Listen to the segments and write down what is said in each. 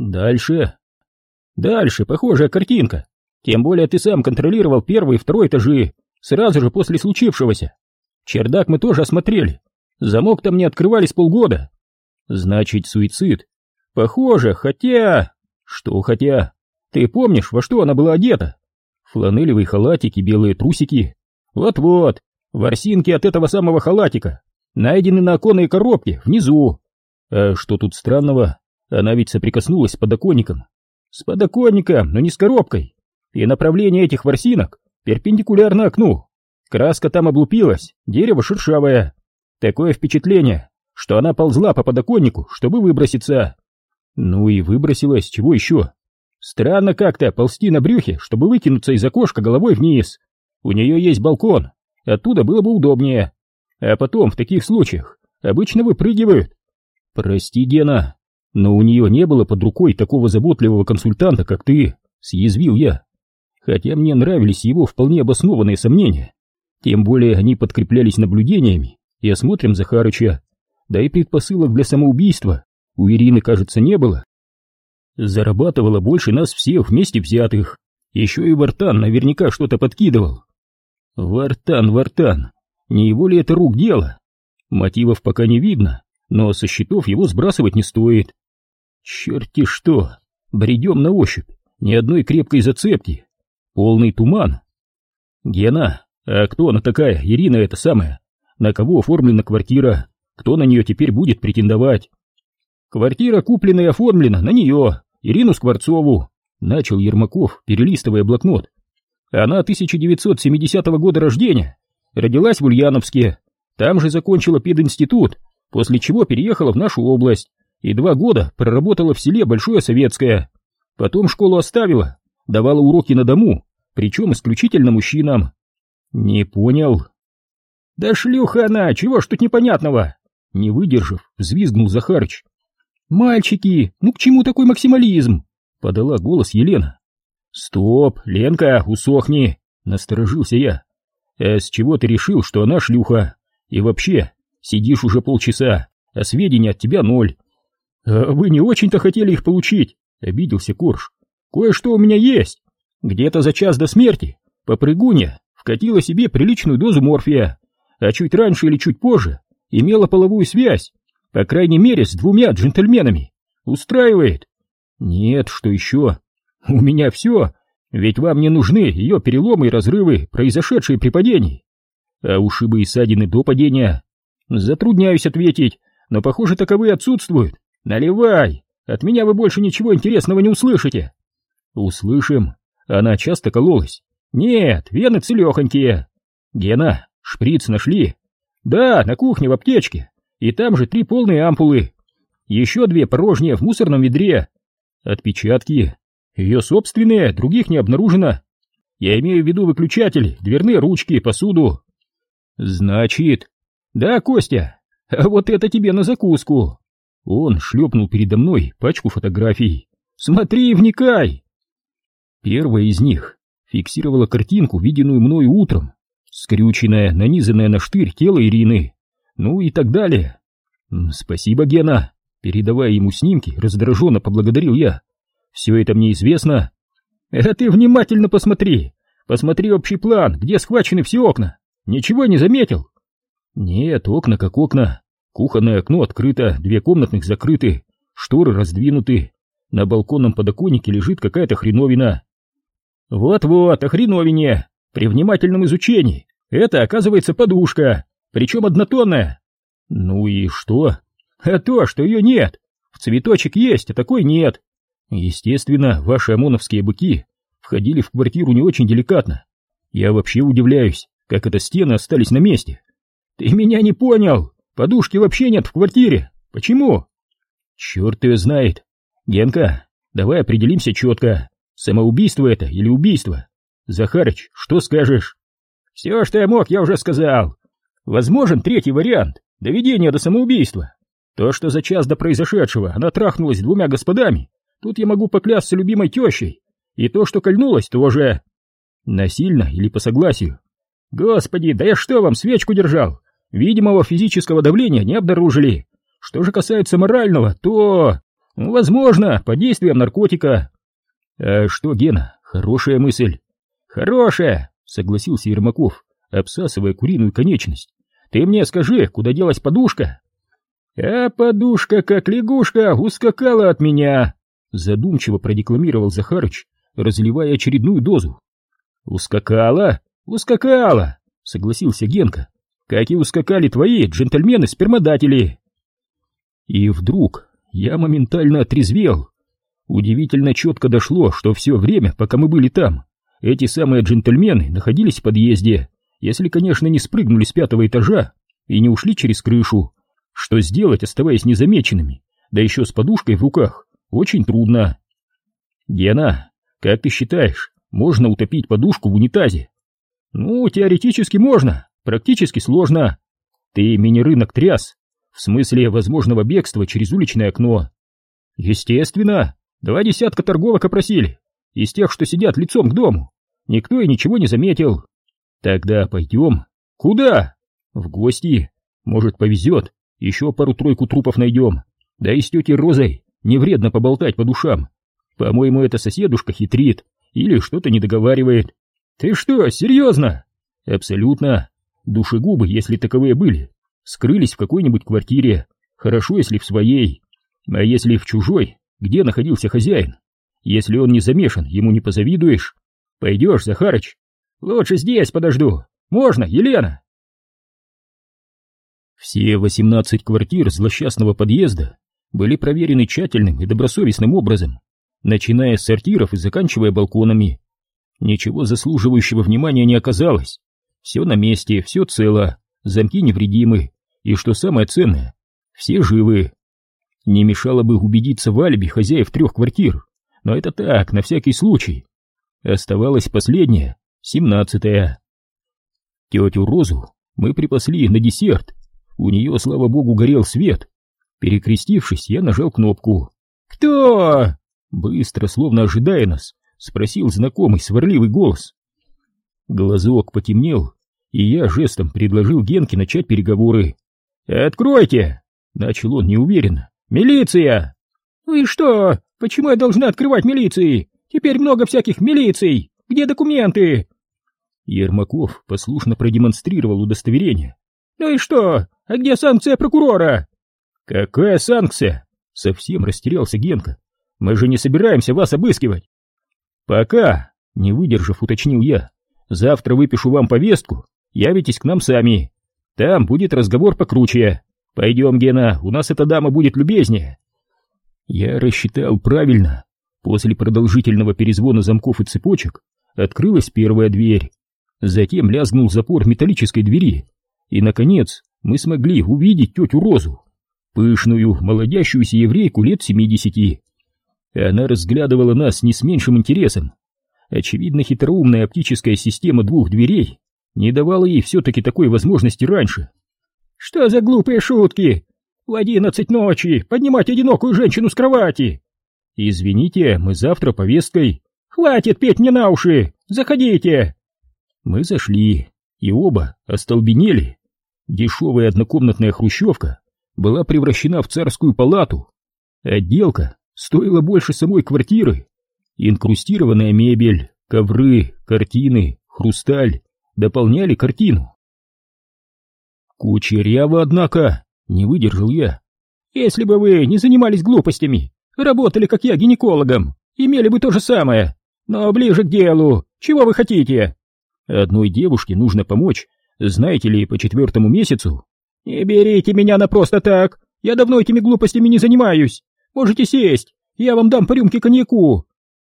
Дальше. Дальше похожая картинка. Тем более ты сам контролировал первый и второй этажи, сразу же после случившегося. Чердак мы тоже осмотрели. Замок там не открывали с полгода. Значит, суицид. Похоже, хотя... Что хотя? Ты помнишь, во что она была одета? Фланелевый халатик и белые трусики. Вот-вот, ворсинки от этого самого халатика. Найдены на оконной коробке, внизу. А что тут странного? Она ведь соприкоснулась с подоконником. С подоконником, но не с коробкой. И направление этих ворсинок перпендикулярно окну. Краска там облупилась, дерево шершавое. Такое впечатление, что она ползла по подоконнику, чтобы выброситься. Ну и выбросилась, чего еще? Странно как-то ползти на брюхе, чтобы выкинуться из окошка головой вниз. У нее есть балкон, оттуда было бы удобнее. А потом в таких случаях обычно выпрыгивают. Прости, Гена, но у нее не было под рукой такого заботливого консультанта, как ты, съязвил я. Хотя мне нравились его вполне обоснованные сомнения. Тем более они подкреплялись наблюдениями и осмотром Захарыча. Да и предпосылок для самоубийства у Ирины, кажется, не было. Зарабатывала больше нас всех вместе взятых. Еще и Вартан наверняка что-то подкидывал. Вартан, Вартан, не его ли это рук дело? Мотивов пока не видно, но со счетов его сбрасывать не стоит. Черти что, бредем на ощупь, ни одной крепкой зацепки. Полный туман. Гена, а кто она такая, Ирина эта самая? На кого оформлена квартира? Кто на нее теперь будет претендовать? Квартира куплена и оформлена на нее, Ирину Скворцову, начал Ермаков, перелистывая блокнот. Она 1970 года рождения, родилась в Ульяновске, там же закончила пединститут, после чего переехала в нашу область и два года проработала в селе Большое Советское. Потом школу оставила, давала уроки на дому, причем исключительно мужчинам. Не понял. Да шлюха она, чего ж тут непонятного? Не выдержав, взвизгнул Захарыч. «Мальчики, ну к чему такой максимализм?» — подала голос Елена. «Стоп, Ленка, усохни!» — насторожился я. «А с чего ты решил, что она шлюха? И вообще, сидишь уже полчаса, а сведений от тебя ноль». «А вы не очень-то хотели их получить», — обиделся Корж. «Кое-что у меня есть. Где-то за час до смерти попрыгунья вкатила себе приличную дозу морфия, а чуть раньше или чуть позже имела половую связь. По крайней мере, с двумя джентльменами. Устраивает? Нет, что еще? У меня все, ведь вам не нужны ее переломы и разрывы, произошедшие при падении. А ушибы и ссадины до падения? Затрудняюсь ответить, но, похоже, таковые отсутствуют. Наливай, от меня вы больше ничего интересного не услышите. Услышим. Она часто кололась. Нет, вены целехонькие. Гена, шприц нашли? Да, на кухне в аптечке и там же три полные ампулы. Еще две порожние в мусорном ведре. Отпечатки. Ее собственные, других не обнаружено. Я имею в виду выключатели, дверные ручки, посуду. Значит... Да, Костя, вот это тебе на закуску. Он шлепнул передо мной пачку фотографий. Смотри вникай. Первая из них фиксировала картинку, виденную мною утром. Скрюченное, нанизанное на штырь тело Ирины ну и так далее. Спасибо, Гена. Передавая ему снимки, раздраженно поблагодарил я. Все это мне известно. А ты внимательно посмотри. Посмотри общий план, где схвачены все окна. Ничего не заметил? Нет, окна как окна. Кухонное окно открыто, две комнатных закрыты, шторы раздвинуты. На балконном подоконнике лежит какая-то хреновина. Вот-вот, о хреновине. При внимательном изучении. Это, оказывается, подушка причем однотонная. Ну и что? А то, что ее нет. В цветочек есть, а такой нет. Естественно, ваши ОМОНовские быки входили в квартиру не очень деликатно. Я вообще удивляюсь, как это стены остались на месте. Ты меня не понял. Подушки вообще нет в квартире. Почему? Черт ее знает. Генка, давай определимся четко. Самоубийство это или убийство? Захарыч, что скажешь? Все, что я мог, я уже сказал. Возможен третий вариант — доведение до самоубийства. То, что за час до произошедшего она трахнулась двумя господами, тут я могу поклясться любимой тещей. И то, что кольнулась, тоже. Насильно или по согласию? Господи, да я что вам, свечку держал? Видимого физического давления не обнаружили. Что же касается морального, то... Возможно, под действием наркотика. А что, Гена, хорошая мысль. Хорошая, согласился Ермаков, обсасывая куриную конечность. Ты мне скажи, куда делась подушка? А подушка, как лягушка, ускакала от меня, задумчиво продекламировал Захарыч, разливая очередную дозу. Ускакала? Ускакала, согласился Генка. Как и ускакали твои джентльмены-спермодатели. И вдруг я моментально отрезвел. Удивительно четко дошло, что все время, пока мы были там, эти самые джентльмены находились в подъезде, если, конечно, не спрыгнули с пятого этажа и не ушли через крышу. Что сделать, оставаясь незамеченными, да еще с подушкой в руках, очень трудно. Гена, как ты считаешь, можно утопить подушку в унитазе? Ну, теоретически можно, практически сложно. Ты мини-рынок тряс, в смысле возможного бегства через уличное окно. Естественно, два десятка торговок опросили, из тех, что сидят лицом к дому. Никто и ничего не заметил. Тогда пойдем. Куда? В гости. Может, повезет, еще пару-тройку трупов найдем. Да и с тетей Розой не вредно поболтать по душам. По-моему, эта соседушка хитрит или что-то не договаривает. Ты что, серьезно? Абсолютно. Душегубы, если таковые были, скрылись в какой-нибудь квартире, хорошо, если в своей, а если в чужой, где находился хозяин. Если он не замешан, ему не позавидуешь. Пойдешь, Захарыч? Лучше здесь подожду. Можно, Елена? Все восемнадцать квартир злосчастного подъезда были проверены тщательным и добросовестным образом, начиная с сортиров и заканчивая балконами. Ничего заслуживающего внимания не оказалось. Все на месте, все цело, замки невредимы, и что самое ценное, все живы. Не мешало бы убедиться в алиби хозяев трех квартир, но это так, на всякий случай. Оставалась последняя, семнадцатая. Тетю Розу мы припасли на десерт. У нее, слава богу, горел свет. Перекрестившись, я нажал кнопку. «Кто?» Быстро, словно ожидая нас, спросил знакомый сварливый голос. Глазок потемнел, и я жестом предложил Генке начать переговоры. «Откройте!» — начал он неуверенно. «Милиция!» «Ну и что? Почему я должна открывать милиции? Теперь много всяких милиций! Где документы?» Ермаков послушно продемонстрировал удостоверение. «Ну и что? А где санкция прокурора?» «Какая санкция?» — совсем растерялся Генка. «Мы же не собираемся вас обыскивать». «Пока», — не выдержав, уточнил я. «Завтра выпишу вам повестку, явитесь к нам сами. Там будет разговор покруче. Пойдем, Гена, у нас эта дама будет любезнее». Я рассчитал правильно. После продолжительного перезвона замков и цепочек открылась первая дверь. Затем лязгнул запор металлической двери. И, наконец, мы смогли увидеть тетю Розу, пышную, молодящуюся еврейку лет семидесяти. Она разглядывала нас не с меньшим интересом. Очевидно, хитроумная оптическая система двух дверей не давала ей все-таки такой возможности раньше. «Что за глупые шутки? В одиннадцать ночи поднимать одинокую женщину с кровати!» «Извините, мы завтра повесткой». «Хватит петь мне на уши! Заходите!» Мы зашли, и оба остолбенели. Дешевая однокомнатная хрущевка была превращена в царскую палату. Отделка стоила больше самой квартиры. Инкрустированная мебель, ковры, картины, хрусталь дополняли картину. Кучеряво, однако, не выдержал я. Если бы вы не занимались глупостями, работали, как я, гинекологом, имели бы то же самое, но ближе к делу, чего вы хотите? Одной девушке нужно помочь, знаете ли, по четвертому месяцу. Не берите меня на просто так, я давно этими глупостями не занимаюсь. Можете сесть, я вам дам по рюмке коньяку.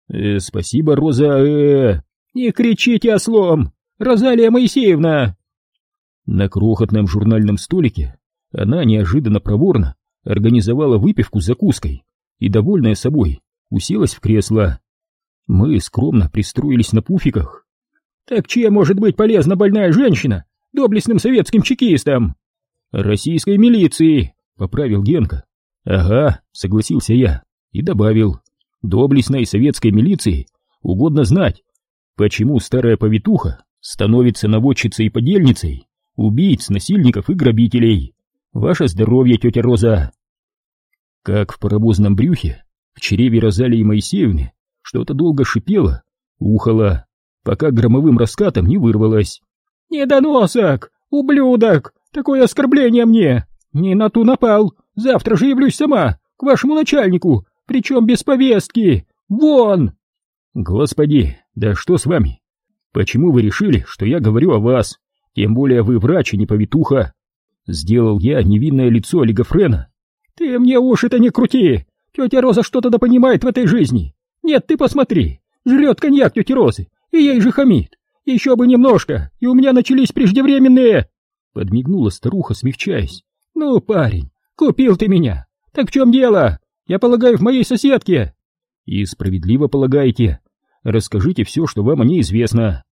Э, спасибо, Роза, э, Не кричите ослом, Розалия Моисеевна. На крохотном журнальном столике она неожиданно проворно организовала выпивку с закуской и, довольная собой, уселась в кресло. Мы скромно пристроились на пуфиках. «Так чем может быть полезна больная женщина доблестным советским чекистам?» «Российской милиции», — поправил Генка. «Ага», — согласился я и добавил. «Доблестной советской милиции угодно знать, почему старая повитуха становится наводчицей и подельницей убийц, насильников и грабителей. Ваше здоровье, тетя Роза!» Как в паровозном брюхе, в чреве Розалии Моисеевны что-то долго шипело, ухало, пока громовым раскатом не вырвалось. «Недоносок! Ублюдок! Такое оскорбление мне! Не на ту напал! Завтра же явлюсь сама, к вашему начальнику, причем без повестки! Вон!» «Господи, да что с вами? Почему вы решили, что я говорю о вас? Тем более вы врач, а не повитуха!» Сделал я невинное лицо олигофрена. «Ты мне уши-то не крути! Тетя Роза что-то да понимает в этой жизни! Нет, ты посмотри! Жрет коньяк тети Розы, и ей же хамит! Еще бы немножко, и у меня начались преждевременные...» Подмигнула старуха, смягчаясь. «Ну, парень, купил ты меня! Так в чем дело? Я полагаю, в моей соседке!» «И справедливо полагаете. Расскажите все, что вам о ней известно».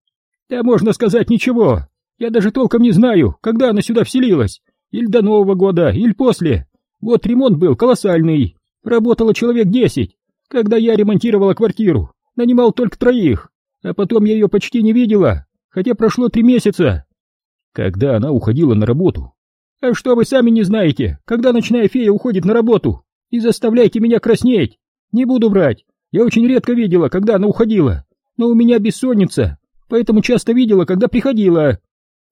«Да можно сказать ничего. Я даже толком не знаю, когда она сюда вселилась. Или до Нового года, или после. Вот ремонт был колоссальный. Работало человек десять. Когда я ремонтировала квартиру, нанимал только троих. А потом я ее почти не видела, хотя прошло три месяца. Когда она уходила на работу. А что вы сами не знаете, когда ночная фея уходит на работу? И заставляйте меня краснеть. Не буду врать. Я очень редко видела, когда она уходила. Но у меня бессонница, поэтому часто видела, когда приходила.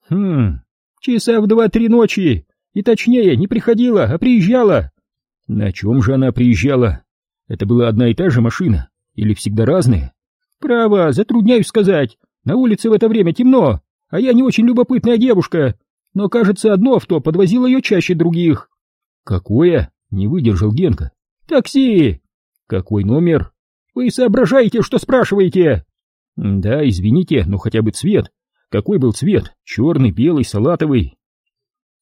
Хм, часа в два-три ночи. И точнее, не приходила, а приезжала. На чем же она приезжала? Это была одна и та же машина? Или всегда разные? Право, затрудняюсь сказать. На улице в это время темно, а я не очень любопытная девушка. Но, кажется, одно авто подвозило ее чаще других. Какое? Не выдержал Генка. Такси. Какой номер? Вы соображаете, что спрашиваете? Да, извините, но хотя бы цвет. Какой был цвет? Черный, белый, салатовый?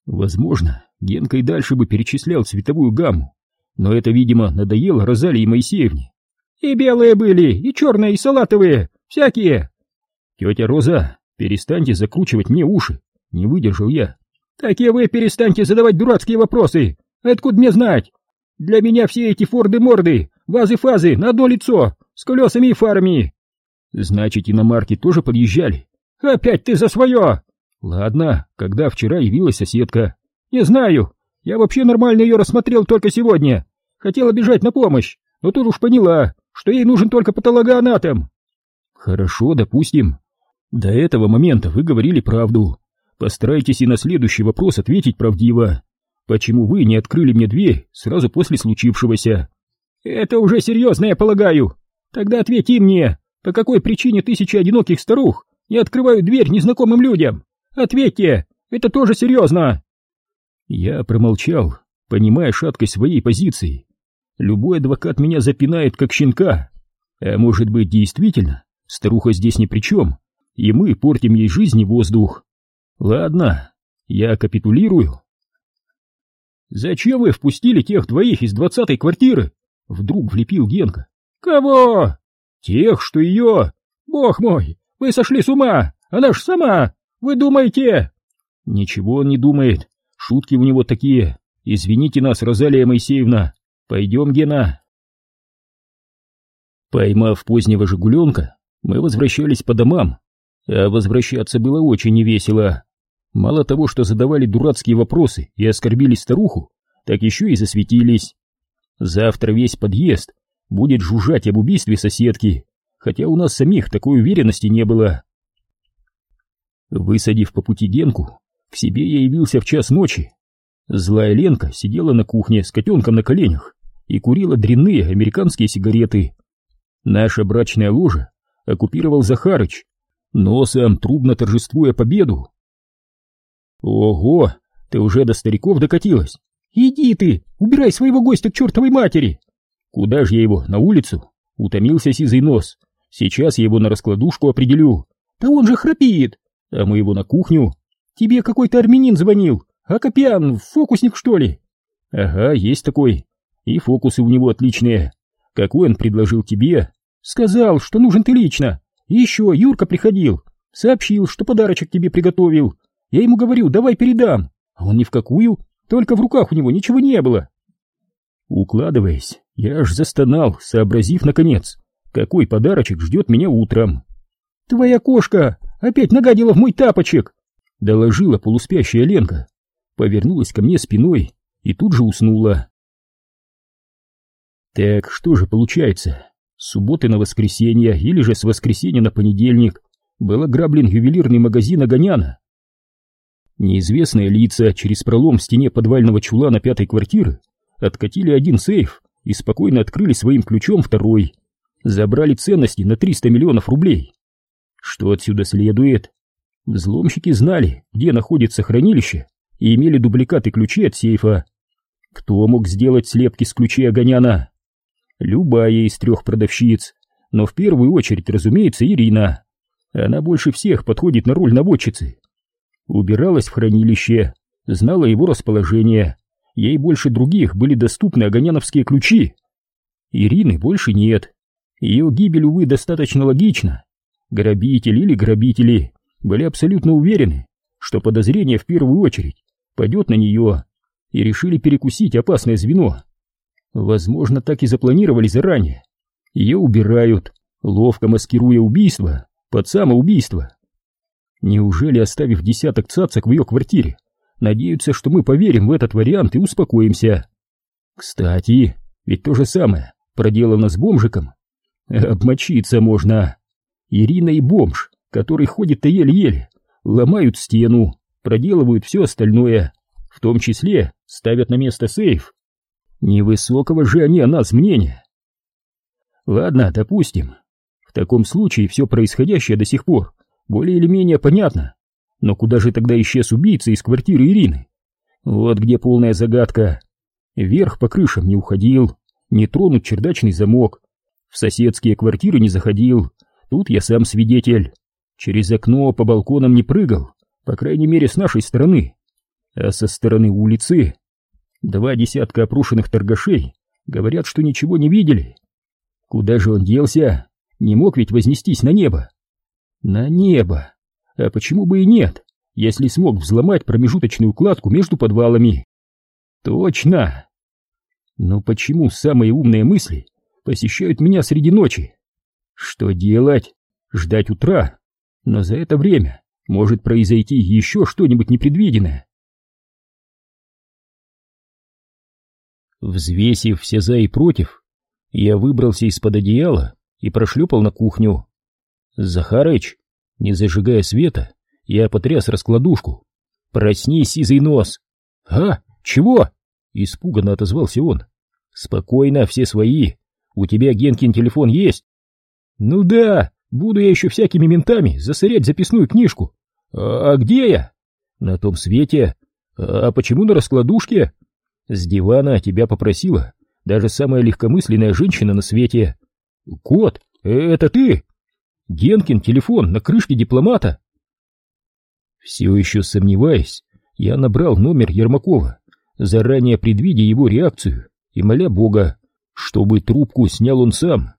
Возможно, Генка и дальше бы перечислял цветовую гамму, но это, видимо, надоело Розалии Моисеевне. И белые были, и черные, и салатовые, всякие. Тетя Роза, перестаньте закручивать мне уши, не выдержал я. Так и вы перестаньте задавать дурацкие вопросы. Откуда мне знать? Для меня все эти форды-морды, вазы-фазы на одно лицо, с колесами и фарами. Значит, иномарки тоже подъезжали? Опять ты за свое! Ладно, когда вчера явилась соседка? Не знаю, я вообще нормально ее рассмотрел только сегодня. Хотела бежать на помощь, но тут уж поняла, что ей нужен только патологоанатом. Хорошо, допустим. До этого момента вы говорили правду. Постарайтесь и на следующий вопрос ответить правдиво. Почему вы не открыли мне дверь сразу после случившегося? Это уже серьезно, я полагаю. Тогда ответи мне, по какой причине тысячи одиноких старух не открывают дверь незнакомым людям? Ответьте, это тоже серьезно. Я промолчал, понимая шаткость своей позиции. Любой адвокат меня запинает, как щенка. А может быть, действительно, старуха здесь ни при чем, и мы портим ей жизнь и воздух. Ладно, я капитулирую. «Зачем вы впустили тех двоих из двадцатой квартиры?» Вдруг влепил Генка. «Кого?» «Тех, что ее...» «Бог мой, вы сошли с ума! Она ж сама! Вы думаете...» «Ничего он не думает. Шутки у него такие. Извините нас, Розалия Моисеевна. Пойдем, Гена. Поймав позднего «Жигуленка», мы возвращались по домам, а возвращаться было очень невесело. Мало того, что задавали дурацкие вопросы и оскорбили старуху, так еще и засветились. Завтра весь подъезд будет жужжать об убийстве соседки, хотя у нас самих такой уверенности не было. Высадив по пути Генку, к себе я явился в час ночи. Злая Ленка сидела на кухне с котенком на коленях и курила дрянные американские сигареты. Наша брачная ложа оккупировал Захарыч, носом трубно торжествуя победу. «Ого, ты уже до стариков докатилась! Иди ты, убирай своего гостя к чертовой матери!» «Куда же я его, на улицу?» — утомился сизый нос. «Сейчас я его на раскладушку определю». «Да он же храпит!» «А мы его на кухню». «Тебе какой-то армянин звонил, Акопян, фокусник что ли?» «Ага, есть такой. И фокусы у него отличные. Какой он предложил тебе? Сказал, что нужен ты лично. Еще Юрка приходил. Сообщил, что подарочек тебе приготовил. Я ему говорю, давай передам. А он ни в какую, только в руках у него ничего не было. Укладываясь, я аж застонал, сообразив наконец, какой подарочек ждет меня утром. «Твоя кошка опять нагадила в мой тапочек!» — доложила полуспящая Ленка. Повернулась ко мне спиной и тут же уснула. Так что же получается? С субботы на воскресенье или же с воскресенья на понедельник был ограблен ювелирный магазин Огоняна. Неизвестные лица через пролом в стене подвального чулана пятой квартиры откатили один сейф и спокойно открыли своим ключом второй. Забрали ценности на 300 миллионов рублей. Что отсюда следует? Взломщики знали, где находится хранилище, и имели дубликаты ключей от сейфа. Кто мог сделать слепки с ключей Огоняна? Любая из трех продавщиц, но в первую очередь, разумеется, Ирина. Она больше всех подходит на роль наводчицы. Убиралась в хранилище, знала его расположение. Ей больше других были доступны огоняновские ключи. Ирины больше нет. Ее гибель, увы, достаточно логична. Грабитель или грабители были абсолютно уверены, что подозрение в первую очередь пойдет на нее, и решили перекусить опасное звено. Возможно, так и запланировали заранее. Ее убирают, ловко маскируя убийство под самоубийство. Неужели, оставив десяток цацок в ее квартире, надеются, что мы поверим в этот вариант и успокоимся? Кстати, ведь то же самое проделано с бомжиком. Обмочиться можно. Ирина и бомж, который ходит-то еле-еле, ломают стену, проделывают все остальное, в том числе ставят на место сейф. Невысокого же они о нас мнения. Ладно, допустим. В таком случае все происходящее до сих пор более или менее понятно. Но куда же тогда исчез убийца из квартиры Ирины? Вот где полная загадка. Вверх по крышам не уходил, не тронут чердачный замок, в соседские квартиры не заходил, тут я сам свидетель. Через окно по балконам не прыгал, по крайней мере с нашей стороны. А со стороны улицы два десятка опрошенных торгашей говорят, что ничего не видели. Куда же он делся? Не мог ведь вознестись на небо. На небо. А почему бы и нет, если смог взломать промежуточную кладку между подвалами? Точно. Но почему самые умные мысли посещают меня среди ночи? Что делать? Ждать утра? Но за это время может произойти еще что-нибудь непредвиденное. Взвесив все за и против, я выбрался из-под одеяла и прошлепал на кухню. «Захарыч!» Не зажигая света, я потряс раскладушку. «Проснись, сизый нос!» «А? Чего?» Испуганно отозвался он. «Спокойно, все свои. У тебя Генкин телефон есть?» «Ну да, буду я еще всякими ментами засырять записную книжку. А, а где я?» «На том свете. А почему на раскладушке?» «С дивана тебя попросила даже самая легкомысленная женщина на свете». «Кот, это ты?» Генкин телефон на крышке дипломата. Все еще сомневаясь, я набрал номер Ермакова, заранее предвидя его реакцию и моля Бога, чтобы трубку снял он сам.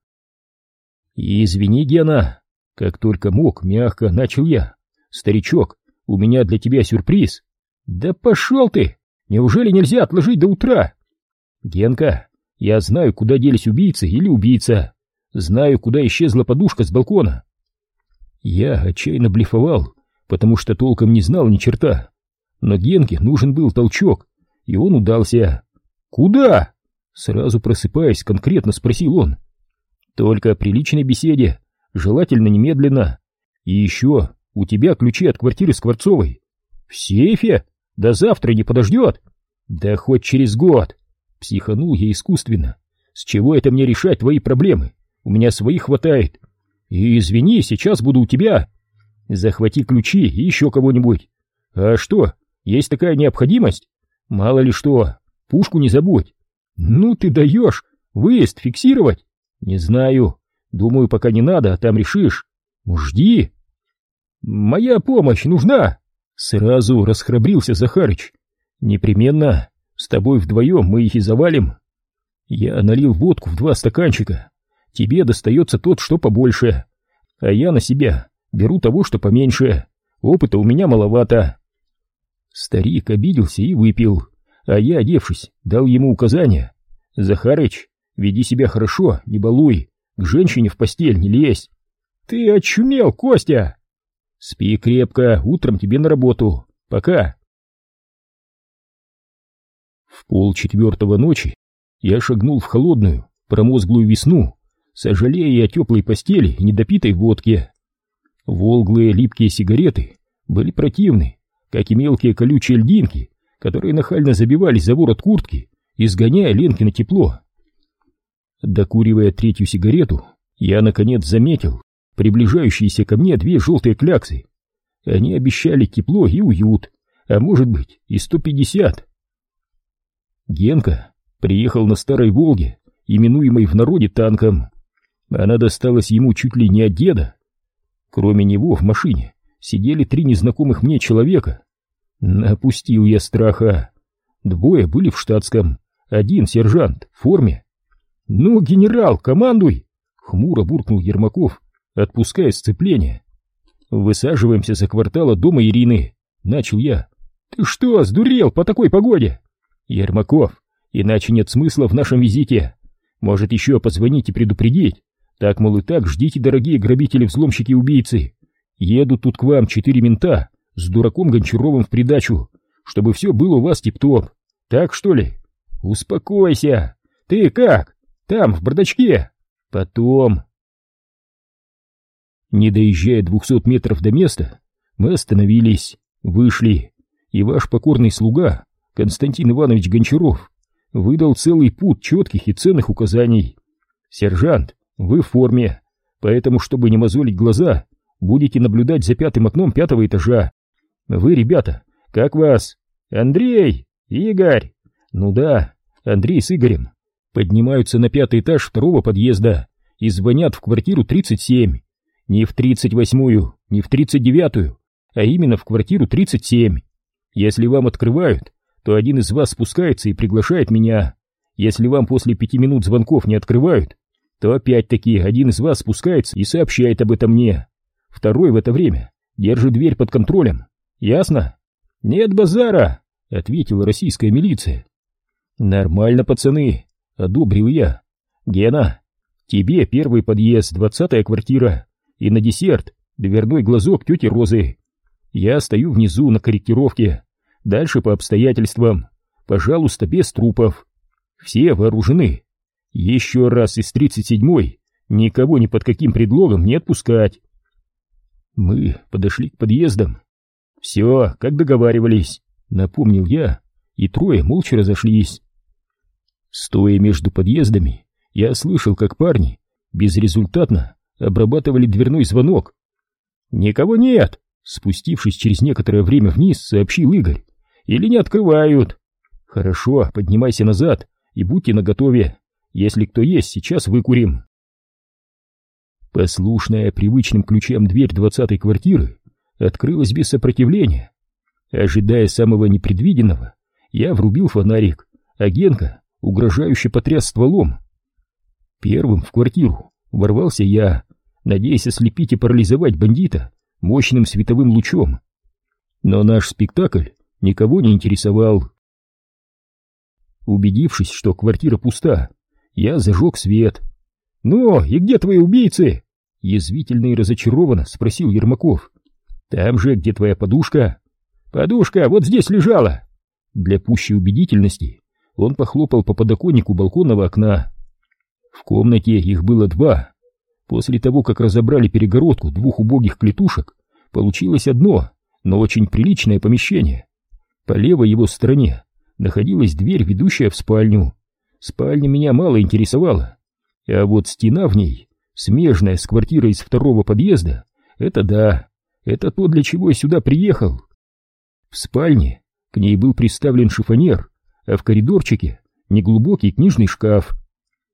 «Извини, Гена», — как только мог, мягко начал я. «Старичок, у меня для тебя сюрприз». «Да пошел ты! Неужели нельзя отложить до утра?» «Генка, я знаю, куда делись убийцы или убийца. Знаю, куда исчезла подушка с балкона. Я отчаянно блефовал, потому что толком не знал ни черта. Но Генке нужен был толчок, и он удался. «Куда?» Сразу просыпаясь, конкретно спросил он. «Только при личной беседе, желательно немедленно. И еще, у тебя ключи от квартиры Скворцовой. В сейфе? До завтра не подождет? Да хоть через год!» Психанул я искусственно. «С чего это мне решать твои проблемы? У меня своих хватает. И извини, сейчас буду у тебя. Захвати ключи и еще кого-нибудь. А что, есть такая необходимость? Мало ли что, пушку не забудь. Ну ты даешь, выезд фиксировать? Не знаю. Думаю, пока не надо, а там решишь. Жди. Моя помощь нужна. Сразу расхрабрился Захарыч. Непременно. С тобой вдвоем мы их и завалим. Я налил водку в два стаканчика тебе достается тот, что побольше, а я на себя беру того, что поменьше. Опыта у меня маловато. Старик обиделся и выпил, а я, одевшись, дал ему указания. Захарыч, веди себя хорошо, не балуй, к женщине в постель не лезь. Ты очумел, Костя! Спи крепко, утром тебе на работу. Пока. В пол четвертого ночи я шагнул в холодную, промозглую весну, сожалея о теплой постели и недопитой водке. Волглые липкие сигареты были противны, как и мелкие колючие льдинки, которые нахально забивались за ворот куртки, изгоняя Ленки на тепло. Докуривая третью сигарету, я, наконец, заметил приближающиеся ко мне две желтые кляксы. Они обещали тепло и уют, а может быть и сто пятьдесят. Генка приехал на старой «Волге», именуемой в народе танком. Она досталась ему чуть ли не от деда. Кроме него в машине сидели три незнакомых мне человека. Напустил я страха. Двое были в штатском, один сержант в форме. «Ну, генерал, командуй!» — хмуро буркнул Ермаков, отпуская сцепление. «Высаживаемся за квартал от дома Ирины», — начал я. «Ты что, сдурел по такой погоде?» «Ермаков, иначе нет смысла в нашем визите. Может, еще позвонить и предупредить. Так, мол, и так, ждите, дорогие грабители-взломщики и убийцы. Едут тут к вам четыре мента с дураком Гончаровым в придачу, чтобы все было у вас тип-топ. Так, что ли? Успокойся. Ты как? Там, в бардачке? Потом. Не доезжая двухсот метров до места, мы остановились, вышли, и ваш покорный слуга, Константин Иванович Гончаров, выдал целый путь четких и ценных указаний. «Сержант, вы в форме, поэтому, чтобы не мозолить глаза, будете наблюдать за пятым окном пятого этажа. Вы, ребята, как вас? Андрей! Игорь! Ну да, Андрей с Игорем поднимаются на пятый этаж второго подъезда и звонят в квартиру 37. Не в 38-ю, не в 39-ю, а именно в квартиру 37. Если вам открывают, то один из вас спускается и приглашает меня. Если вам после пяти минут звонков не открывают, то опять-таки один из вас спускается и сообщает об этом мне. Второй в это время держит дверь под контролем. Ясно? Нет базара, ответила российская милиция. Нормально, пацаны, одобрил я. Гена, тебе первый подъезд, двадцатая квартира, и на десерт дверной глазок тети Розы. Я стою внизу на корректировке. Дальше по обстоятельствам. Пожалуйста, без трупов. Все вооружены. Еще раз из тридцать седьмой никого ни под каким предлогом не отпускать. Мы подошли к подъездам. Все, как договаривались, напомнил я, и трое молча разошлись. Стоя между подъездами, я слышал, как парни безрезультатно обрабатывали дверной звонок. «Никого нет!» Спустившись через некоторое время вниз, сообщил Игорь. «Или не открывают?» «Хорошо, поднимайся назад и будьте наготове. Если кто есть, сейчас выкурим». Послушная привычным ключам дверь двадцатой квартиры открылась без сопротивления. Ожидая самого непредвиденного, я врубил фонарик, а Генка угрожающе потряс стволом. Первым в квартиру ворвался я, надеясь ослепить и парализовать бандита мощным световым лучом. Но наш спектакль никого не интересовал. Убедившись, что квартира пуста, я зажег свет. «Ну, и где твои убийцы?» Язвительно и разочарованно спросил Ермаков. «Там же, где твоя подушка?» «Подушка вот здесь лежала!» Для пущей убедительности он похлопал по подоконнику балконного окна. В комнате их было два. После того, как разобрали перегородку двух убогих клетушек, получилось одно, но очень приличное помещение. По левой его стороне находилась дверь, ведущая в спальню. Спальня меня мало интересовала, а вот стена в ней, смежная с квартирой из второго подъезда, это да, это то, для чего я сюда приехал. В спальне к ней был приставлен шифонер, а в коридорчике неглубокий книжный шкаф.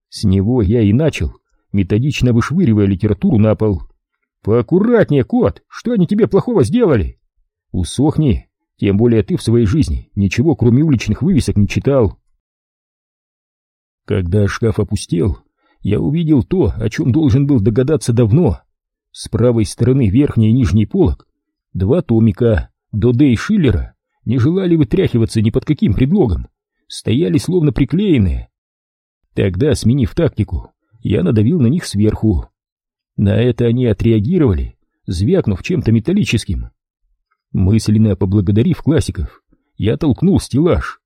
С него я и начал методично вышвыривая литературу на пол. «Поаккуратнее, кот! Что они тебе плохого сделали?» «Усохни, тем более ты в своей жизни ничего, кроме уличных вывесок, не читал». Когда шкаф опустел, я увидел то, о чем должен был догадаться давно. С правой стороны верхней и нижней полок два томика Доде и Шиллера не желали вытряхиваться ни под каким предлогом, стояли словно приклеенные. Тогда, сменив тактику, я надавил на них сверху. На это они отреагировали, звякнув чем-то металлическим. Мысленно поблагодарив классиков, я толкнул стеллаж.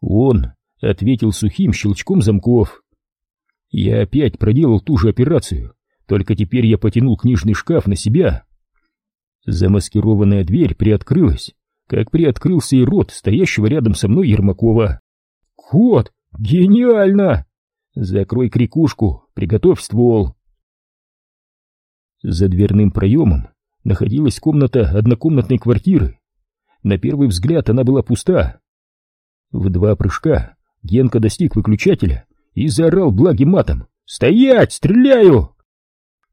Он ответил сухим щелчком замков. Я опять проделал ту же операцию, только теперь я потянул книжный шкаф на себя. Замаскированная дверь приоткрылась, как приоткрылся и рот стоящего рядом со мной Ермакова. «Кот! Гениально!» «Закрой крикушку, приготовь ствол!» За дверным проемом находилась комната однокомнатной квартиры. На первый взгляд она была пуста. В два прыжка Генка достиг выключателя и заорал благим матом «Стоять! Стреляю!»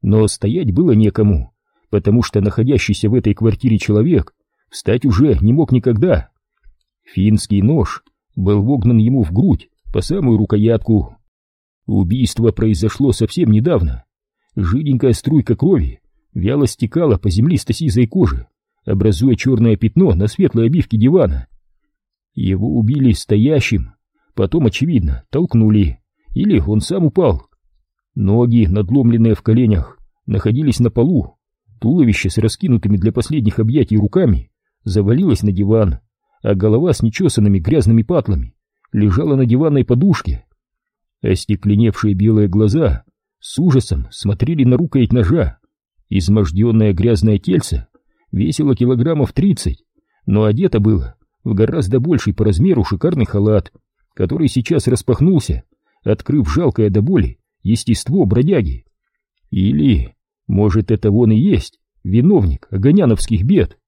Но стоять было некому, потому что находящийся в этой квартире человек встать уже не мог никогда. Финский нож был вогнан ему в грудь по самую рукоятку. Убийство произошло совсем недавно. Жиденькая струйка крови вяло стекала по землисто-сизой коже, образуя черное пятно на светлой обивке дивана. Его убили стоящим, потом, очевидно, толкнули, или он сам упал. Ноги, надломленные в коленях, находились на полу, туловище с раскинутыми для последних объятий руками завалилось на диван, а голова с нечесанными грязными патлами лежала на диванной подушке. Остекленевшие белые глаза с ужасом смотрели на рукоять ножа. Изможденное грязное тельце весило килограммов тридцать, но одето было в гораздо больший по размеру шикарный халат, который сейчас распахнулся, открыв жалкое до боли естество бродяги. Или, может, это он и есть виновник огоняновских бед.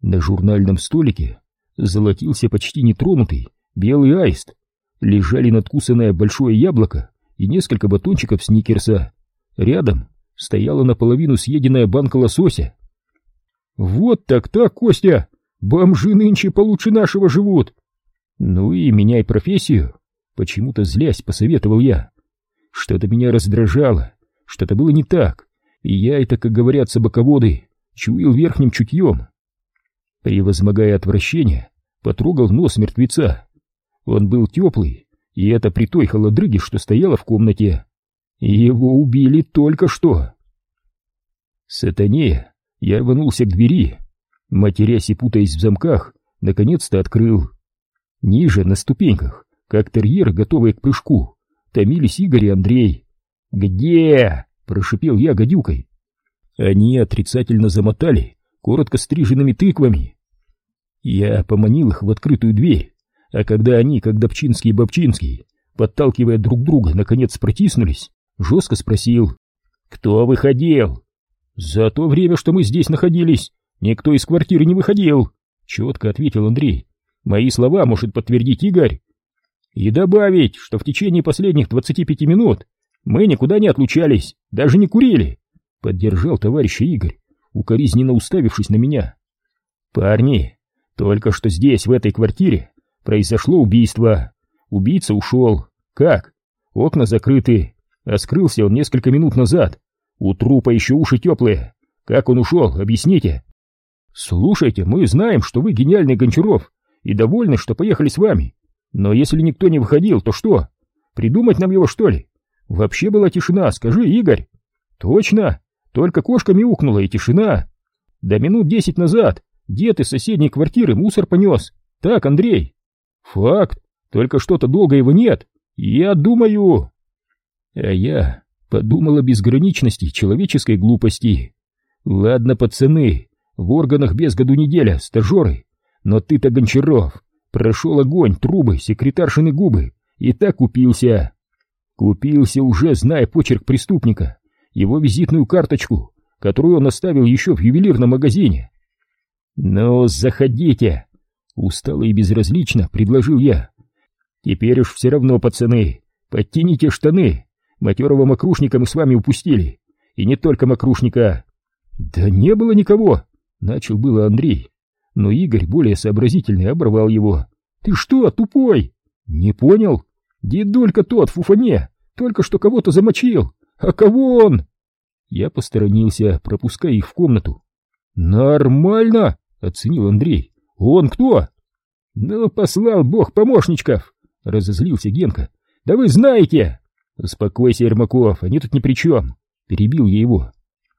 На журнальном столике золотился почти нетронутый белый аист. Лежали надкусанное большое яблоко и несколько батончиков сникерса. Рядом стояла наполовину съеденная банка лосося. «Вот так-так, Костя! Бомжи нынче получше нашего живут!» «Ну и меняй профессию!» Почему-то злясь посоветовал я. Что-то меня раздражало, что-то было не так, и я это, как говорят собаководы, чуял верхним чутьем. Превозмогая отвращение, потрогал нос мертвеца. Он был теплый, и это при той холодрыге, что стояла в комнате. Его убили только что. Сатанея, я рванулся к двери, матерясь и путаясь в замках, наконец-то открыл. Ниже, на ступеньках, как терьер, готовый к прыжку, томились Игорь и Андрей. «Где?» — прошипел я гадюкой. Они отрицательно замотали коротко стриженными тыквами. Я поманил их в открытую дверь, а когда они, как Добчинский и Бобчинский, подталкивая друг друга, наконец протиснулись, жестко спросил, «Кто выходил?» «За то время, что мы здесь находились, никто из квартиры не выходил», — четко ответил Андрей. «Мои слова может подтвердить Игорь». «И добавить, что в течение последних двадцати пяти минут мы никуда не отлучались, даже не курили», — поддержал товарищ Игорь укоризненно уставившись на меня. «Парни, только что здесь, в этой квартире, произошло убийство. Убийца ушел. Как? Окна закрыты, а скрылся он несколько минут назад. У трупа еще уши теплые. Как он ушел, объясните?» «Слушайте, мы знаем, что вы гениальный Гончаров, и довольны, что поехали с вами. Но если никто не выходил, то что? Придумать нам его, что ли? Вообще была тишина, скажи, Игорь». «Точно, только кошка мяукнула и тишина. До минут десять назад дед из соседней квартиры мусор понес. Так, Андрей? Факт, только что-то долго его нет. Я думаю... А я подумал о безграничности человеческой глупости. Ладно, пацаны, в органах без году неделя, стажеры. Но ты-то, Гончаров, прошел огонь, трубы, секретаршины губы и так купился. Купился уже, зная почерк преступника его визитную карточку, которую он оставил еще в ювелирном магазине. «Ну, заходите!» — устало и безразлично предложил я. «Теперь уж все равно, пацаны, подтяните штаны, матерого мокрушника мы с вами упустили, и не только мокрушника». «Да не было никого!» — начал было Андрей, но Игорь, более сообразительный, оборвал его. «Ты что, тупой?» «Не понял? Дедулька тот в Уфане только что кого-то замочил, «А кого он?» Я посторонился, пропуская их в комнату. «Нормально!» — оценил Андрей. «Он кто?» «Ну, послал бог помощничков!» — разозлился Генка. «Да вы знаете!» «Успокойся, Ермаков, они тут ни при чем!» — перебил я его.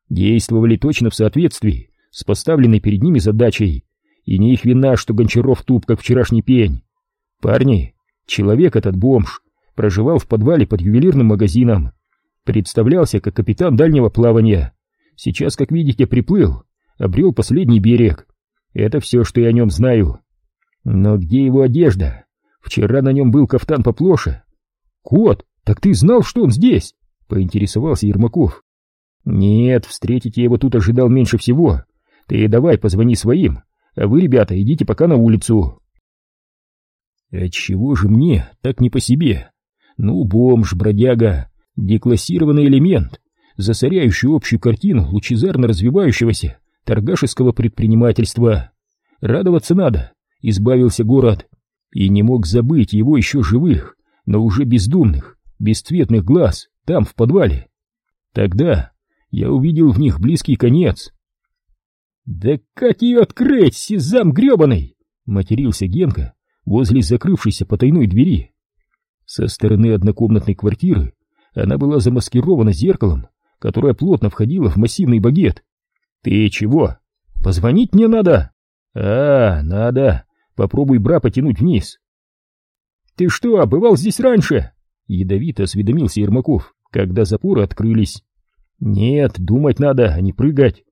Действовали точно в соответствии с поставленной перед ними задачей, и не их вина, что Гончаров туп, как вчерашний пень. Парни, человек этот бомж, проживал в подвале под ювелирным магазином. Представлялся как капитан дальнего плавания. Сейчас, как видите, приплыл, обрел последний берег. Это все, что я о нем знаю. Но где его одежда? Вчера на нем был кафтан поплоше. Кот, так ты знал, что он здесь? Поинтересовался Ермаков. Нет, встретить я его тут ожидал меньше всего. Ты давай позвони своим, а вы, ребята, идите пока на улицу. Отчего же мне так не по себе? Ну, бомж, бродяга, деклассированный элемент, засоряющий общую картину лучезарно развивающегося торгашеского предпринимательства. Радоваться надо, избавился город, и не мог забыть его еще живых, но уже бездумных, бесцветных глаз там, в подвале. Тогда я увидел в них близкий конец. «Да как ее открыть, сезам гребаный!» — матерился Генка возле закрывшейся потайной двери. Со стороны однокомнатной квартиры она была замаскирована зеркалом, которое плотно входило в массивный багет. «Ты чего? Позвонить мне надо?» «А, надо. Попробуй бра потянуть вниз». «Ты что, бывал здесь раньше?» Ядовито осведомился Ермаков, когда запоры открылись. «Нет, думать надо, а не прыгать».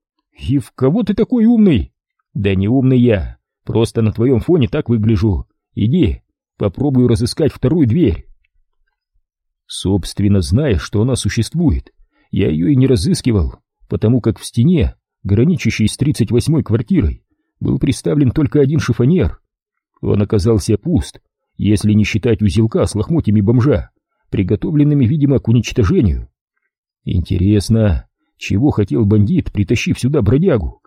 «И в кого ты такой умный?» «Да не умный я, просто на твоем фоне так выгляжу. Иди, попробую разыскать вторую дверь». Собственно, зная, что она существует, я ее и не разыскивал, потому как в стене, граничащей с 38-й квартирой, был приставлен только один шифонер. Он оказался пуст, если не считать узелка с лохмотьями бомжа, приготовленными, видимо, к уничтожению. Интересно, чего хотел бандит, притащив сюда бродягу?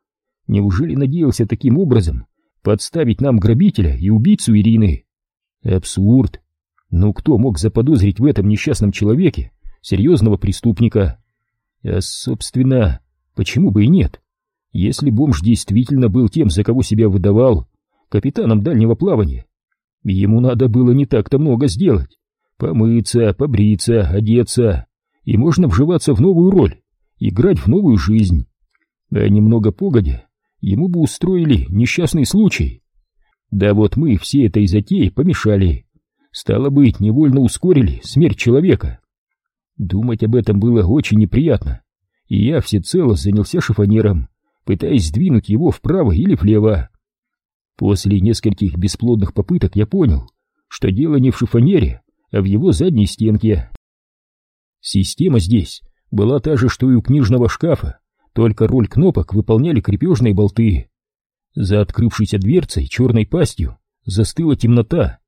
Неужели надеялся таким образом подставить нам грабителя и убийцу Ирины? Абсурд. Ну кто мог заподозрить в этом несчастном человеке серьезного преступника? А, собственно, почему бы и нет? Если бомж действительно был тем, за кого себя выдавал, капитаном дальнего плавания, ему надо было не так-то много сделать. Помыться, побриться, одеться, и можно вживаться в новую роль, играть в новую жизнь. А немного погодя, ему бы устроили несчастный случай. Да вот мы все этой затеи помешали. Стало быть, невольно ускорили смерть человека. Думать об этом было очень неприятно, и я всецело занялся шифонером, пытаясь сдвинуть его вправо или влево. После нескольких бесплодных попыток я понял, что дело не в шифонере, а в его задней стенке. Система здесь была та же, что и у книжного шкафа, только роль кнопок выполняли крепежные болты. За открывшейся дверцей черной пастью застыла темнота.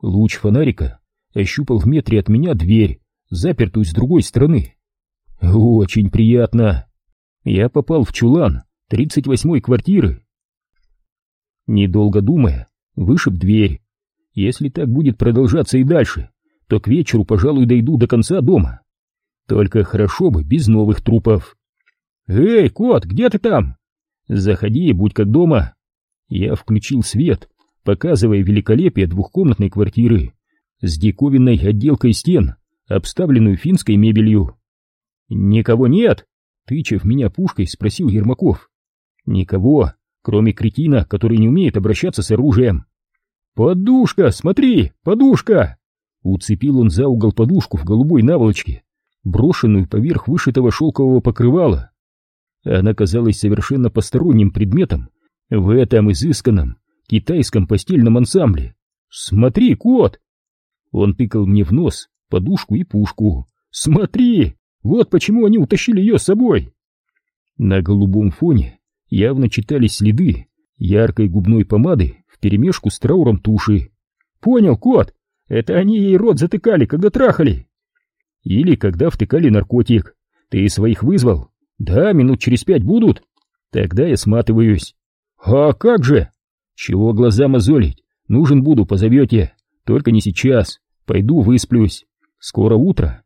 Луч фонарика ощупал в метре от меня дверь, запертую с другой стороны. Очень приятно. Я попал в чулан 38-й квартиры. Недолго думая, вышиб дверь. Если так будет продолжаться и дальше, то к вечеру, пожалуй, дойду до конца дома. Только хорошо бы без новых трупов. «Эй, кот, где ты там?» «Заходи, будь как дома». Я включил свет, показывая великолепие двухкомнатной квартиры с диковинной отделкой стен, обставленную финской мебелью. «Никого нет?» — тычев меня пушкой, спросил Ермаков. «Никого, кроме кретина, который не умеет обращаться с оружием». «Подушка, смотри, подушка!» Уцепил он за угол подушку в голубой наволочке, брошенную поверх вышитого шелкового покрывала. Она казалась совершенно посторонним предметом в этом изысканном китайском постельном ансамбле. «Смотри, кот!» Он тыкал мне в нос подушку и пушку. «Смотри! Вот почему они утащили ее с собой!» На голубом фоне явно читались следы яркой губной помады вперемешку с трауром туши. «Понял, кот! Это они ей рот затыкали, когда трахали!» «Или когда втыкали наркотик. Ты своих вызвал?» «Да, минут через пять будут?» «Тогда я сматываюсь». «А как же?» «Чего глаза мозолить? Нужен буду, позовете. Только не сейчас. Пойду высплюсь. Скоро утро.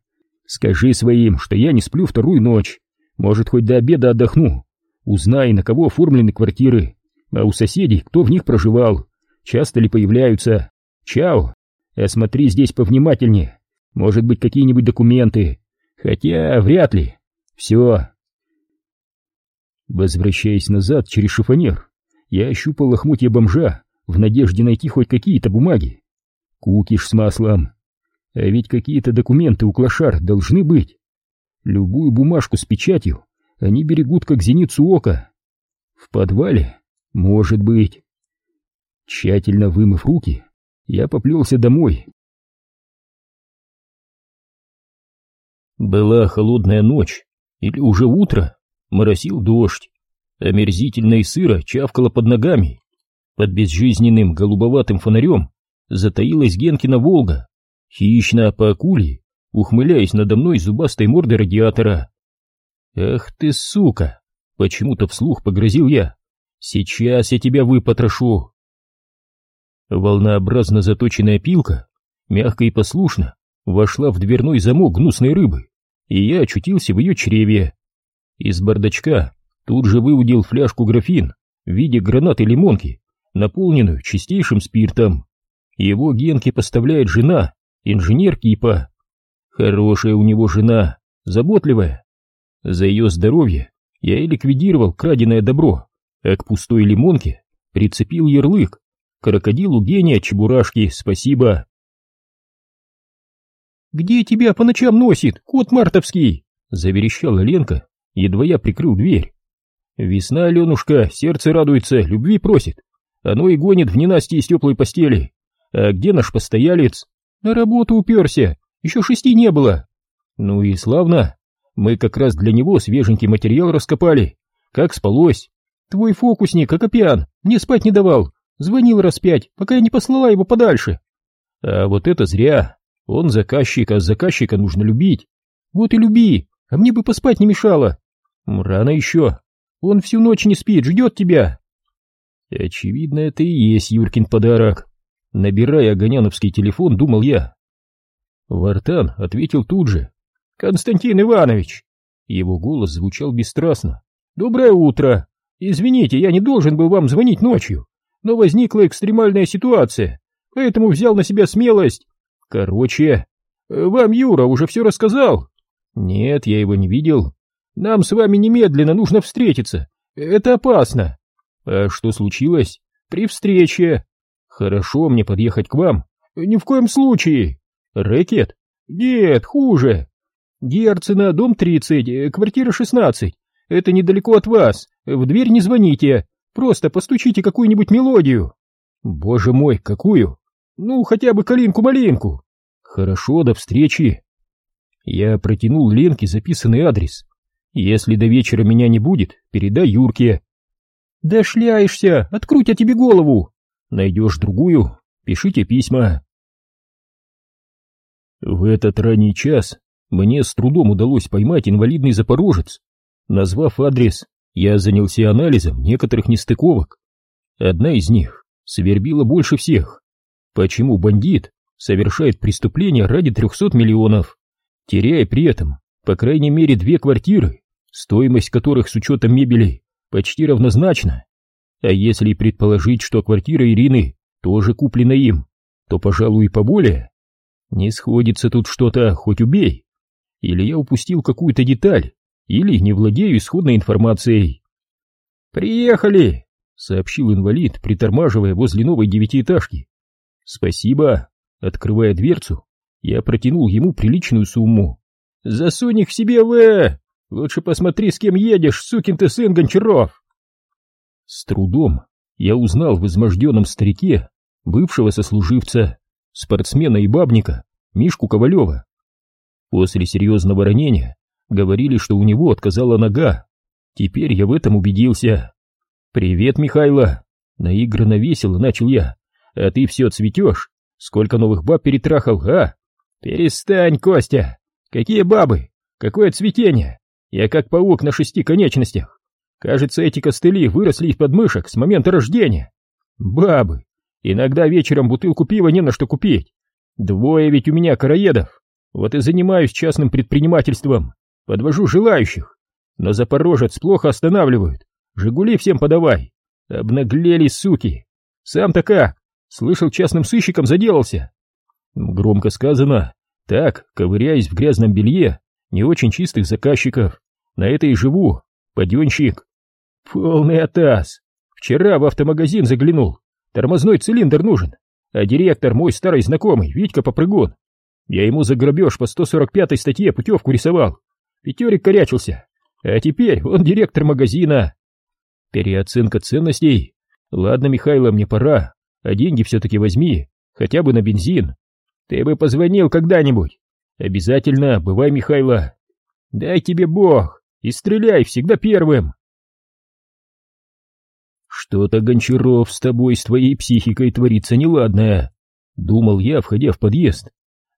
Скажи своим, что я не сплю вторую ночь. Может, хоть до обеда отдохну. Узнай, на кого оформлены квартиры, а у соседей кто в них проживал, часто ли появляются. Чао. Осмотри здесь повнимательнее. Может быть, какие-нибудь документы. Хотя, вряд ли. Все. Возвращаясь назад через шифонер, я ощупал лохмотья бомжа в надежде найти хоть какие-то бумаги. Кукиш с маслом. А ведь какие-то документы у клошар должны быть. Любую бумажку с печатью они берегут как зеницу ока. В подвале? Может быть. Тщательно вымыв руки, я поплелся домой. Была холодная ночь, или уже утро, моросил дождь. Омерзительно и сыро чавкало под ногами. Под безжизненным голубоватым фонарем затаилась Генкина Волга, хищно по акуле, ухмыляясь надо мной зубастой мордой радиатора. «Ах ты, сука!» — почему-то вслух погрозил я. «Сейчас я тебя выпотрошу!» Волнообразно заточенная пилка, мягко и послушно, вошла в дверной замок гнусной рыбы, и я очутился в ее чреве. Из бардачка тут же выудил фляжку-графин в виде гранаты-лимонки, наполненную чистейшим спиртом. Его Генке поставляет жена, инженер Кипа. Хорошая у него жена, заботливая. За ее здоровье я и ликвидировал краденое добро, а к пустой лимонке прицепил ярлык крокодилу гения Чебурашки, спасибо. «Где тебя по ночам носит, кот мартовский?» — заверещала Ленка, едва я прикрыл дверь. «Весна, Аленушка, сердце радуется, любви просит. Оно и гонит в ненастье из теплой постели. А где наш постоялец? На работу уперся, еще шести не было. Ну и славно. Мы как раз для него свеженький материал раскопали. Как спалось? Твой фокусник, Акопян, мне спать не давал. Звонил раз пять, пока я не послала его подальше. А вот это зря. Он заказчик, а заказчика нужно любить. Вот и люби, а мне бы поспать не мешало. Рано еще. Он всю ночь не спит, ждет тебя. Очевидно, это и есть Юркин подарок. Набирая Огоняновский телефон, думал я. Вартан ответил тут же. «Константин Иванович!» Его голос звучал бесстрастно. «Доброе утро! Извините, я не должен был вам звонить ночью но возникла экстремальная ситуация, поэтому взял на себя смелость. Короче, вам Юра уже все рассказал? Нет, я его не видел. Нам с вами немедленно нужно встретиться. Это опасно. А что случилось? При встрече. Хорошо мне подъехать к вам. Ни в коем случае. Рэкет? Нет, хуже. Герцена, дом 30, квартира 16. Это недалеко от вас. В дверь не звоните. Просто постучите какую-нибудь мелодию. Боже мой, какую? Ну, хотя бы калинку-малинку. Хорошо, до встречи. Я протянул Ленке записанный адрес. Если до вечера меня не будет, передай Юрке. Да шляешься, откруть я тебе голову. Найдешь другую, пишите письма. В этот ранний час мне с трудом удалось поймать инвалидный запорожец. Назвав адрес, я занялся анализом некоторых нестыковок. Одна из них свербила больше всех. Почему бандит совершает преступление ради 300 миллионов, теряя при этом, по крайней мере, две квартиры, стоимость которых с учетом мебели почти равнозначна? А если предположить, что квартира Ирины тоже куплена им, то, пожалуй, и поболее. Не сходится тут что-то, хоть убей. Или я упустил какую-то деталь, или не владею исходной информацией. «Приехали!» — сообщил инвалид, притормаживая возле новой девятиэтажки. «Спасибо!» — открывая дверцу, я протянул ему приличную сумму. «Засунь их себе в... Лучше посмотри, с кем едешь, сукин ты сын Гончаров!» С трудом я узнал в изможденном старике бывшего сослуживца, спортсмена и бабника Мишку Ковалева. После серьезного ранения Говорили, что у него отказала нога. Теперь я в этом убедился. «Привет, Михайло!» Наигранно весело начал я. «А ты все цветешь? Сколько новых баб перетрахал, а?» «Перестань, Костя! Какие бабы? Какое цветение? Я как паук на шести конечностях. Кажется, эти костыли выросли из подмышек с момента рождения. Бабы! Иногда вечером бутылку пива не на что купить. Двое ведь у меня короедов. Вот и занимаюсь частным предпринимательством подвожу желающих, но запорожец плохо останавливают, Жигули всем подавай, обнаглели суки, сам-то как, слышал, частным сыщиком заделался. Громко сказано, так, ковыряясь в грязном белье, не очень чистых заказчиков, на это и живу, паденщик. Полный атас, вчера в автомагазин заглянул, тормозной цилиндр нужен, а директор мой старый знакомый, Витька Попрыгун. Я ему за грабеж по 145 статье путевку рисовал. Пятерик корячился. А теперь он директор магазина. Переоценка ценностей. Ладно, Михайло, мне пора. А деньги все-таки возьми. Хотя бы на бензин. Ты бы позвонил когда-нибудь. Обязательно, бывай, Михайло. Дай тебе бог. И стреляй всегда первым. Что-то, Гончаров, с тобой, с твоей психикой творится неладное. Думал я, входя в подъезд.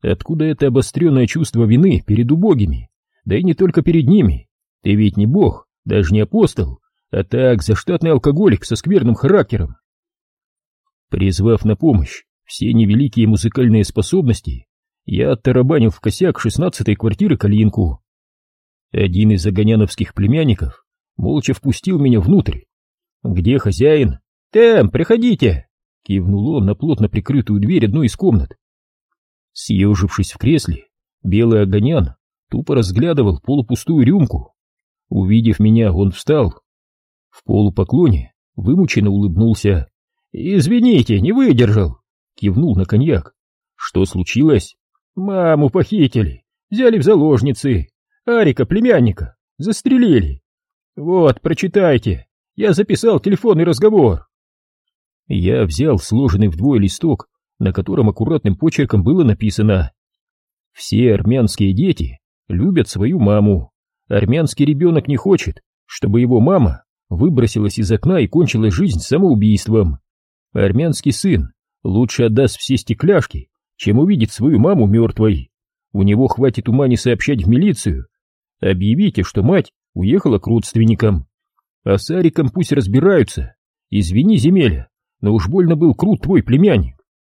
Откуда это обостренное чувство вины перед убогими? Да и не только перед ними. Ты ведь не бог, даже не апостол, а так заштатный алкоголик со скверным характером. Призвав на помощь все невеликие музыкальные способности, я оттарабанил в косяк шестнадцатой квартиры Калинку. Один из огоняновских племянников молча впустил меня внутрь. «Где хозяин?» «Тем, приходите!» — кивнул он на плотно прикрытую дверь одной из комнат. Съежившись в кресле, белый огонян тупо разглядывал полупустую рюмку. Увидев меня, он встал. В полупоклоне вымученно улыбнулся. «Извините, не выдержал!» — кивнул на коньяк. «Что случилось?» «Маму похитили, взяли в заложницы, Арика, племянника, застрелили. Вот, прочитайте, я записал телефонный разговор». Я взял сложенный вдвое листок на котором аккуратным почерком было написано «Все армянские дети любят свою маму. Армянский ребенок не хочет, чтобы его мама выбросилась из окна и кончила жизнь самоубийством. Армянский сын лучше отдаст все стекляшки, чем увидит свою маму мертвой. У него хватит ума не сообщать в милицию. Объявите, что мать уехала к родственникам. А с Ариком пусть разбираются. Извини, земеля, но уж больно был крут твой племянник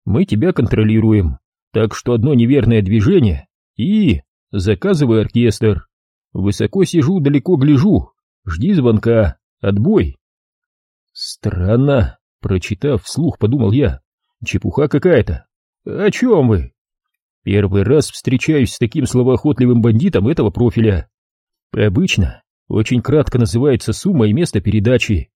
мы тебя контролируем, так что одно неверное движение и... Заказывай оркестр. Высоко сижу, далеко гляжу. Жди звонка. Отбой. Странно, прочитав вслух, подумал я. Чепуха какая-то. О чем вы? Первый раз встречаюсь с таким словоохотливым бандитом этого профиля. Обычно очень кратко называется сумма и место передачи.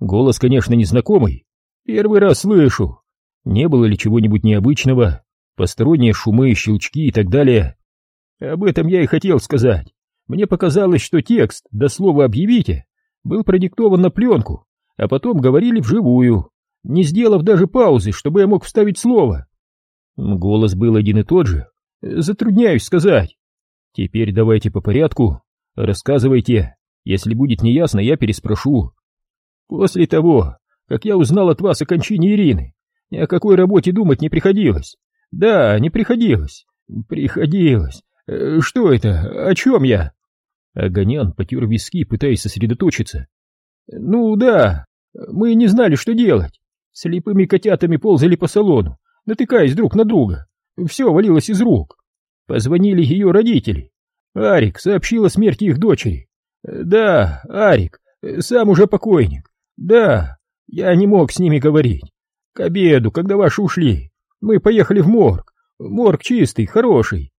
Голос, конечно, незнакомый. Первый раз слышу. Не было ли чего-нибудь необычного, посторонние шумы, щелчки и так далее? Об этом я и хотел сказать. Мне показалось, что текст, до слова «объявите», был продиктован на пленку, а потом говорили вживую, не сделав даже паузы, чтобы я мог вставить слово. Голос был один и тот же. Затрудняюсь сказать. Теперь давайте по порядку. Рассказывайте. Если будет неясно, я переспрошу. После того, как я узнал от вас о кончине Ирины, ни о какой работе думать не приходилось. Да, не приходилось. Приходилось. Э, что это? О чем я? Огонян потер виски, пытаясь сосредоточиться. Ну да, мы не знали, что делать. Слепыми котятами ползали по салону, натыкаясь друг на друга. Все валилось из рук. Позвонили ее родители. Арик сообщил о смерти их дочери. Да, Арик, сам уже покойник. Да, я не мог с ними говорить. К обеду, когда ваши ушли, мы поехали в морг. Морг чистый, хороший.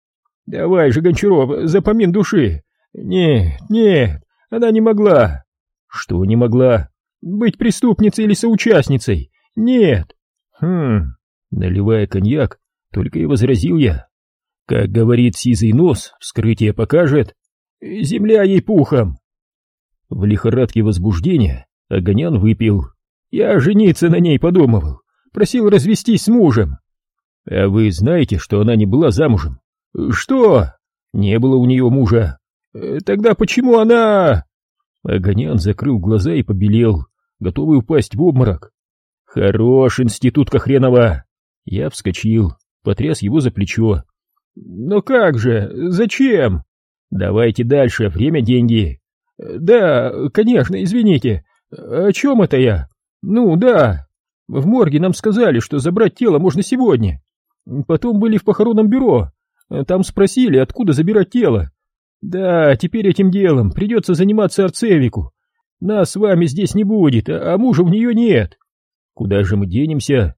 Давай же, Гончаров, запомин души. Нет, нет, она не могла. Что не могла? Быть преступницей или соучастницей? Нет. Хм, наливая коньяк, только и возразил я. Как говорит сизый нос, вскрытие покажет. Земля ей пухом. В лихорадке возбуждения Огонян выпил. Я жениться на ней подумывал просил развестись с мужем. А вы знаете, что она не была замужем? Что? Не было у нее мужа. Э, тогда почему она... Огонян закрыл глаза и побелел, готовый упасть в обморок. Хорош, институтка хренова. Я вскочил, потряс его за плечо. Но как же? Зачем? Давайте дальше, время деньги. Да, конечно, извините. О чем это я? Ну, да. В морге нам сказали, что забрать тело можно сегодня. Потом были в похоронном бюро. Там спросили, откуда забирать тело. Да, теперь этим делом придется заниматься Арцевику. Нас с вами здесь не будет, а мужа в нее нет. Куда же мы денемся?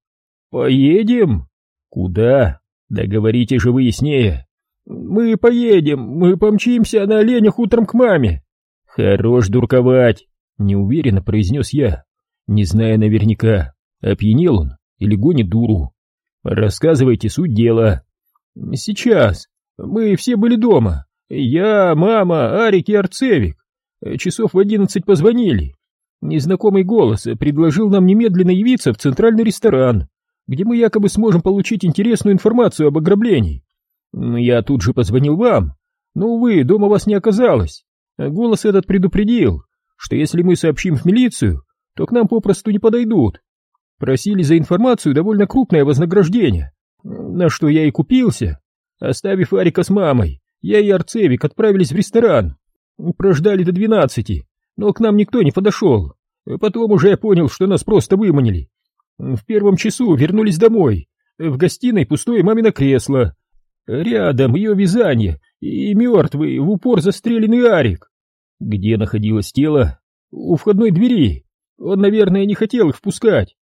Поедем? Куда? Договорите же вы яснее. Мы поедем, мы помчимся на оленях утром к маме. Хорош дурковать, неуверенно произнес я, не зная наверняка, Опьянел он или гонит дуру? Рассказывайте суть дела. Сейчас. Мы все были дома. Я, мама, Арик и Арцевик. Часов в одиннадцать позвонили. Незнакомый голос предложил нам немедленно явиться в центральный ресторан, где мы якобы сможем получить интересную информацию об ограблении. Я тут же позвонил вам, но, увы, дома вас не оказалось. Голос этот предупредил, что если мы сообщим в милицию, то к нам попросту не подойдут. Просили за информацию довольно крупное вознаграждение, на что я и купился. Оставив Арика с мамой, я и Арцевик отправились в ресторан. Прождали до двенадцати, но к нам никто не подошел. Потом уже я понял, что нас просто выманили. В первом часу вернулись домой. В гостиной пустое мамино кресло. Рядом ее вязание и мертвый, в упор застреленный Арик. Где находилось тело? У входной двери. Он, наверное, не хотел их впускать.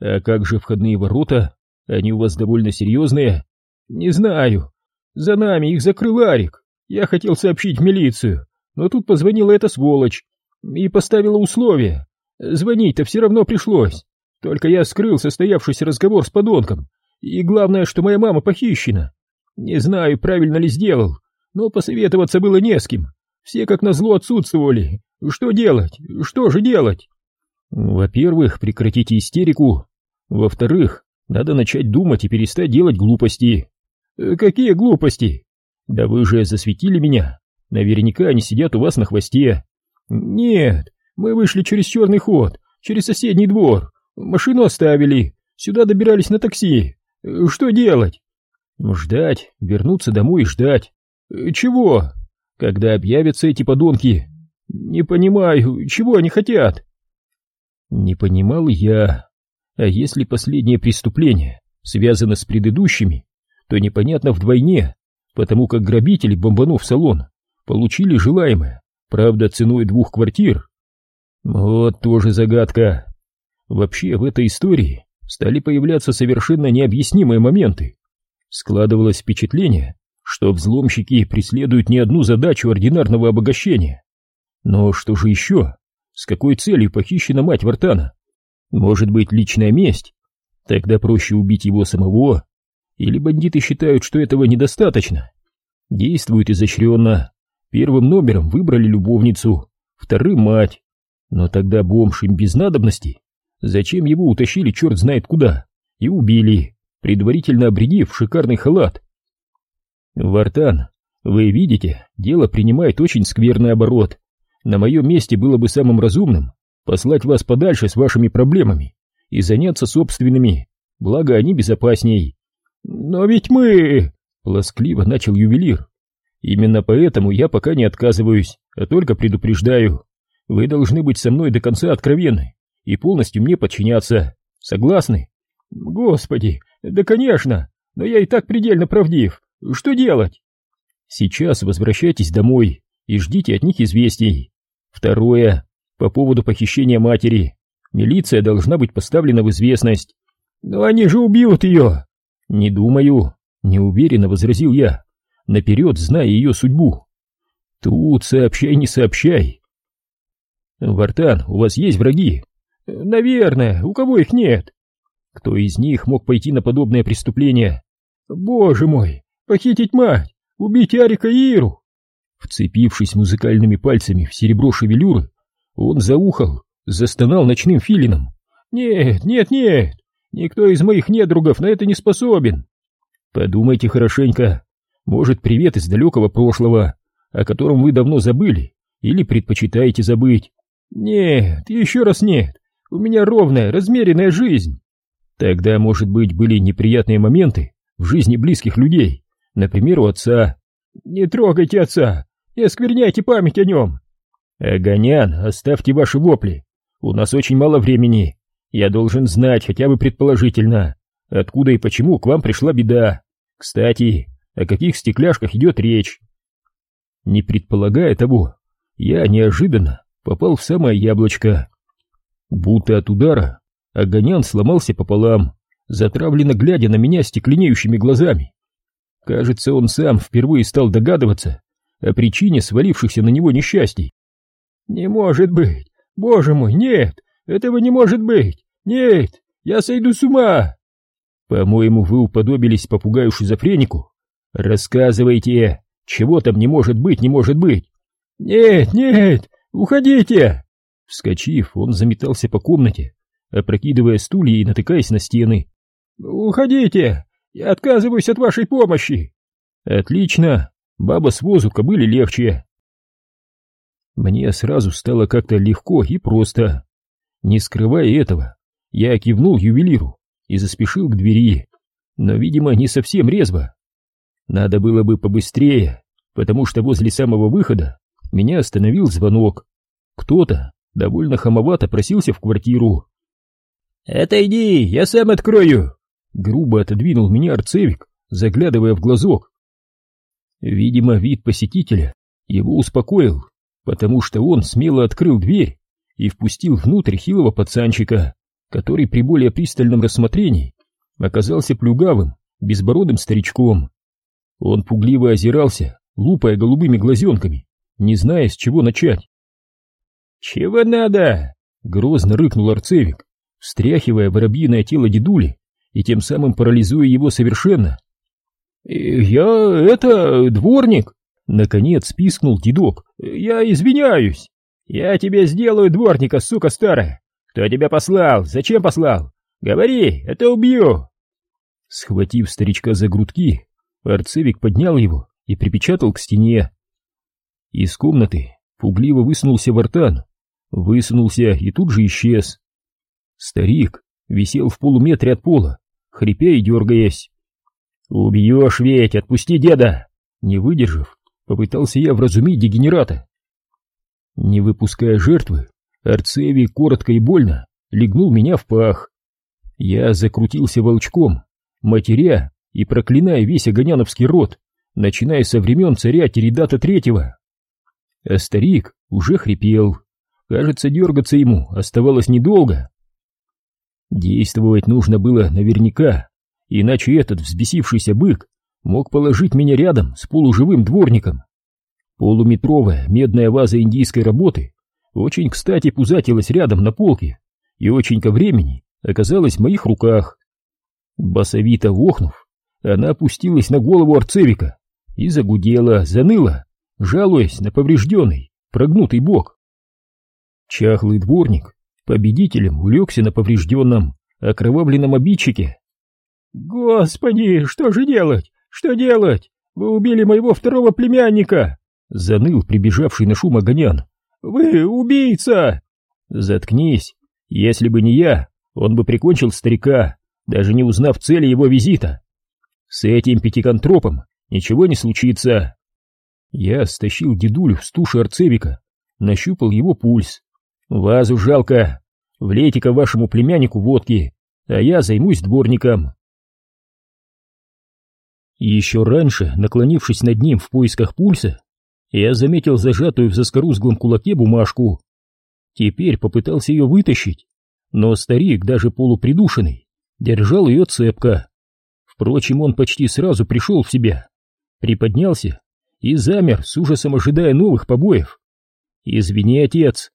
А как же входные ворота? Они у вас довольно серьезные. Не знаю. За нами их закрыл Арик. Я хотел сообщить в милицию, но тут позвонила эта сволочь и поставила условия. Звонить-то все равно пришлось. Только я скрыл состоявшийся разговор с подонком. И главное, что моя мама похищена. Не знаю, правильно ли сделал, но посоветоваться было не с кем. Все как назло отсутствовали. Что делать? Что же делать? Во-первых, прекратите истерику. Во-вторых, надо начать думать и перестать делать глупости. Э, какие глупости? Да вы же засветили меня. Наверняка они сидят у вас на хвосте. Нет, мы вышли через черный ход, через соседний двор. Машину оставили. Сюда добирались на такси. Э, что делать? Ждать, вернуться домой и ждать. Э, чего? Когда объявятся эти подонки? Не понимаю, чего они хотят? Не понимал я. А если последнее преступление связано с предыдущими, то непонятно вдвойне, потому как грабители, бомбанув салон, получили желаемое, правда ценой двух квартир. Вот тоже загадка. Вообще в этой истории стали появляться совершенно необъяснимые моменты. Складывалось впечатление, что взломщики преследуют не одну задачу ординарного обогащения. Но что же еще? С какой целью похищена мать Вартана? Может быть, личная месть? Тогда проще убить его самого. Или бандиты считают, что этого недостаточно? Действуют изощренно. Первым номером выбрали любовницу, вторым мать. Но тогда бомж им без надобности. Зачем его утащили черт знает куда? И убили, предварительно обредив шикарный халат. Вартан, вы видите, дело принимает очень скверный оборот. На моем месте было бы самым разумным послать вас подальше с вашими проблемами и заняться собственными, благо они безопасней. Но ведь мы... Плоскливо начал ювелир. Именно поэтому я пока не отказываюсь, а только предупреждаю. Вы должны быть со мной до конца откровенны и полностью мне подчиняться. Согласны? Господи, да конечно, но я и так предельно правдив. Что делать? Сейчас возвращайтесь домой и ждите от них известий. Второе. По поводу похищения матери. Милиция должна быть поставлена в известность. Но они же убьют ее. Не думаю. Неуверенно возразил я, наперед зная ее судьбу. Тут сообщай, не сообщай. Вартан, у вас есть враги? Наверное, у кого их нет? Кто из них мог пойти на подобное преступление? Боже мой, похитить мать, убить Арика и Иру. Вцепившись музыкальными пальцами в серебро шевелюры, он заухал, застонал ночным филином. «Нет, нет, нет! Никто из моих недругов на это не способен!» «Подумайте хорошенько. Может, привет из далекого прошлого, о котором вы давно забыли или предпочитаете забыть?» «Нет, еще раз нет. У меня ровная, размеренная жизнь». «Тогда, может быть, были неприятные моменты в жизни близких людей, например, у отца?» «Не трогайте отца! Не оскверняйте память о нем!» «Огонян, оставьте ваши вопли. У нас очень мало времени. Я должен знать, хотя бы предположительно, откуда и почему к вам пришла беда. Кстати, о каких стекляшках идет речь?» Не предполагая того, я неожиданно попал в самое яблочко. Будто от удара Огонян сломался пополам, затравленно глядя на меня стекленеющими глазами. Кажется, он сам впервые стал догадываться о причине свалившихся на него несчастий. «Не может быть! Боже мой, нет! Этого не может быть! Нет! Я сойду с ума!» «По-моему, вы уподобились попугаю-шизофренику, Рассказывайте, чего там не может быть, не может быть. Нет, нет, уходите. Вскочив, он заметался по комнате, опрокидывая стулья и натыкаясь на стены. Уходите, я отказываюсь от вашей помощи. Отлично, баба с возу кобыли легче. Мне сразу стало как-то легко и просто. Не скрывая этого, я кивнул ювелиру и заспешил к двери, но, видимо, не совсем резво. Надо было бы побыстрее, потому что возле самого выхода меня остановил звонок. Кто-то довольно хамовато просился в квартиру. «Отойди, я сам открою!» Грубо отодвинул меня Арцевик, заглядывая в глазок. Видимо, вид посетителя его успокоил, потому что он смело открыл дверь и впустил внутрь хилого пацанчика, который при более пристальном рассмотрении оказался плюгавым, безбородым старичком. Он пугливо озирался, лупая голубыми глазенками, не зная, с чего начать. «Чего надо?» — грозно рыкнул Арцевик, встряхивая воробьиное тело дедули и тем самым парализуя его совершенно. «Я... это... дворник!» Наконец пискнул дедок. «Я извиняюсь! Я тебе сделаю дворника, сука старая! Кто тебя послал? Зачем послал? Говори, это убью!» Схватив старичка за грудки, Арцевик поднял его и припечатал к стене. Из комнаты пугливо высунулся Вартан, высунулся и тут же исчез. Старик висел в полуметре от пола, хрипя и дергаясь. «Убьешь ведь, отпусти деда!» Не выдержав, попытался я вразумить дегенерата. Не выпуская жертвы, Арцевий коротко и больно легнул меня в пах. Я закрутился волчком, матеря и проклиная весь огоняновский род, начиная со времен царя Теридата Третьего. А старик уже хрипел. Кажется, дергаться ему оставалось недолго. Действовать нужно было наверняка, иначе этот взбесившийся бык мог положить меня рядом с полуживым дворником. Полуметровая медная ваза индийской работы очень кстати пузатилась рядом на полке и очень ко времени оказалась в моих руках. Басовито охнув, она опустилась на голову Арцевика и загудела, заныла, жалуясь на поврежденный, прогнутый бок. Чахлый дворник победителем улегся на поврежденном, окровавленном обидчике. «Господи, что же делать? Что делать? Вы убили моего второго племянника!» Заныл прибежавший на шум огонян. «Вы убийца!» «Заткнись! Если бы не я, он бы прикончил старика, даже не узнав цели его визита. С этим пятиконтропом ничего не случится!» Я стащил дедулю с туши Арцевика, нащупал его пульс. «Вазу жалко! Влейте-ка вашему племяннику водки, а я займусь дворником!» Еще раньше, наклонившись над ним в поисках пульса, я заметил зажатую в заскорузглом кулаке бумажку. Теперь попытался ее вытащить, но старик, даже полупридушенный, держал ее цепко. Впрочем, он почти сразу пришел в себя, приподнялся и замер, с ужасом ожидая новых побоев. «Извини, отец!»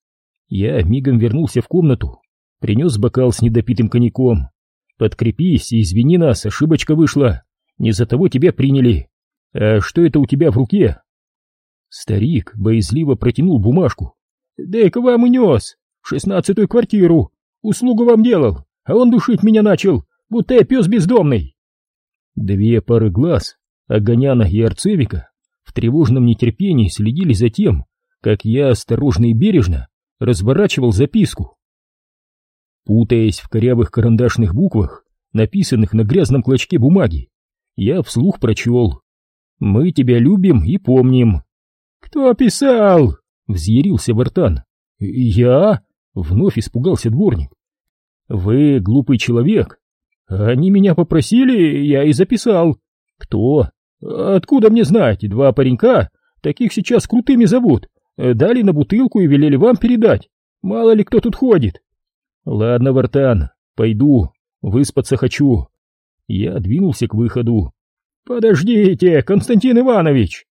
Я мигом вернулся в комнату, принес бокал с недопитым коньяком. «Подкрепись и извини нас, ошибочка вышла!» Не за того тебя приняли. А что это у тебя в руке? Старик боязливо протянул бумажку. Дай-ка вам унес. В шестнадцатую квартиру. Услугу вам делал, а он душить меня начал, будто я пес бездомный. Две пары глаз, Огоняна и Арцевика, в тревожном нетерпении следили за тем, как я осторожно и бережно разворачивал записку. Путаясь в корявых карандашных буквах, написанных на грязном клочке бумаги, я вслух прочел. «Мы тебя любим и помним». «Кто писал?» — взъярился Бартан. «Я?» — вновь испугался дворник. «Вы глупый человек. Они меня попросили, я и записал. Кто? Откуда мне знать? Два паренька, таких сейчас крутыми зовут. Дали на бутылку и велели вам передать. Мало ли кто тут ходит. Ладно, Вартан, пойду, выспаться хочу. Я двинулся к выходу. «Подождите, Константин Иванович!»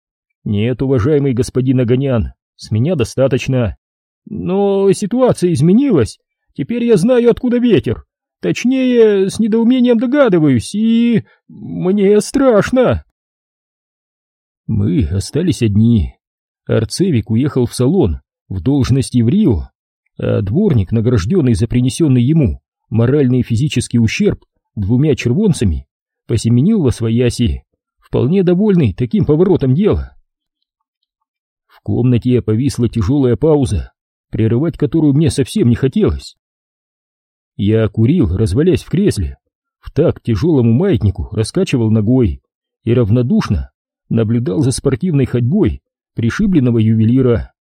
«Нет, уважаемый господин Огонян, с меня достаточно. Но ситуация изменилась. Теперь я знаю, откуда ветер. Точнее, с недоумением догадываюсь, и... мне страшно!» Мы остались одни. Арцевик уехал в салон в должности в Рио, а дворник, награжденный за принесенный ему моральный и физический ущерб двумя червонцами, посеменил во свояси, вполне довольный таким поворотом дела. Комнате повисла тяжелая пауза, прерывать которую мне совсем не хотелось. Я курил, развалясь в кресле, в так тяжелому маятнику раскачивал ногой и равнодушно наблюдал за спортивной ходьбой пришибленного ювелира.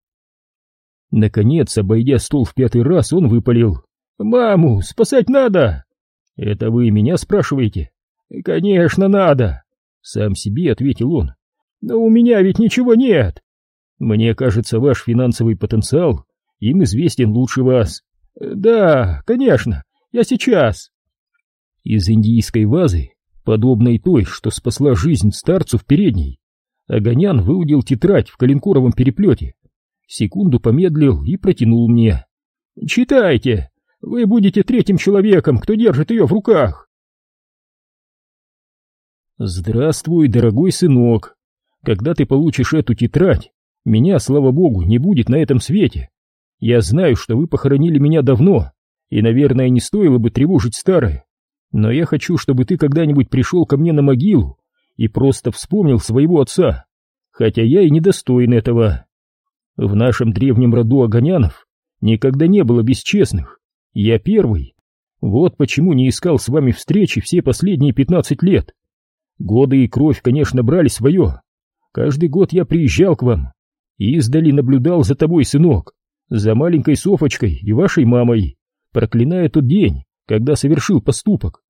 Наконец, обойдя стол в пятый раз, он выпалил. «Маму спасать надо!» «Это вы меня спрашиваете?» «Конечно, надо!» Сам себе ответил он. «Но у меня ведь ничего нет!» «Мне кажется, ваш финансовый потенциал им известен лучше вас». «Да, конечно, я сейчас!» Из индийской вазы, подобной той, что спасла жизнь старцу в передней, Огонян выудил тетрадь в коленкоровом переплете, секунду помедлил и протянул мне. «Читайте! Вы будете третьим человеком, кто держит ее в руках!» «Здравствуй, дорогой сынок! Когда ты получишь эту тетрадь, меня, слава богу, не будет на этом свете. Я знаю, что вы похоронили меня давно, и, наверное, не стоило бы тревожить старое, но я хочу, чтобы ты когда-нибудь пришел ко мне на могилу и просто вспомнил своего отца, хотя я и недостоин этого. В нашем древнем роду Огонянов никогда не было бесчестных. Я первый. Вот почему не искал с вами встречи все последние пятнадцать лет. Годы и кровь, конечно, брали свое. Каждый год я приезжал к вам издали наблюдал за тобой, сынок, за маленькой Софочкой и вашей мамой, проклиная тот день, когда совершил поступок.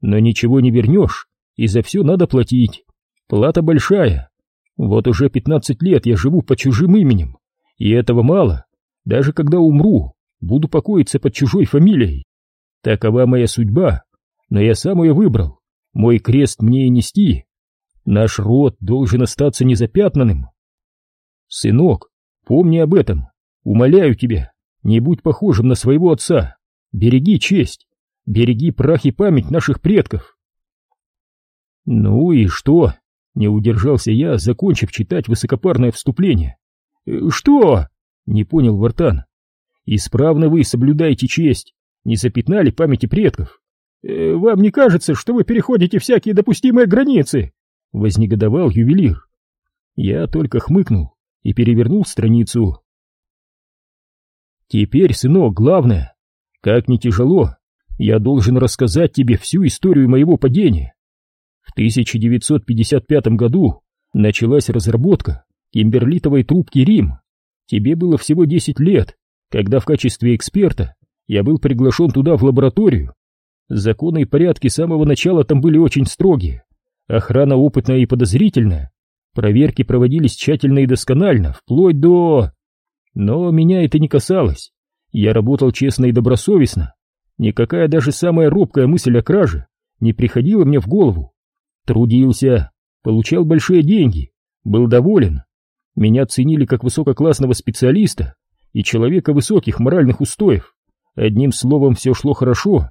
Но ничего не вернешь, и за все надо платить. Плата большая. Вот уже пятнадцать лет я живу под чужим именем, и этого мало. Даже когда умру, буду покоиться под чужой фамилией. Такова моя судьба, но я сам ее выбрал. Мой крест мне и нести. Наш род должен остаться незапятнанным. Сынок, помни об этом. Умоляю тебя, не будь похожим на своего отца. Береги честь, береги прах и память наших предков. Ну и что? Не удержался я, закончив читать высокопарное вступление. «Э, «Что?» — не понял Вартан. «Исправно вы соблюдаете честь, не запятнали памяти предков. Э, вам не кажется, что вы переходите всякие допустимые границы?» — вознегодовал ювелир. Я только хмыкнул и перевернул страницу. «Теперь, сынок, главное, как ни тяжело, я должен рассказать тебе всю историю моего падения. В 1955 году началась разработка кимберлитовой трубки «Рим». Тебе было всего 10 лет, когда в качестве эксперта я был приглашен туда в лабораторию. Законы и порядки с самого начала там были очень строгие. Охрана опытная и подозрительная. Проверки проводились тщательно и досконально, вплоть до... Но меня это не касалось. Я работал честно и добросовестно. Никакая даже самая робкая мысль о краже не приходила мне в голову. Трудился, получал большие деньги, был доволен. Меня ценили как высококлассного специалиста и человека высоких моральных устоев. Одним словом, все шло хорошо.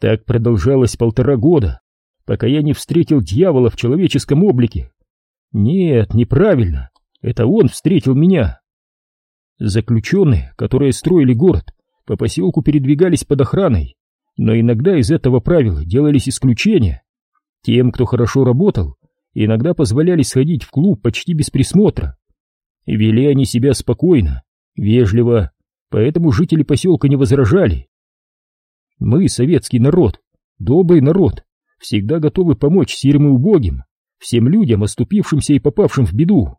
Так продолжалось полтора года, пока я не встретил дьявола в человеческом облике. Нет, неправильно, это он встретил меня. Заключенные, которые строили город, по поселку передвигались под охраной, но иногда из этого правила делались исключения. Тем, кто хорошо работал, иногда позволяли сходить в клуб почти без присмотра. Вели они себя спокойно, вежливо, поэтому жители поселка не возражали. Мы, советский народ, добрый народ, всегда готовы помочь сирым и убогим, всем людям, оступившимся и попавшим в беду.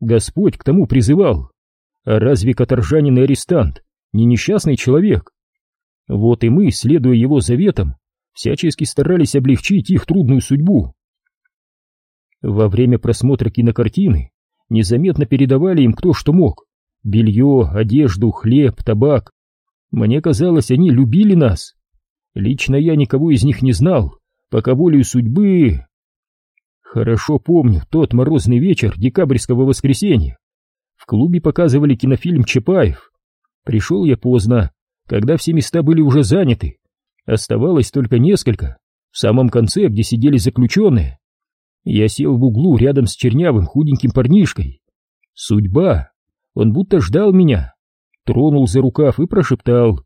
Господь к тому призывал. А разве каторжанин и арестант не несчастный человек? Вот и мы, следуя его заветам, всячески старались облегчить их трудную судьбу. Во время просмотра кинокартины незаметно передавали им кто что мог. Белье, одежду, хлеб, табак. Мне казалось, они любили нас. Лично я никого из них не знал, пока волею судьбы... Хорошо помню тот морозный вечер декабрьского воскресенья. В клубе показывали кинофильм «Чапаев». Пришел я поздно, когда все места были уже заняты, Оставалось только несколько, в самом конце, где сидели заключенные. Я сел в углу рядом с чернявым худеньким парнишкой. Судьба. Он будто ждал меня. Тронул за рукав и прошептал.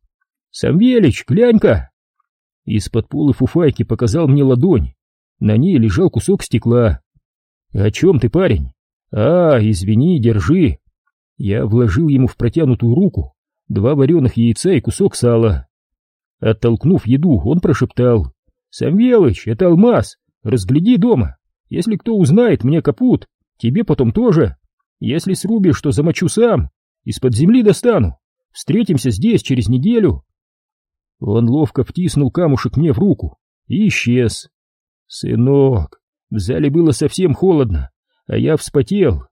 «Самвелич, глянь-ка!» Из-под полы фуфайки показал мне ладонь. На ней лежал кусок стекла. «О чем ты, парень?» «А, извини, держи». Я вложил ему в протянутую руку два вареных яйца и кусок сала. Оттолкнув еду, он прошептал. «Самвелыч, это алмаз! Разгляди дома! Если кто узнает, мне капут, тебе потом тоже! Если срубишь, то замочу сам, из-под земли достану! Встретимся здесь через неделю!» Он ловко втиснул камушек мне в руку и исчез. «Сынок, в зале было совсем холодно, а я вспотел.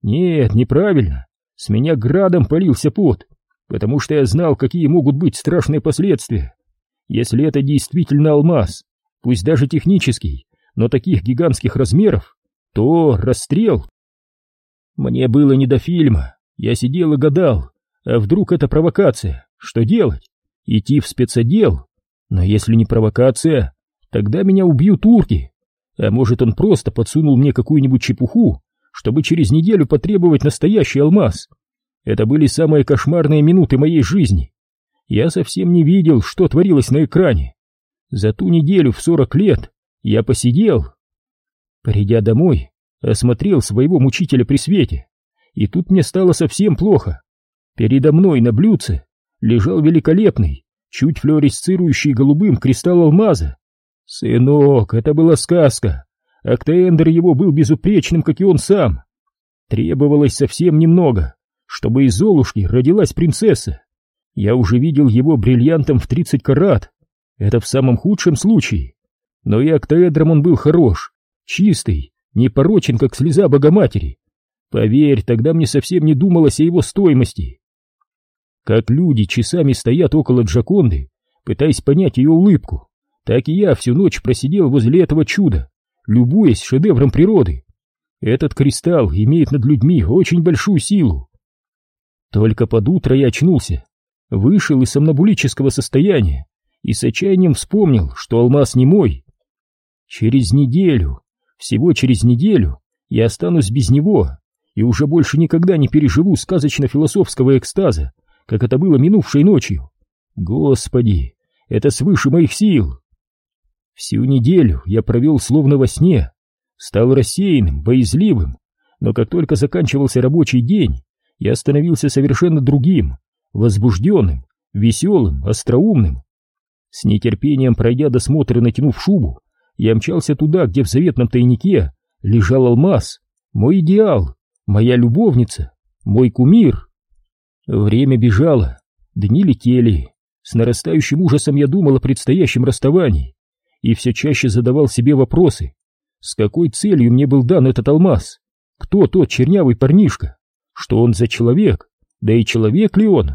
Нет, неправильно, с меня градом полился пот, потому что я знал, какие могут быть страшные последствия. Если это действительно алмаз, пусть даже технический, но таких гигантских размеров, то расстрел. Мне было не до фильма, я сидел и гадал, а вдруг это провокация, что делать? Идти в спецотдел? Но если не провокация, тогда меня убьют турки. А может он просто подсунул мне какую-нибудь чепуху, чтобы через неделю потребовать настоящий алмаз? Это были самые кошмарные минуты моей жизни. Я совсем не видел, что творилось на экране. За ту неделю в сорок лет я посидел. Придя домой, осмотрел своего мучителя при свете, и тут мне стало совсем плохо. Передо мной на блюдце лежал великолепный, чуть флуоресцирующий голубым кристалл алмаза. Сынок, это была сказка. Октаэндер его был безупречным, как и он сам. Требовалось совсем немного, чтобы из Золушки родилась принцесса. Я уже видел его бриллиантом в 30 карат. Это в самом худшем случае. Но и октаэдром он был хорош, чистый, непорочен, как слеза Богоматери. Поверь, тогда мне совсем не думалось о его стоимости. Как люди часами стоят около Джаконды, пытаясь понять ее улыбку, так и я всю ночь просидел возле этого чуда, любуясь шедевром природы. Этот кристалл имеет над людьми очень большую силу. Только под утро я очнулся, вышел из сомнобулического состояния и с отчаянием вспомнил, что алмаз не мой. Через неделю, всего через неделю, я останусь без него и уже больше никогда не переживу сказочно-философского экстаза, как это было минувшей ночью. Господи, это свыше моих сил. Всю неделю я провел словно во сне, стал рассеянным, боязливым, но как только заканчивался рабочий день, я становился совершенно другим, возбужденным, веселым, остроумным. С нетерпением пройдя досмотр и натянув шубу, я мчался туда, где в заветном тайнике лежал алмаз, мой идеал, моя любовница, мой кумир. Время бежало, дни летели. С нарастающим ужасом я думал о предстоящем расставании и все чаще задавал себе вопросы. С какой целью мне был дан этот алмаз? Кто тот чернявый парнишка? Что он за человек? Да и человек ли он?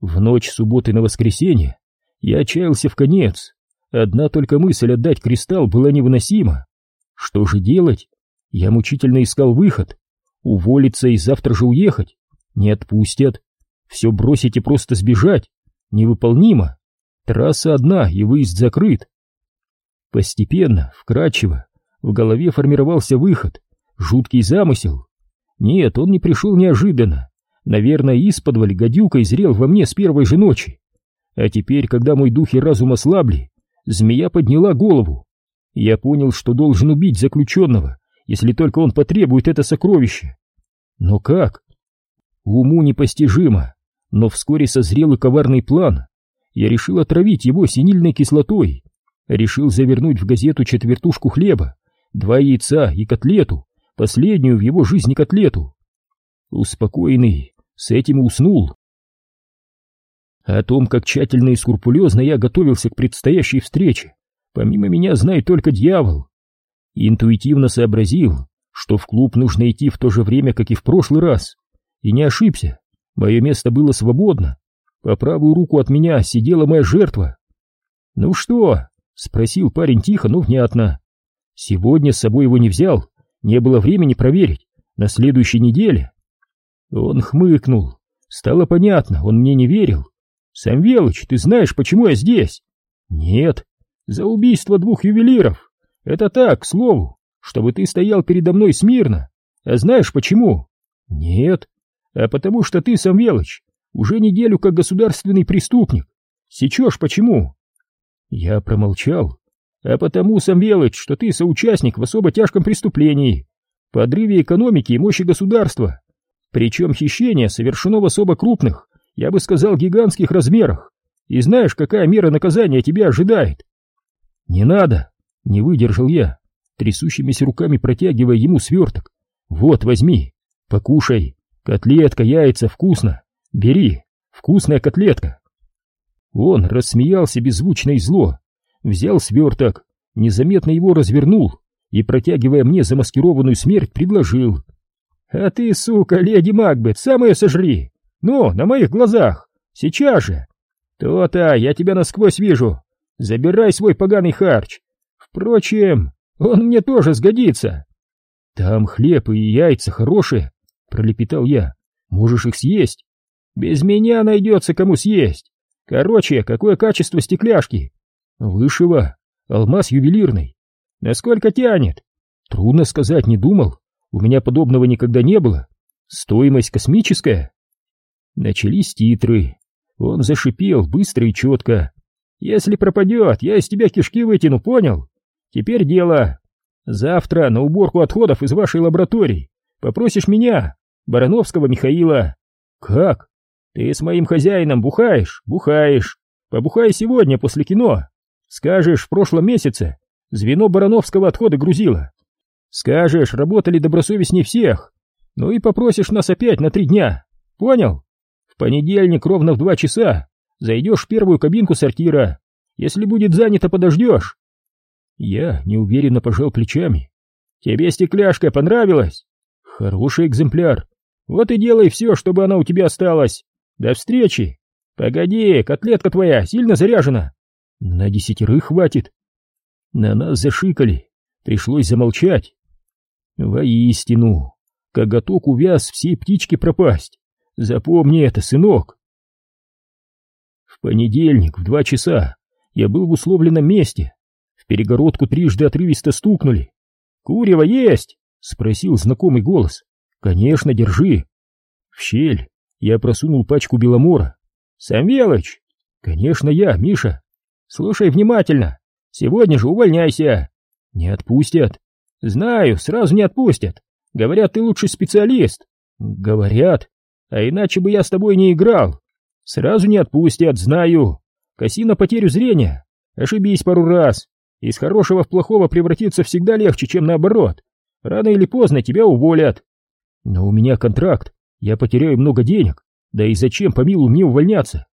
В ночь субботы на воскресенье я отчаялся в конец. Одна только мысль отдать кристалл была невыносима. Что же делать? Я мучительно искал выход. Уволиться и завтра же уехать. Не отпустят. Все бросить и просто сбежать. Невыполнимо. Трасса одна, и выезд закрыт. Постепенно, вкрадчиво, в голове формировался выход, жуткий замысел. Нет, он не пришел неожиданно. Наверное, исподволь гадюка изрел во мне с первой же ночи. А теперь, когда мой дух и разум ослабли, змея подняла голову. Я понял, что должен убить заключенного, если только он потребует это сокровище. Но как? Уму непостижимо, но вскоре созрел и коварный план. Я решил отравить его синильной кислотой, решил завернуть в газету четвертушку хлеба, два яйца и котлету, последнюю в его жизни котлету. Успокоенный, с этим уснул. О том, как тщательно и скрупулезно я готовился к предстоящей встрече, помимо меня знает только дьявол. Интуитивно сообразил, что в клуб нужно идти в то же время, как и в прошлый раз. И не ошибся, мое место было свободно. По правую руку от меня сидела моя жертва. «Ну что?» — спросил парень тихо, но внятно. «Сегодня с собой его не взял, не было времени проверить. На следующей неделе. Он хмыкнул. Стало понятно, он мне не верил. Самвелыч, ты знаешь, почему я здесь? Нет. За убийство двух ювелиров. Это так, к слову, чтобы ты стоял передо мной смирно. А знаешь почему? Нет. А потому что ты, Самвелыч, уже неделю как государственный преступник. Сечешь почему? Я промолчал. А потому, Самвелыч, что ты соучастник в особо тяжком преступлении, подрыве экономики и мощи государства. Причем хищение совершено в особо крупных, я бы сказал, гигантских размерах. И знаешь, какая мера наказания тебя ожидает? Не надо, не выдержал я, трясущимися руками протягивая ему сверток. Вот, возьми, покушай, котлетка, яйца, вкусно. Бери, вкусная котлетка. Он рассмеялся беззвучно и зло, взял сверток, незаметно его развернул и, протягивая мне замаскированную смерть, предложил. «А ты, сука, леди Макбет, самое сожри! Ну, на моих глазах! Сейчас же! То-то, я тебя насквозь вижу! Забирай свой поганый харч! Впрочем, он мне тоже сгодится!» «Там хлеб и яйца хорошие!» — пролепетал я. «Можешь их съесть?» «Без меня найдется кому съесть! Короче, какое качество стекляшки?» «Вышего, алмаз ювелирный. Насколько тянет?» «Трудно сказать, не думал. У меня подобного никогда не было. Стоимость космическая. Начались титры. Он зашипел быстро и четко. Если пропадет, я из тебя кишки вытяну, понял? Теперь дело. Завтра на уборку отходов из вашей лаборатории попросишь меня, Барановского Михаила. Как? Ты с моим хозяином бухаешь, бухаешь. Побухай сегодня после кино. Скажешь, в прошлом месяце звено Барановского отхода грузило. Скажешь, работали добросовестнее всех. Ну и попросишь нас опять на три дня. Понял? В понедельник ровно в два часа зайдешь в первую кабинку сортира. Если будет занято, подождешь. Я неуверенно пожал плечами. Тебе стекляшка понравилась? Хороший экземпляр. Вот и делай все, чтобы она у тебя осталась. До встречи. Погоди, котлетка твоя сильно заряжена. На десятерых хватит. На нас зашикали. Пришлось замолчать. Воистину, коготок увяз, всей птички пропасть. Запомни это, сынок. В понедельник в два часа я был в условленном месте. В перегородку трижды отрывисто стукнули. «Курево есть?» — спросил знакомый голос. «Конечно, держи». В щель я просунул пачку беломора. «Самвелыч!» «Конечно я, Миша!» «Слушай внимательно! Сегодня же увольняйся!» «Не отпустят!» Знаю, сразу не отпустят. Говорят, ты лучший специалист. Говорят. А иначе бы я с тобой не играл. Сразу не отпустят, знаю. Коси на потерю зрения. Ошибись пару раз. Из хорошего в плохого превратиться всегда легче, чем наоборот. Рано или поздно тебя уволят. Но у меня контракт. Я потеряю много денег. Да и зачем, помилу, мне увольняться?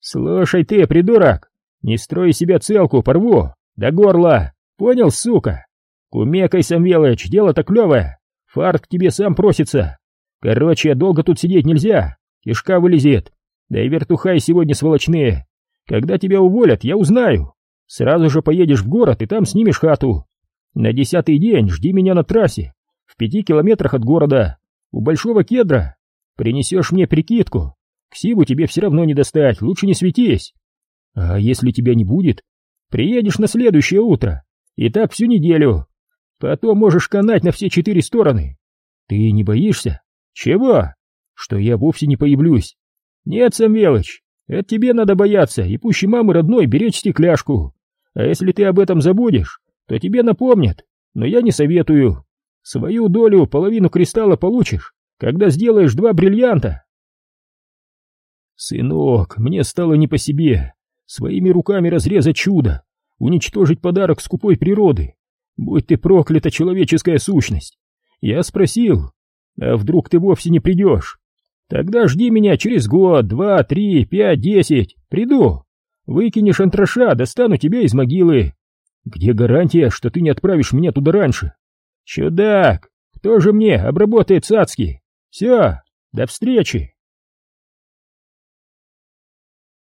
Слушай ты, придурок, не строй себя целку, порву. До горла. Понял, сука? «Кумекай, Самвелыч, дело-то клевое. Фарт к тебе сам просится. Короче, долго тут сидеть нельзя. Кишка вылезет. Да и вертухай сегодня сволочные. Когда тебя уволят, я узнаю. Сразу же поедешь в город и там снимешь хату. На десятый день жди меня на трассе, в пяти километрах от города, у Большого Кедра. Принесешь мне прикидку. Ксиву тебе все равно не достать, лучше не светись. А если тебя не будет? Приедешь на следующее утро. И так всю неделю. Потом можешь канать на все четыре стороны. Ты не боишься? Чего? Что я вовсе не появлюсь. Нет, Самвелыч, это тебе надо бояться и пуще мамы родной беречь стекляшку. А если ты об этом забудешь, то тебе напомнят, но я не советую. Свою долю, половину кристалла получишь, когда сделаешь два бриллианта. Сынок, мне стало не по себе. Своими руками разрезать чудо, уничтожить подарок скупой природы, Будь ты проклята, человеческая сущность! Я спросил, а вдруг ты вовсе не придешь? Тогда жди меня через год, два, три, пять, десять. Приду. Выкинешь антраша, достану тебя из могилы. Где гарантия, что ты не отправишь меня туда раньше? Чудак, кто же мне обработает цацки? Все, до встречи.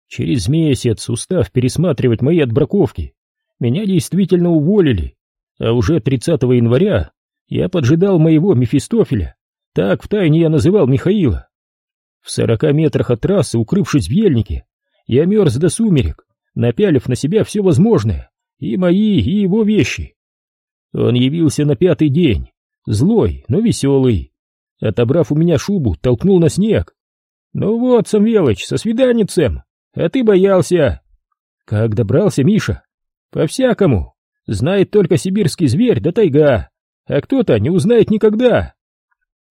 Через месяц, устав пересматривать мои отбраковки, меня действительно уволили а уже 30 января я поджидал моего Мефистофеля, так втайне я называл Михаила. В сорока метрах от трассы, укрывшись в ельнике, я мерз до сумерек, напялив на себя все возможное, и мои, и его вещи. Он явился на пятый день, злой, но веселый. Отобрав у меня шубу, толкнул на снег. «Ну вот, Самвелыч, со свиданицем, а ты боялся!» «Как добрался Миша?» «По-всякому. Знает только сибирский зверь да тайга, а кто-то не узнает никогда».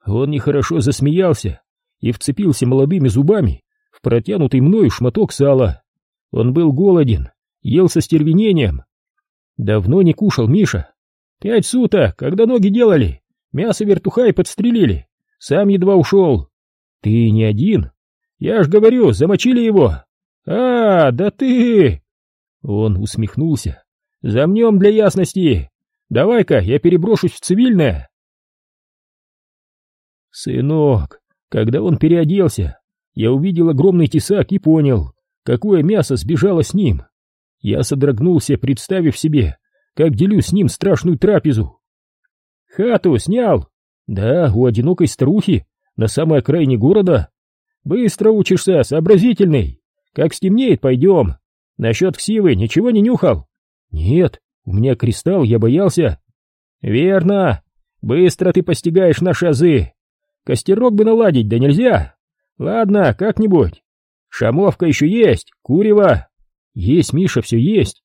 Он нехорошо засмеялся и вцепился молодыми зубами в протянутый мною шматок сала. Он был голоден, ел со стервенением. Давно не кушал Миша. Пять суток, когда ноги делали, мясо вертуха и подстрелили. Сам едва ушел. Ты не один? Я ж говорю, замочили его. А, да ты... Он усмехнулся. Замнем для ясности. Давай-ка я переброшусь в цивильное. Сынок, когда он переоделся, я увидел огромный тесак и понял, какое мясо сбежало с ним. Я содрогнулся, представив себе, как делю с ним страшную трапезу. Хату снял? Да, у одинокой старухи, на самой окраине города. Быстро учишься, сообразительный. Как стемнеет, пойдем. Насчет ксивы ничего не нюхал? Нет, у меня кристалл, я боялся. Верно. Быстро ты постигаешь наши азы. Костерок бы наладить, да нельзя. Ладно, как-нибудь. Шамовка еще есть, курева. Есть, Миша, все есть.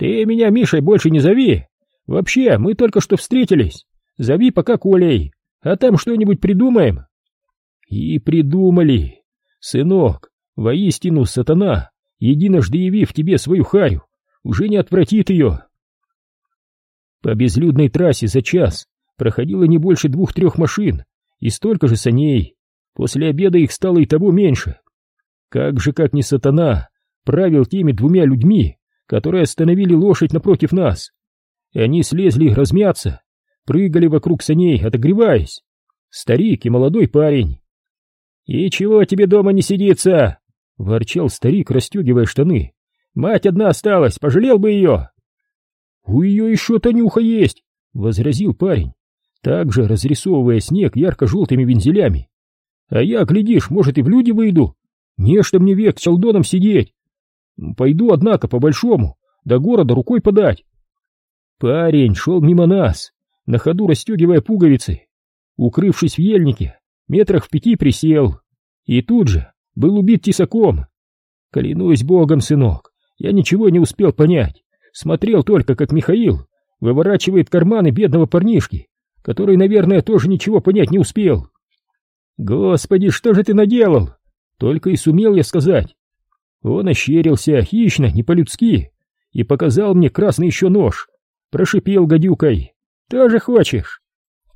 Ты меня Мишей больше не зови. Вообще, мы только что встретились. Зови пока Колей, а там что-нибудь придумаем. И придумали. Сынок, воистину сатана, единожды явив тебе свою харю, уже не отвратит ее. По безлюдной трассе за час проходило не больше двух-трех машин, и столько же саней. После обеда их стало и того меньше. Как же, как не сатана, правил теми двумя людьми, которые остановили лошадь напротив нас. Они слезли размяться, прыгали вокруг саней, отогреваясь. Старик и молодой парень. «И чего тебе дома не сидится?» — ворчал старик, расстегивая штаны. «Мать одна осталась, пожалел бы ее!» «У ее еще Танюха есть!» — возразил парень также разрисовывая снег ярко-желтыми вензелями. А я, глядишь, может и в люди выйду. Не что мне век с челдоном сидеть. Пойду, однако, по-большому, до города рукой подать. Парень шел мимо нас, на ходу расстегивая пуговицы. Укрывшись в ельнике, метрах в пяти присел. И тут же был убит тесаком. Клянусь богом, сынок, я ничего не успел понять. Смотрел только, как Михаил выворачивает карманы бедного парнишки который, наверное, тоже ничего понять не успел. «Господи, что же ты наделал?» Только и сумел я сказать. Он ощерился, хищно, не по-людски, и показал мне красный еще нож. Прошипел гадюкой. «Тоже хочешь?»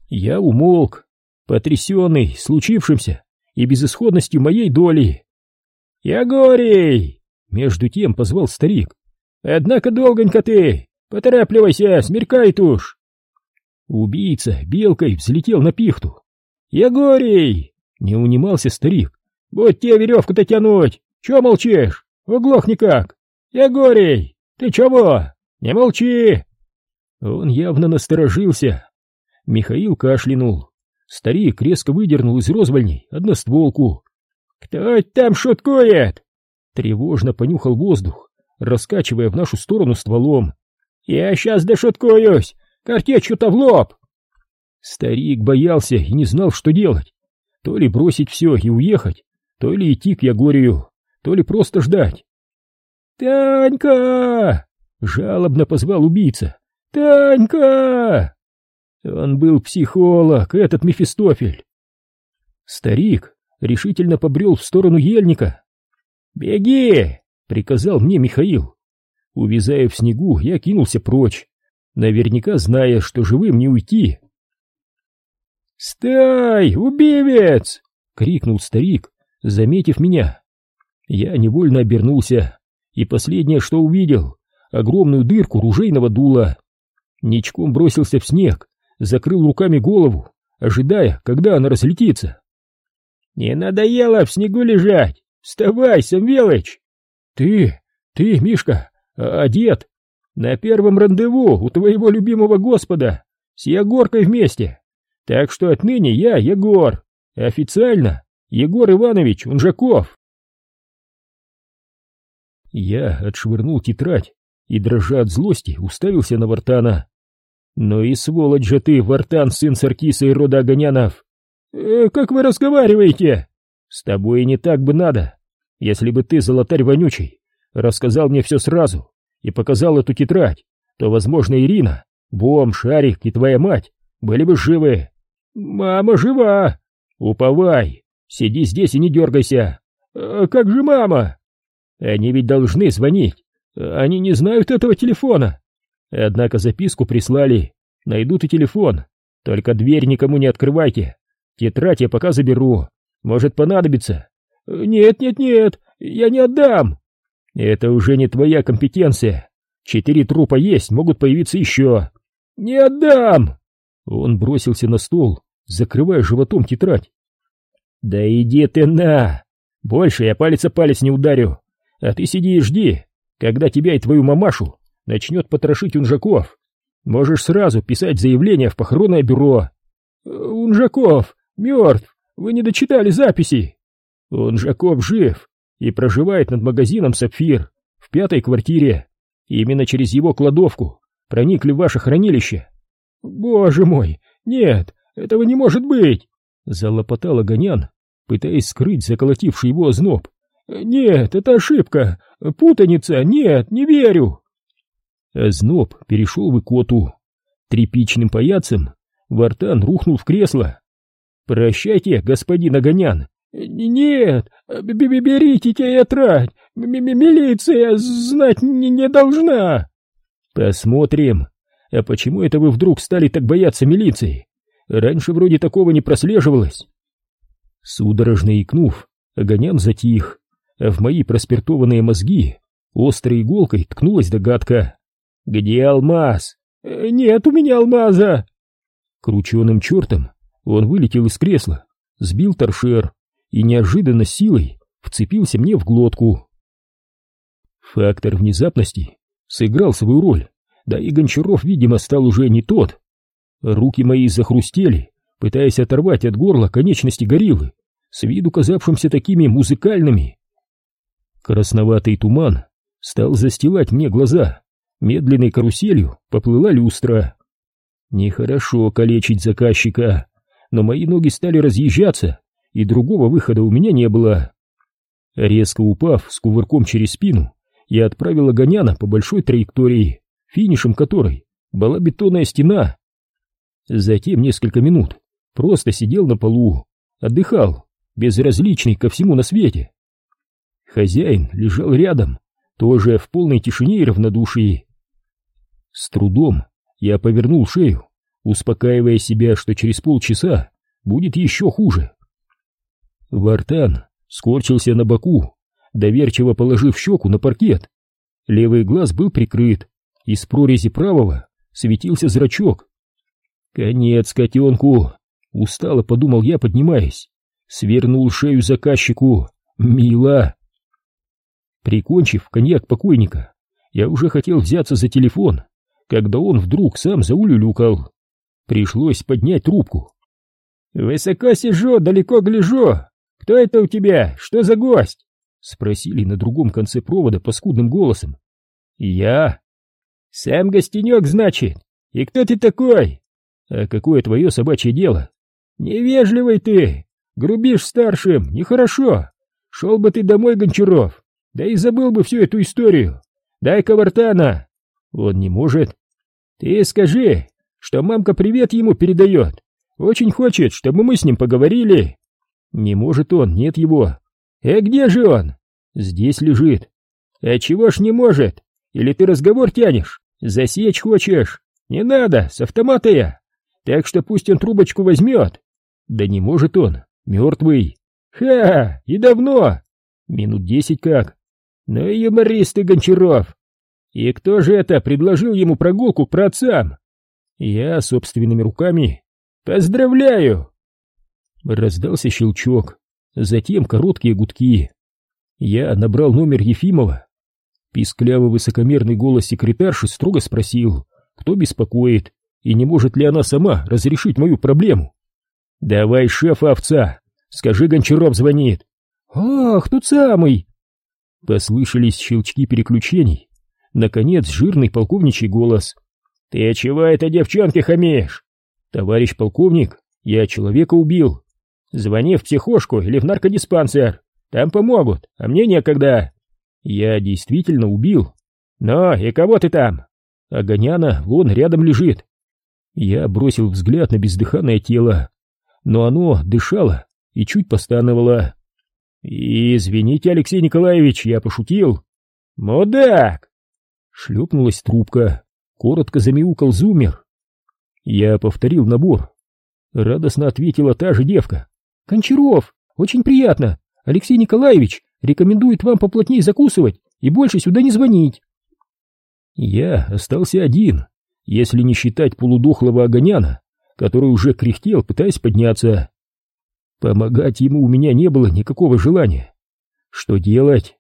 Я умолк, потрясенный случившимся и безысходностью моей доли. «Я горей!» — между тем позвал старик. «Однако долгонько ты! Поторапливайся, смеркает уж!» Убийца белкой взлетел на пихту. «Егорий!» — не унимался старик. «Будь тебе веревку-то тянуть! Чего молчишь? Углох никак! Егорий! Ты чего? Не молчи!» Он явно насторожился. Михаил кашлянул. Старик резко выдернул из розвольней одностволку. «Кто там шуткует?» Тревожно понюхал воздух, раскачивая в нашу сторону стволом. «Я сейчас дошуткуюсь! Картечью-то в лоб!» Старик боялся и не знал, что делать. То ли бросить все и уехать, то ли идти к Ягорию, то ли просто ждать. «Танька!» — жалобно позвал убийца. «Танька!» Он был психолог, этот Мефистофель. Старик решительно побрел в сторону ельника. «Беги!» — приказал мне Михаил. Увязая в снегу, я кинулся прочь наверняка зная, что живым не уйти. «Стай, убивец!» — крикнул старик, заметив меня. Я невольно обернулся, и последнее, что увидел, огромную дырку ружейного дула. Ничком бросился в снег, закрыл руками голову, ожидая, когда она разлетится. «Не надоело в снегу лежать! Вставай, Самвелыч!» «Ты, ты, Мишка, а дед?» На первом рандеву у твоего любимого господа с Егоркой вместе. Так что отныне я Егор. Официально Егор Иванович Унжаков. Я отшвырнул тетрадь и, дрожа от злости, уставился на Вартана. «Ну и сволочь же ты, Вартан, сын Саркиса и рода Огонянов!» э, «Как вы разговариваете?» «С тобой не так бы надо. Если бы ты, золотарь вонючий, рассказал мне все сразу и показал эту тетрадь, то, возможно, Ирина, Бом, Шарик и твоя мать были бы живы. Мама жива! Уповай, сиди здесь и не дергайся. А как же мама? Они ведь должны звонить. Они не знают этого телефона. Однако записку прислали. Найдут и телефон. Только дверь никому не открывайте. Тетрадь я пока заберу. Может понадобится. Нет, нет, нет, я не отдам. Это уже не твоя компетенция. Четыре трупа есть, могут появиться еще. Не отдам. Он бросился на стол, закрывая животом тетрадь. Да иди ты на! Больше я палец о палец не ударю. А ты сиди и жди, когда тебя и твою мамашу начнет потрошить Унжаков. Можешь сразу писать заявление в похоронное бюро. Унжаков мертв, вы не дочитали записи. Унжаков жив и проживает над магазином «Сапфир» в пятой квартире. Именно через его кладовку проникли в ваше хранилище. Боже мой, нет, этого не может быть! Залопотал Огонян, пытаясь скрыть заколотивший его озноб. Нет, это ошибка, путаница, нет, не верю. Озноб перешел в икоту. Тряпичным паяцем Вартан рухнул в кресло. «Прощайте, господин Огонян!» «Нет, берите тетрадь, милиция знать не должна!» «Посмотрим. А почему это вы вдруг стали так бояться милиции? Раньше вроде такого не прослеживалось». Судорожно икнув, Огонян затих, в мои проспиртованные мозги острой иголкой ткнулась догадка. «Где алмаз?» «Э, «Нет у меня алмаза!» Крученым чертом он вылетел из кресла, сбил торшер и неожиданно силой вцепился мне в глотку. Фактор внезапности сыграл свою роль, да и Гончаров, видимо, стал уже не тот. Руки мои захрустели, пытаясь оторвать от горла конечности гориллы, с виду казавшимся такими музыкальными. Красноватый туман стал застилать мне глаза, медленной каруселью поплыла люстра. Нехорошо калечить заказчика, но мои ноги стали разъезжаться, и другого выхода у меня не было. Резко упав с кувырком через спину, я отправила Гоняна по большой траектории, финишем которой была бетонная стена. Затем несколько минут просто сидел на полу, отдыхал, безразличный ко всему на свете. Хозяин лежал рядом, тоже в полной тишине и равнодушии. С трудом я повернул шею, успокаивая себя, что через полчаса будет еще хуже. Вартан скорчился на боку, доверчиво положив щеку на паркет. Левый глаз был прикрыт, из прорези правого светился зрачок. «Конец котенку!» — устало подумал я, поднимаясь. Свернул шею заказчику. «Мила!» Прикончив коньяк покойника, я уже хотел взяться за телефон, когда он вдруг сам заулюлюкал. Пришлось поднять трубку. «Высоко сижу, далеко гляжу. Кто это у тебя? Что за гость?» Спросили на другом конце провода паскудным голосом. «Я?» «Сам гостенек, значит? И кто ты такой?» «А какое твое собачье дело?» «Невежливый ты! Грубишь старшим, нехорошо! Шел бы ты домой, Гончаров, да и забыл бы всю эту историю! Дай-ка вартана!» «Он не может!» «Ты скажи, что мамка привет ему передает! Очень хочет, чтобы мы с ним поговорили!» «Не может он, нет его!» «Э, где же он?» «Здесь лежит!» «А чего ж не может? Или ты разговор тянешь? Засечь хочешь? Не надо, с автомата я! Так что пусть он трубочку возьмет!» «Да не может он, мертвый!» «Ха! И давно!» «Минут десять как!» «Ну и юморист ты, Гончаров!» «И кто же это предложил ему прогулку к праотцам?» «Я собственными руками!» «Поздравляю!» Раздался щелчок, затем короткие гудки. Я набрал номер Ефимова. Писклявый высокомерный голос секретарши строго спросил, кто беспокоит и не может ли она сама разрешить мою проблему. «Давай шефа овца, скажи, Гончаров звонит». «Ах, тот самый!» Послышались щелчки переключений. Наконец, жирный полковничий голос. Ты чего это девчонке хамишь? Товарищ полковник, я человека убил. Звони в психушку или в наркодиспансер. Там помогут, а мне некогда. Я действительно убил. Но и кого ты там? Огоняна вон рядом лежит. Я бросил взгляд на бездыханное тело, но оно дышало и чуть постановало. «Извините, Алексей Николаевич, я пошутил». «Мудак!» Шлепнулась трубка, коротко замяукал зумер. Я повторил набор. Радостно ответила та же девка. «Кончаров, очень приятно. Алексей Николаевич рекомендует вам поплотнее закусывать и больше сюда не звонить». Я остался один, если не считать полудохлого огоняна, который уже кряхтел, пытаясь подняться. Помогать ему у меня не было никакого желания. Что делать?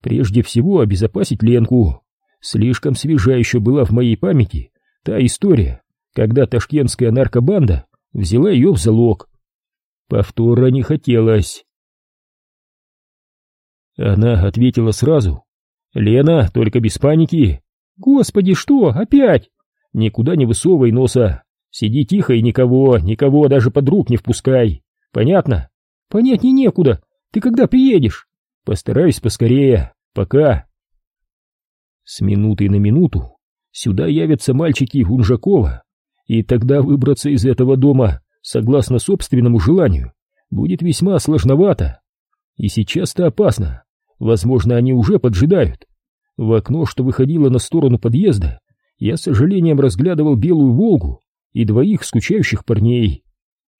Прежде всего обезопасить Ленку. Слишком свежа еще была в моей памяти та история, когда ташкентская наркобанда взяла ее в залог. Повтора не хотелось. Она ответила сразу. «Лена, только без паники». «Господи, что, опять?» «Никуда не высовывай носа. Сиди тихо и никого, никого даже подруг не впускай. Понятно? Понятнее некуда. Ты когда приедешь? Постараюсь поскорее. Пока. С минуты на минуту сюда явятся мальчики Гунжакова, и тогда выбраться из этого дома, согласно собственному желанию, будет весьма сложновато. И сейчас-то опасно. Возможно, они уже поджидают. В окно, что выходило на сторону подъезда, я с сожалением разглядывал белую «Волгу» и двоих скучающих парней.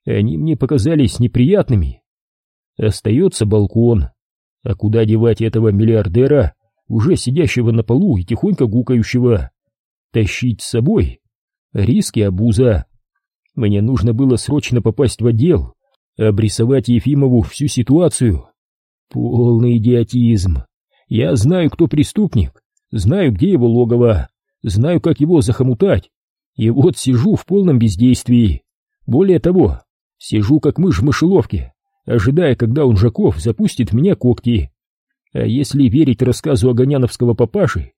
Они мне показались неприятными. Остается балкон. А куда девать этого миллиардера, уже сидящего на полу и тихонько гукающего? Тащить с собой? Риски обуза. Мне нужно было срочно попасть в отдел, обрисовать Ефимову всю ситуацию. Полный идиотизм. Я знаю, кто преступник, знаю, где его логово, знаю, как его захомутать. И вот сижу в полном бездействии. Более того, Сижу как мышь в мышеловке, ожидая, когда он Жаков запустит в меня когти. А если верить рассказу Огоняновского папаши,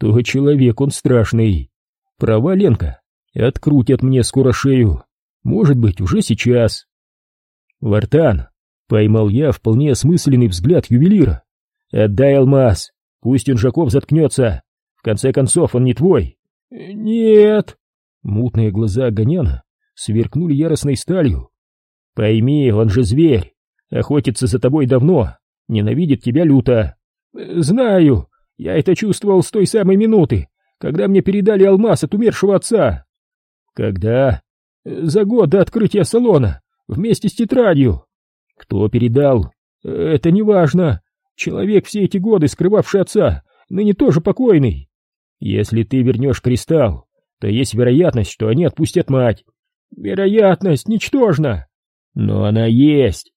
то человек он страшный. Права, Ленка, открутят мне скоро шею. Может быть, уже сейчас. Вартан, поймал я вполне осмысленный взгляд ювелира. Отдай алмаз, пусть он Жаков заткнется. В конце концов, он не твой. Нет. Мутные глаза Огоняна сверкнули яростной сталью. Пойми, он же зверь, охотится за тобой давно, ненавидит тебя люто. Знаю, я это чувствовал с той самой минуты, когда мне передали алмаз от умершего отца. Когда? За год до открытия салона, вместе с тетрадью. Кто передал? Это не важно. Человек все эти годы, скрывавший отца, ныне тоже покойный. Если ты вернешь кристалл, то есть вероятность, что они отпустят мать. Вероятность ничтожна. Но она есть.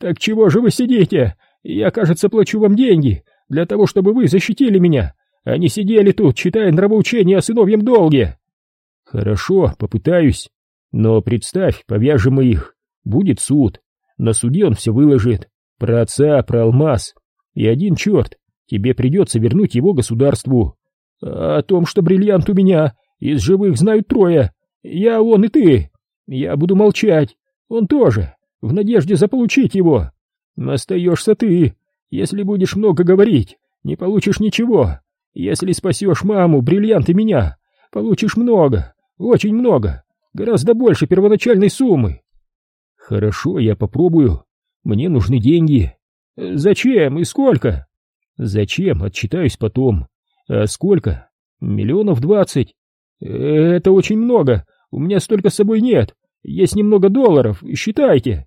Так чего же вы сидите? Я, кажется, плачу вам деньги для того, чтобы вы защитили меня, а не сидели тут, читая нравоучения о сыновьем долге. Хорошо, попытаюсь. Но представь, повяжем мы их. Будет суд. На суде он все выложит. Про отца, про алмаз. И один черт, тебе придется вернуть его государству. А о том, что бриллиант у меня, из живых знают трое. Я, он и ты. Я буду молчать. Он тоже, в надежде заполучить его. Остаешься ты. Если будешь много говорить, не получишь ничего. Если спасешь маму, бриллиант и меня, получишь много, очень много, гораздо больше первоначальной суммы. Хорошо, я попробую. Мне нужны деньги. Зачем и сколько? Зачем, отчитаюсь потом. А сколько? Миллионов двадцать. Это очень много, у меня столько с собой нет. Есть немного долларов, считайте.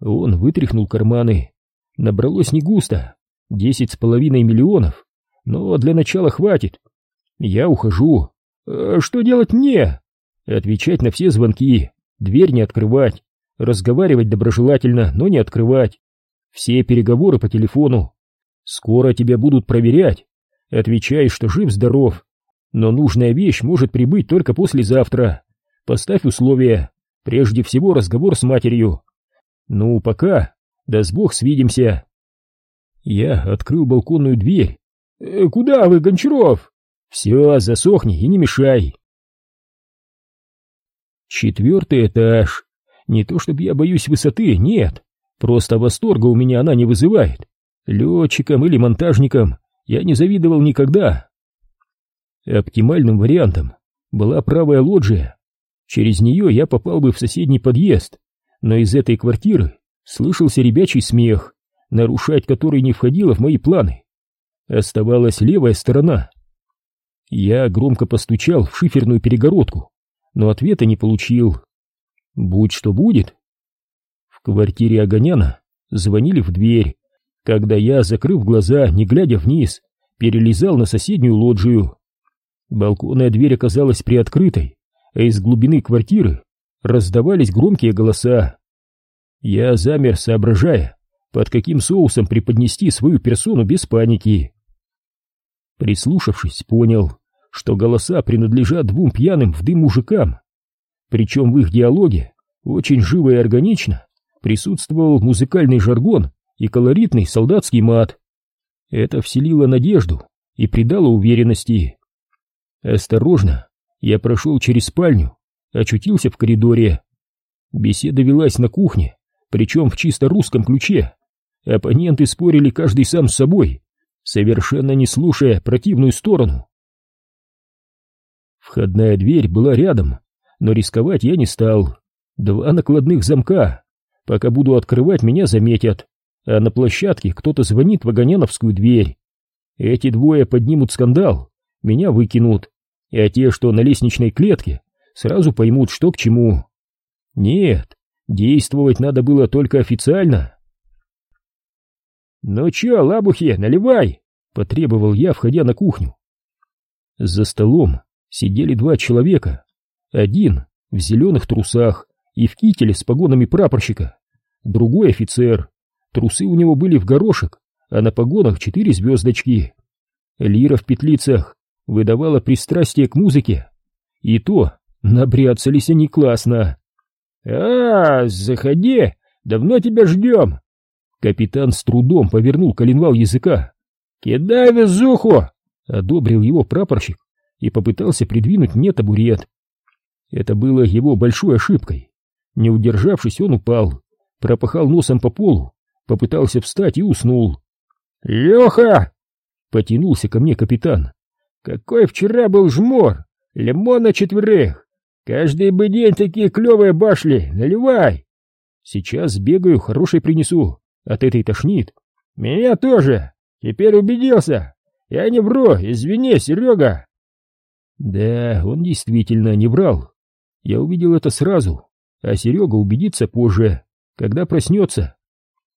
Он вытряхнул карманы. Набралось не густо, десять с половиной миллионов, но для начала хватит. Я ухожу. А что делать мне? Отвечать на все звонки, дверь не открывать, разговаривать доброжелательно, но не открывать. Все переговоры по телефону. Скоро тебя будут проверять. Отвечай, что жив-здоров, но нужная вещь может прибыть только послезавтра. Поставь условия. Прежде всего разговор с матерью. Ну, пока. Да с бог свидимся. Я открыл балконную дверь. «Э, «Куда вы, Гончаров?» «Все, засохни и не мешай». Четвертый этаж. Не то чтобы я боюсь высоты, нет. Просто восторга у меня она не вызывает. Летчикам или монтажникам я не завидовал никогда. Оптимальным вариантом была правая лоджия. Через нее я попал бы в соседний подъезд, но из этой квартиры слышался ребячий смех, нарушать который не входило в мои планы. Оставалась левая сторона. Я громко постучал в шиферную перегородку, но ответа не получил. Будь что будет. В квартире Огоняна звонили в дверь, когда я, закрыв глаза, не глядя вниз, перелезал на соседнюю лоджию. Балконная дверь оказалась приоткрытой, а из глубины квартиры раздавались громкие голоса. Я замер, соображая, под каким соусом преподнести свою персону без паники. Прислушавшись, понял, что голоса принадлежат двум пьяным в дым мужикам. Причем в их диалоге очень живо и органично присутствовал музыкальный жаргон и колоритный солдатский мат. Это вселило надежду и придало уверенности. Осторожно, я прошел через спальню, очутился в коридоре. Беседа велась на кухне, причем в чисто русском ключе. Оппоненты спорили каждый сам с собой, совершенно не слушая противную сторону. Входная дверь была рядом, но рисковать я не стал. Два накладных замка. Пока буду открывать, меня заметят. А на площадке кто-то звонит в Огоняновскую дверь. Эти двое поднимут скандал меня выкинут, а те, что на лестничной клетке, сразу поймут, что к чему. Нет, действовать надо было только официально. «Ну чё, лабухи, наливай!» — потребовал я, входя на кухню. За столом сидели два человека. Один в зеленых трусах и в кителе с погонами прапорщика, другой офицер. Трусы у него были в горошек, а на погонах четыре звездочки. Лира в петлицах выдавала пристрастие к музыке. И то, набряцались они классно. «А, заходи, давно тебя ждем!» Капитан с трудом повернул коленвал языка. «Кидай везуху!» — одобрил его прапорщик и попытался придвинуть мне табурет. Это было его большой ошибкой. Не удержавшись, он упал, пропахал носом по полу, попытался встать и уснул. «Леха!» — потянулся ко мне капитан. Какой вчера был жмор! Лимона четверых! Каждый бы день такие клевые башли! Наливай! Сейчас бегаю, хороший принесу. От этой тошнит. Меня тоже! Теперь убедился! Я не вру, извини, Серега!» Да, он действительно не врал. Я увидел это сразу, а Серега убедится позже, когда проснется.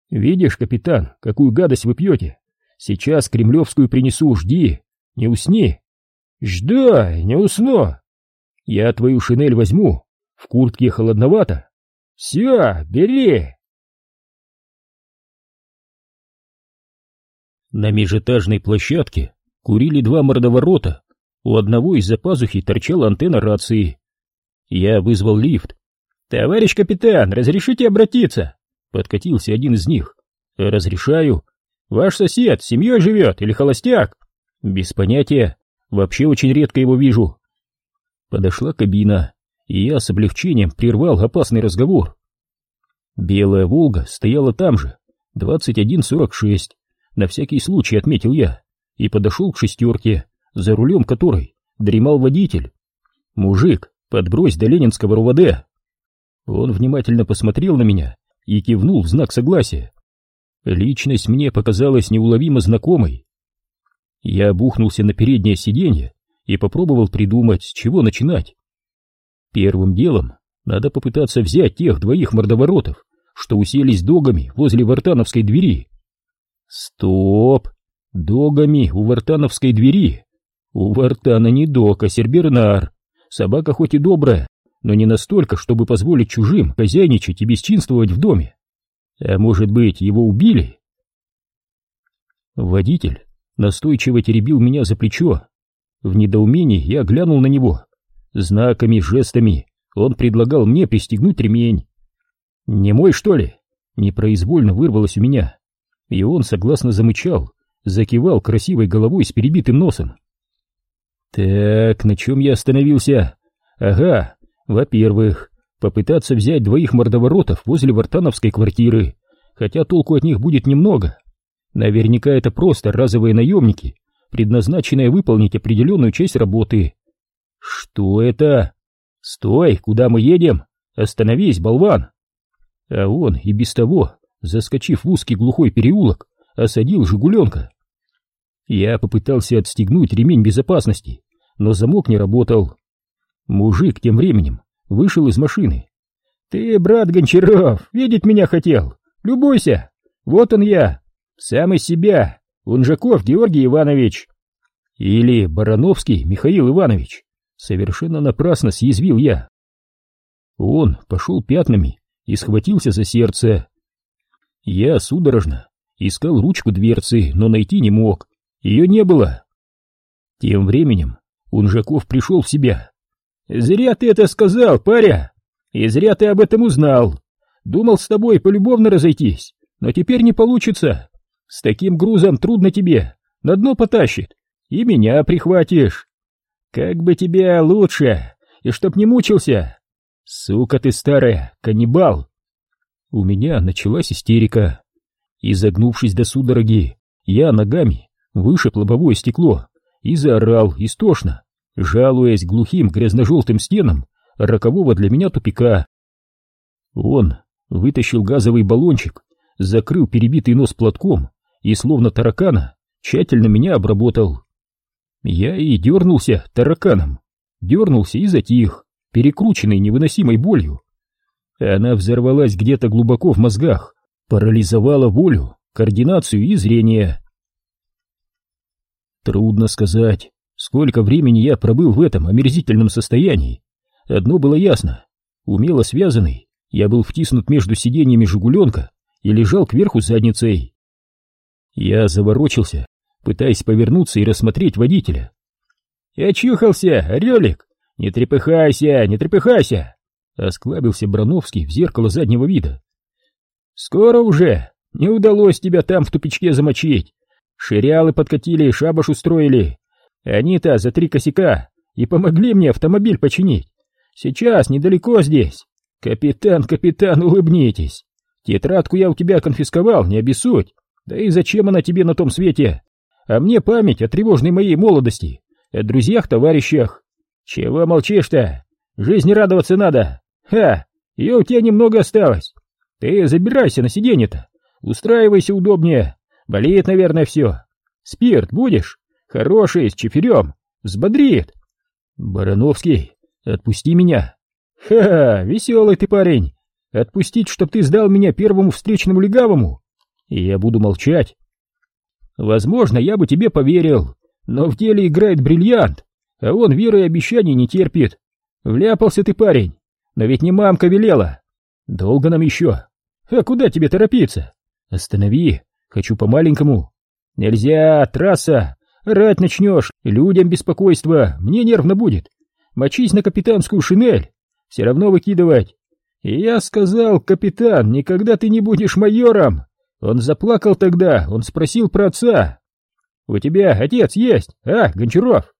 Видишь, капитан, какую гадость вы пьете? Сейчас кремлевскую принесу, жди. Не усни. Жду, не усну. Я твою шинель возьму. В куртке холодновато. Все, бери. На межэтажной площадке курили два мордоворота. У одного из-за пазухи торчала антенна рации. Я вызвал лифт. «Товарищ капитан, разрешите обратиться?» Подкатился один из них. «Разрешаю. Ваш сосед с семьей живет или холостяк?» Без понятия. Вообще очень редко его вижу. Подошла кабина, и я с облегчением прервал опасный разговор. Белая «Волга» стояла там же, 21.46, на всякий случай отметил я, и подошел к шестерке, за рулем которой дремал водитель. Мужик, подбрось до Ленинского РУВД. Он внимательно посмотрел на меня и кивнул в знак согласия. Личность мне показалась неуловимо знакомой. Я бухнулся на переднее сиденье и попробовал придумать, с чего начинать. Первым делом надо попытаться взять тех двоих мордоворотов, что уселись догами возле вартановской двери. Стоп! Догами у вартановской двери. У вартана не дог, а сербернар. Собака хоть и добрая, но не настолько, чтобы позволить чужим хозяйничать и бесчинствовать в доме. А может быть, его убили? Водитель настойчиво теребил меня за плечо. В недоумении я глянул на него. Знаками, жестами он предлагал мне пристегнуть ремень. «Не мой, что ли?» Непроизвольно вырвалось у меня. И он согласно замычал, закивал красивой головой с перебитым носом. «Так, на чем я остановился? Ага, Во-первых, попытаться взять двоих мордоворотов возле вартановской квартиры, хотя толку от них будет немного. Наверняка это просто разовые наемники, предназначенные выполнить определенную часть работы. Что это? Стой, куда мы едем? Остановись, болван! А он и без того, заскочив в узкий глухой переулок, осадил «Жигуленка». Я попытался отстегнуть ремень безопасности, но замок не работал. Мужик тем временем вышел из машины. «Ты, брат Гончаров, видеть меня хотел? Любуйся! Вот он я, сам из себя, Унжаков Георгий Иванович!» «Или Барановский Михаил Иванович!» Совершенно напрасно съязвил я. Он пошел пятнами и схватился за сердце. Я судорожно искал ручку дверцы, но найти не мог. Ее не было. Тем временем Унжаков пришел в себя. «Зря ты это сказал, паря! И зря ты об этом узнал. Думал с тобой полюбовно разойтись, но теперь не получится. С таким грузом трудно тебе, на дно потащит, и меня прихватишь. Как бы тебе лучше, и чтоб не мучился. Сука ты старая, каннибал!» У меня началась истерика. Изогнувшись до судороги, я ногами вышиб лобовое стекло и заорал истошно, жалуясь глухим грязно-желтым стенам рокового для меня тупика. Он вытащил газовый баллончик, закрыл перебитый нос платком и, словно таракана, тщательно меня обработал. Я и дернулся тараканом, дернулся и затих, перекрученный невыносимой болью. Она взорвалась где-то глубоко в мозгах, парализовала волю, координацию и зрение. Трудно сказать, сколько времени я пробыл в этом омерзительном состоянии. Одно было ясно. Умело связанный, я был втиснут между сиденьями «Жигуленка» и лежал кверху задницей. Я заворочился, пытаясь повернуться и рассмотреть водителя. «Я чухался, орелик! Не трепыхайся, не трепыхайся!» Осклабился Брановский в зеркало заднего вида. «Скоро уже! Не удалось тебя там в тупичке замочить! Шириалы подкатили и шабаш устроили! Они-то за три косяка и помогли мне автомобиль починить! Сейчас, недалеко здесь! Капитан, капитан, улыбнитесь! Тетрадку я у тебя конфисковал, не обессудь! Да и зачем она тебе на том свете? А мне память о тревожной моей молодости, о друзьях-товарищах! Чего молчишь-то? Жизни радоваться надо! Ха! Ее у тебя немного осталось! Ты забирайся на сиденье-то, устраивайся удобнее, болит, наверное, все. Спирт будешь? Хороший, с чиферем, взбодрит. Барановский, отпусти меня. Ха, веселый ты парень. Отпустить, чтоб ты сдал меня первому встречному легавому? И я буду молчать. Возможно, я бы тебе поверил, но в деле играет бриллиант, а он веры и обещаний не терпит. Вляпался ты, парень, но ведь не мамка велела. Долго нам еще? А куда тебе торопиться? Останови, хочу по-маленькому. Нельзя, трасса, рать начнешь, людям беспокойство, мне нервно будет. Мочись на капитанскую шинель, все равно выкидывать. И я сказал, капитан, никогда ты не будешь майором. Он заплакал тогда, он спросил про отца. У тебя отец есть, а, Гончаров?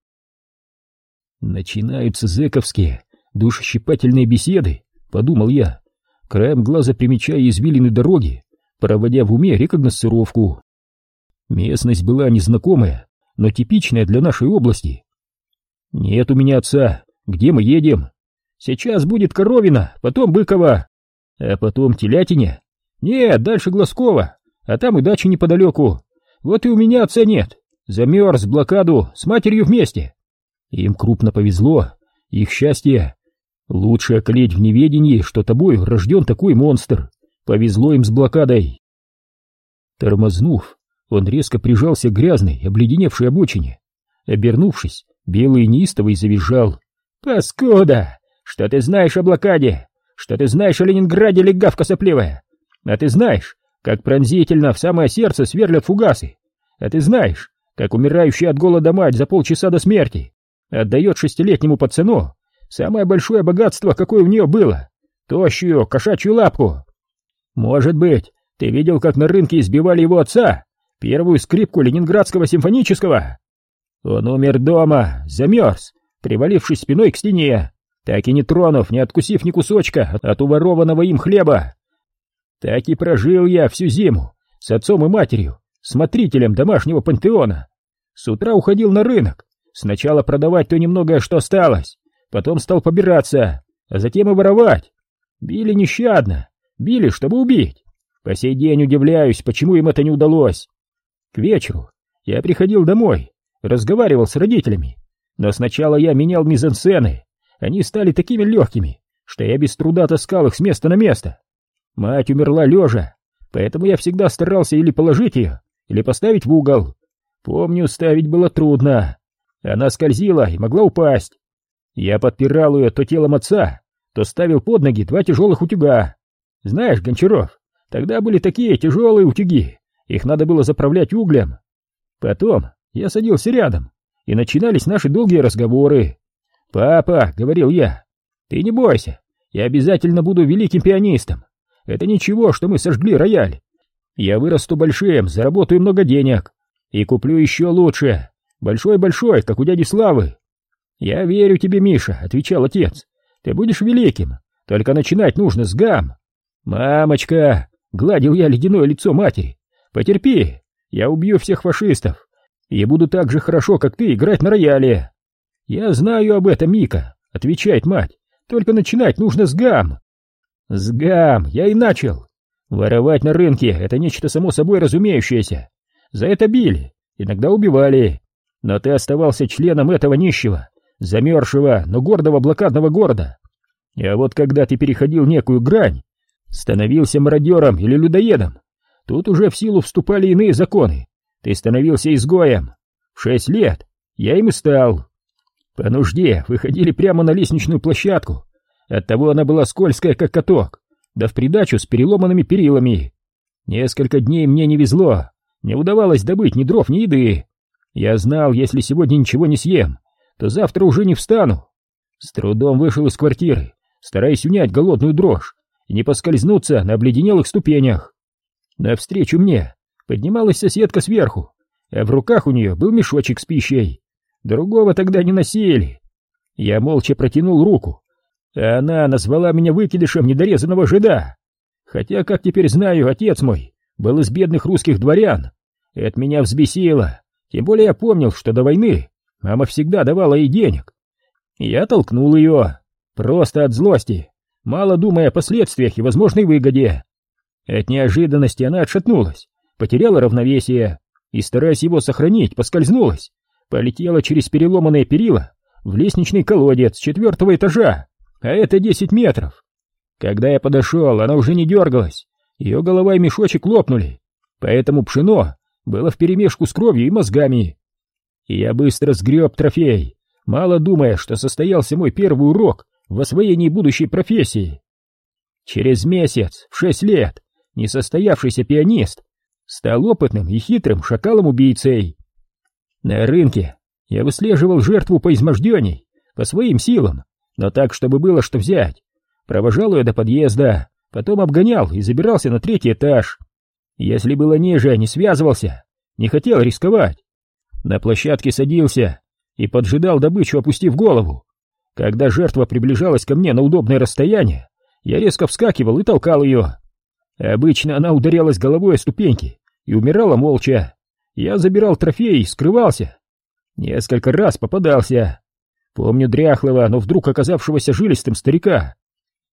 Начинаются зэковские, душещипательные беседы, подумал я краем глаза примечая извилины дороги, проводя в уме рекогносцировку. Местность была незнакомая, но типичная для нашей области. «Нет у меня отца. Где мы едем?» «Сейчас будет Коровина, потом Быкова, а потом Телятине. Нет, дальше Глазкова, а там и дача неподалеку. Вот и у меня отца нет. Замерз, блокаду, с матерью вместе. Им крупно повезло, их счастье Лучше околеть в неведении, что тобой рожден такой монстр. Повезло им с блокадой. Тормознув, он резко прижался к грязной, обледеневшей обочине. Обернувшись, белый неистовый завизжал. «Паскуда! Что ты знаешь о блокаде? Что ты знаешь о Ленинграде, легавка сопливая? А ты знаешь, как пронзительно в самое сердце сверлят фугасы? А ты знаешь, как умирающая от голода мать за полчаса до смерти отдает шестилетнему пацану Самое большое богатство, какое у нее было. Тощую кошачью лапку. Может быть, ты видел, как на рынке избивали его отца, первую скрипку ленинградского симфонического? Он умер дома, замерз, привалившись спиной к стене. так и не тронув, не откусив ни кусочка от уворованного им хлеба. Так и прожил я всю зиму с отцом и матерью, смотрителем домашнего пантеона. С утра уходил на рынок, сначала продавать то немногое, что осталось, потом стал побираться, а затем и воровать. Били нещадно, били, чтобы убить. По сей день удивляюсь, почему им это не удалось. К вечеру я приходил домой, разговаривал с родителями, но сначала я менял мизансцены, они стали такими легкими, что я без труда таскал их с места на место. Мать умерла лежа, поэтому я всегда старался или положить ее, или поставить в угол. Помню, ставить было трудно. Она скользила и могла упасть. Я подпирал ее то телом отца, то ставил под ноги два тяжелых утюга. Знаешь, Гончаров, тогда были такие тяжелые утюги, их надо было заправлять углем. Потом я садился рядом, и начинались наши долгие разговоры. «Папа», — говорил я, — «ты не бойся, я обязательно буду великим пианистом. Это ничего, что мы сожгли рояль. Я вырасту большим, заработаю много денег и куплю еще лучше, большой-большой, как у дяди Славы». «Я верю тебе, Миша», — отвечал отец. «Ты будешь великим, только начинать нужно с гам». «Мамочка», — гладил я ледяное лицо матери, — «потерпи, я убью всех фашистов и буду так же хорошо, как ты, играть на рояле». «Я знаю об этом, Мика», — отвечает мать, — «только начинать нужно с гам». «С гам, я и начал. Воровать на рынке — это нечто само собой разумеющееся. За это били, иногда убивали. Но ты оставался членом этого нищего, замерзшего, но гордого блокадного города. А вот когда ты переходил некую грань, становился мародером или людоедом, тут уже в силу вступали иные законы. Ты становился изгоем. В шесть лет я им и стал. По нужде выходили прямо на лестничную площадку. Оттого она была скользкая, как каток, да в придачу с переломанными перилами. Несколько дней мне не везло, не удавалось добыть ни дров, ни еды. Я знал, если сегодня ничего не съем, то завтра уже не встану. С трудом вышел из квартиры, стараясь унять голодную дрожь и не поскользнуться на обледенелых ступенях. Навстречу мне поднималась соседка сверху, а в руках у нее был мешочек с пищей. Другого тогда не носили. Я молча протянул руку, она назвала меня выкидышем недорезанного жида. Хотя, как теперь знаю, отец мой был из бедных русских дворян. Это меня взбесило, тем более я помнил, что до войны мама всегда давала ей денег. Я толкнул ее, просто от злости, мало думая о последствиях и возможной выгоде. От неожиданности она отшатнулась, потеряла равновесие и, стараясь его сохранить, поскользнулась полетела через переломанные перила в лестничный колодец четвертого этажа, а это десять метров. Когда я подошел, она уже не дергалась, ее голова и мешочек лопнули, поэтому пшено было вперемешку с кровью и мозгами. Я быстро сгреб трофей, мало думая, что состоялся мой первый урок в освоении будущей профессии. Через месяц, в шесть лет, несостоявшийся пианист стал опытным и хитрым шакалом-убийцей. На рынке я выслеживал жертву по изможденней, по своим силам, но так, чтобы было что взять. Провожал ее до подъезда, потом обгонял и забирался на третий этаж. Если было ниже, не связывался, не хотел рисковать. На площадке садился и поджидал добычу, опустив голову. Когда жертва приближалась ко мне на удобное расстояние, я резко вскакивал и толкал ее. Обычно она ударялась головой о ступеньки и умирала молча. Я забирал трофеи и скрывался. Несколько раз попадался. Помню дряхлого, но вдруг оказавшегося жилистым старика.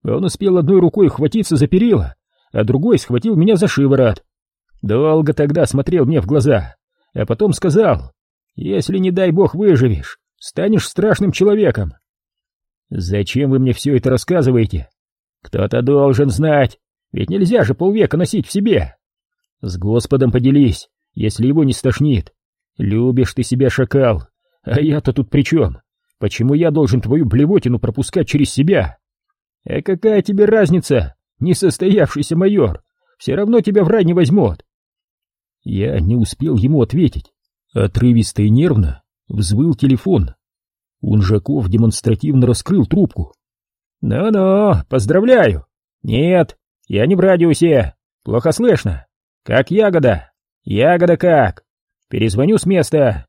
Он успел одной рукой хватиться за перила, а другой схватил меня за шиворот. Долго тогда смотрел мне в глаза, а потом сказал, «Если, не дай бог, выживешь, станешь страшным человеком». «Зачем вы мне все это рассказываете? Кто-то должен знать, ведь нельзя же полвека носить в себе. С Господом поделись, если его не стошнит. Любишь ты себя, шакал, а я-то тут при чем? Почему я должен твою блевотину пропускать через себя? А какая тебе разница, несостоявшийся майор? Все равно тебя в рай не возьмут. Я не успел ему ответить. Отрывисто и нервно взвыл телефон. Унжаков демонстративно раскрыл трубку. «Ну-ну, поздравляю!» «Нет, я не в радиусе. Плохо слышно. Как ягода?» «Ягода как? Перезвоню с места!»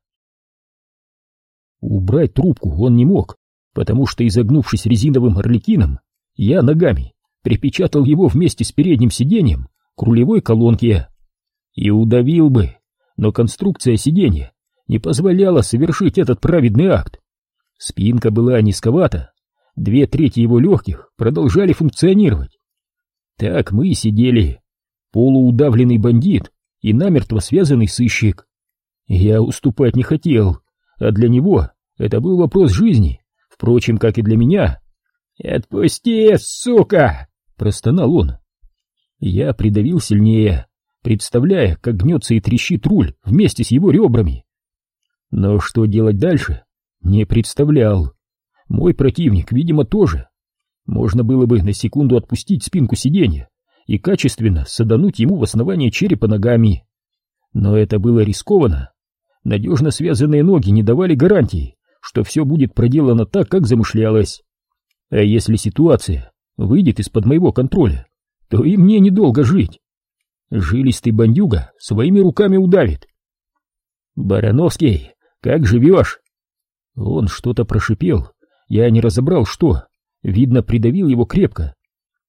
Убрать трубку он не мог, потому что, изогнувшись резиновым орликином, я ногами припечатал его вместе с передним сиденьем к рулевой колонке. И удавил бы, но конструкция сиденья не позволяла совершить этот праведный акт. Спинка была низковата, две трети его легких продолжали функционировать. Так мы и сидели, полуудавленный бандит и намертво связанный сыщик. Я уступать не хотел, а для него это был вопрос жизни, впрочем, как и для меня. «Отпусти, сука!» — простонал он. Я придавил сильнее, представляя, как гнется и трещит руль вместе с его ребрами. Но что делать дальше, не представлял. Мой противник, видимо, тоже. Можно было бы на секунду отпустить спинку сиденья и качественно садануть ему в основание черепа ногами. Но это было рискованно. Надежно связанные ноги не давали гарантии, что все будет проделано так, как замышлялось. А если ситуация выйдет из-под моего контроля, то и мне недолго жить. Жилистый бандюга своими руками удавит. «Барановский, как живешь?» Он что-то прошипел, я не разобрал, что. Видно, придавил его крепко.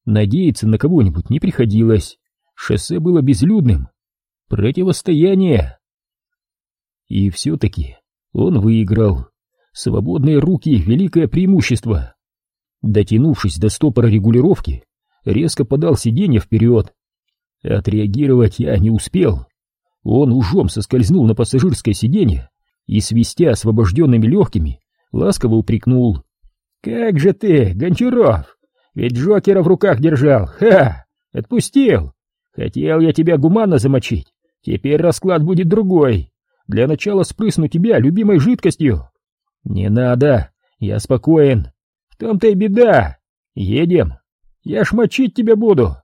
Надеяться на кого-нибудь не приходилось. Шоссе было безлюдным. Противостояние. И все-таки он выиграл. Свободные руки — великое преимущество. Дотянувшись до стопора регулировки, резко подал сиденье вперед. Отреагировать я не успел. Он ужом соскользнул на пассажирское сиденье и, свистя освобожденными легкими, ласково упрекнул. «Как же ты, Гончаров! Ведь Джокера в руках держал! Ха! Отпустил! Хотел я тебя гуманно замочить, теперь расклад будет другой. Для начала спрысну тебя любимой жидкостью!» «Не надо, я спокоен. В том-то и беда. Едем. Я ж мочить тебя буду!»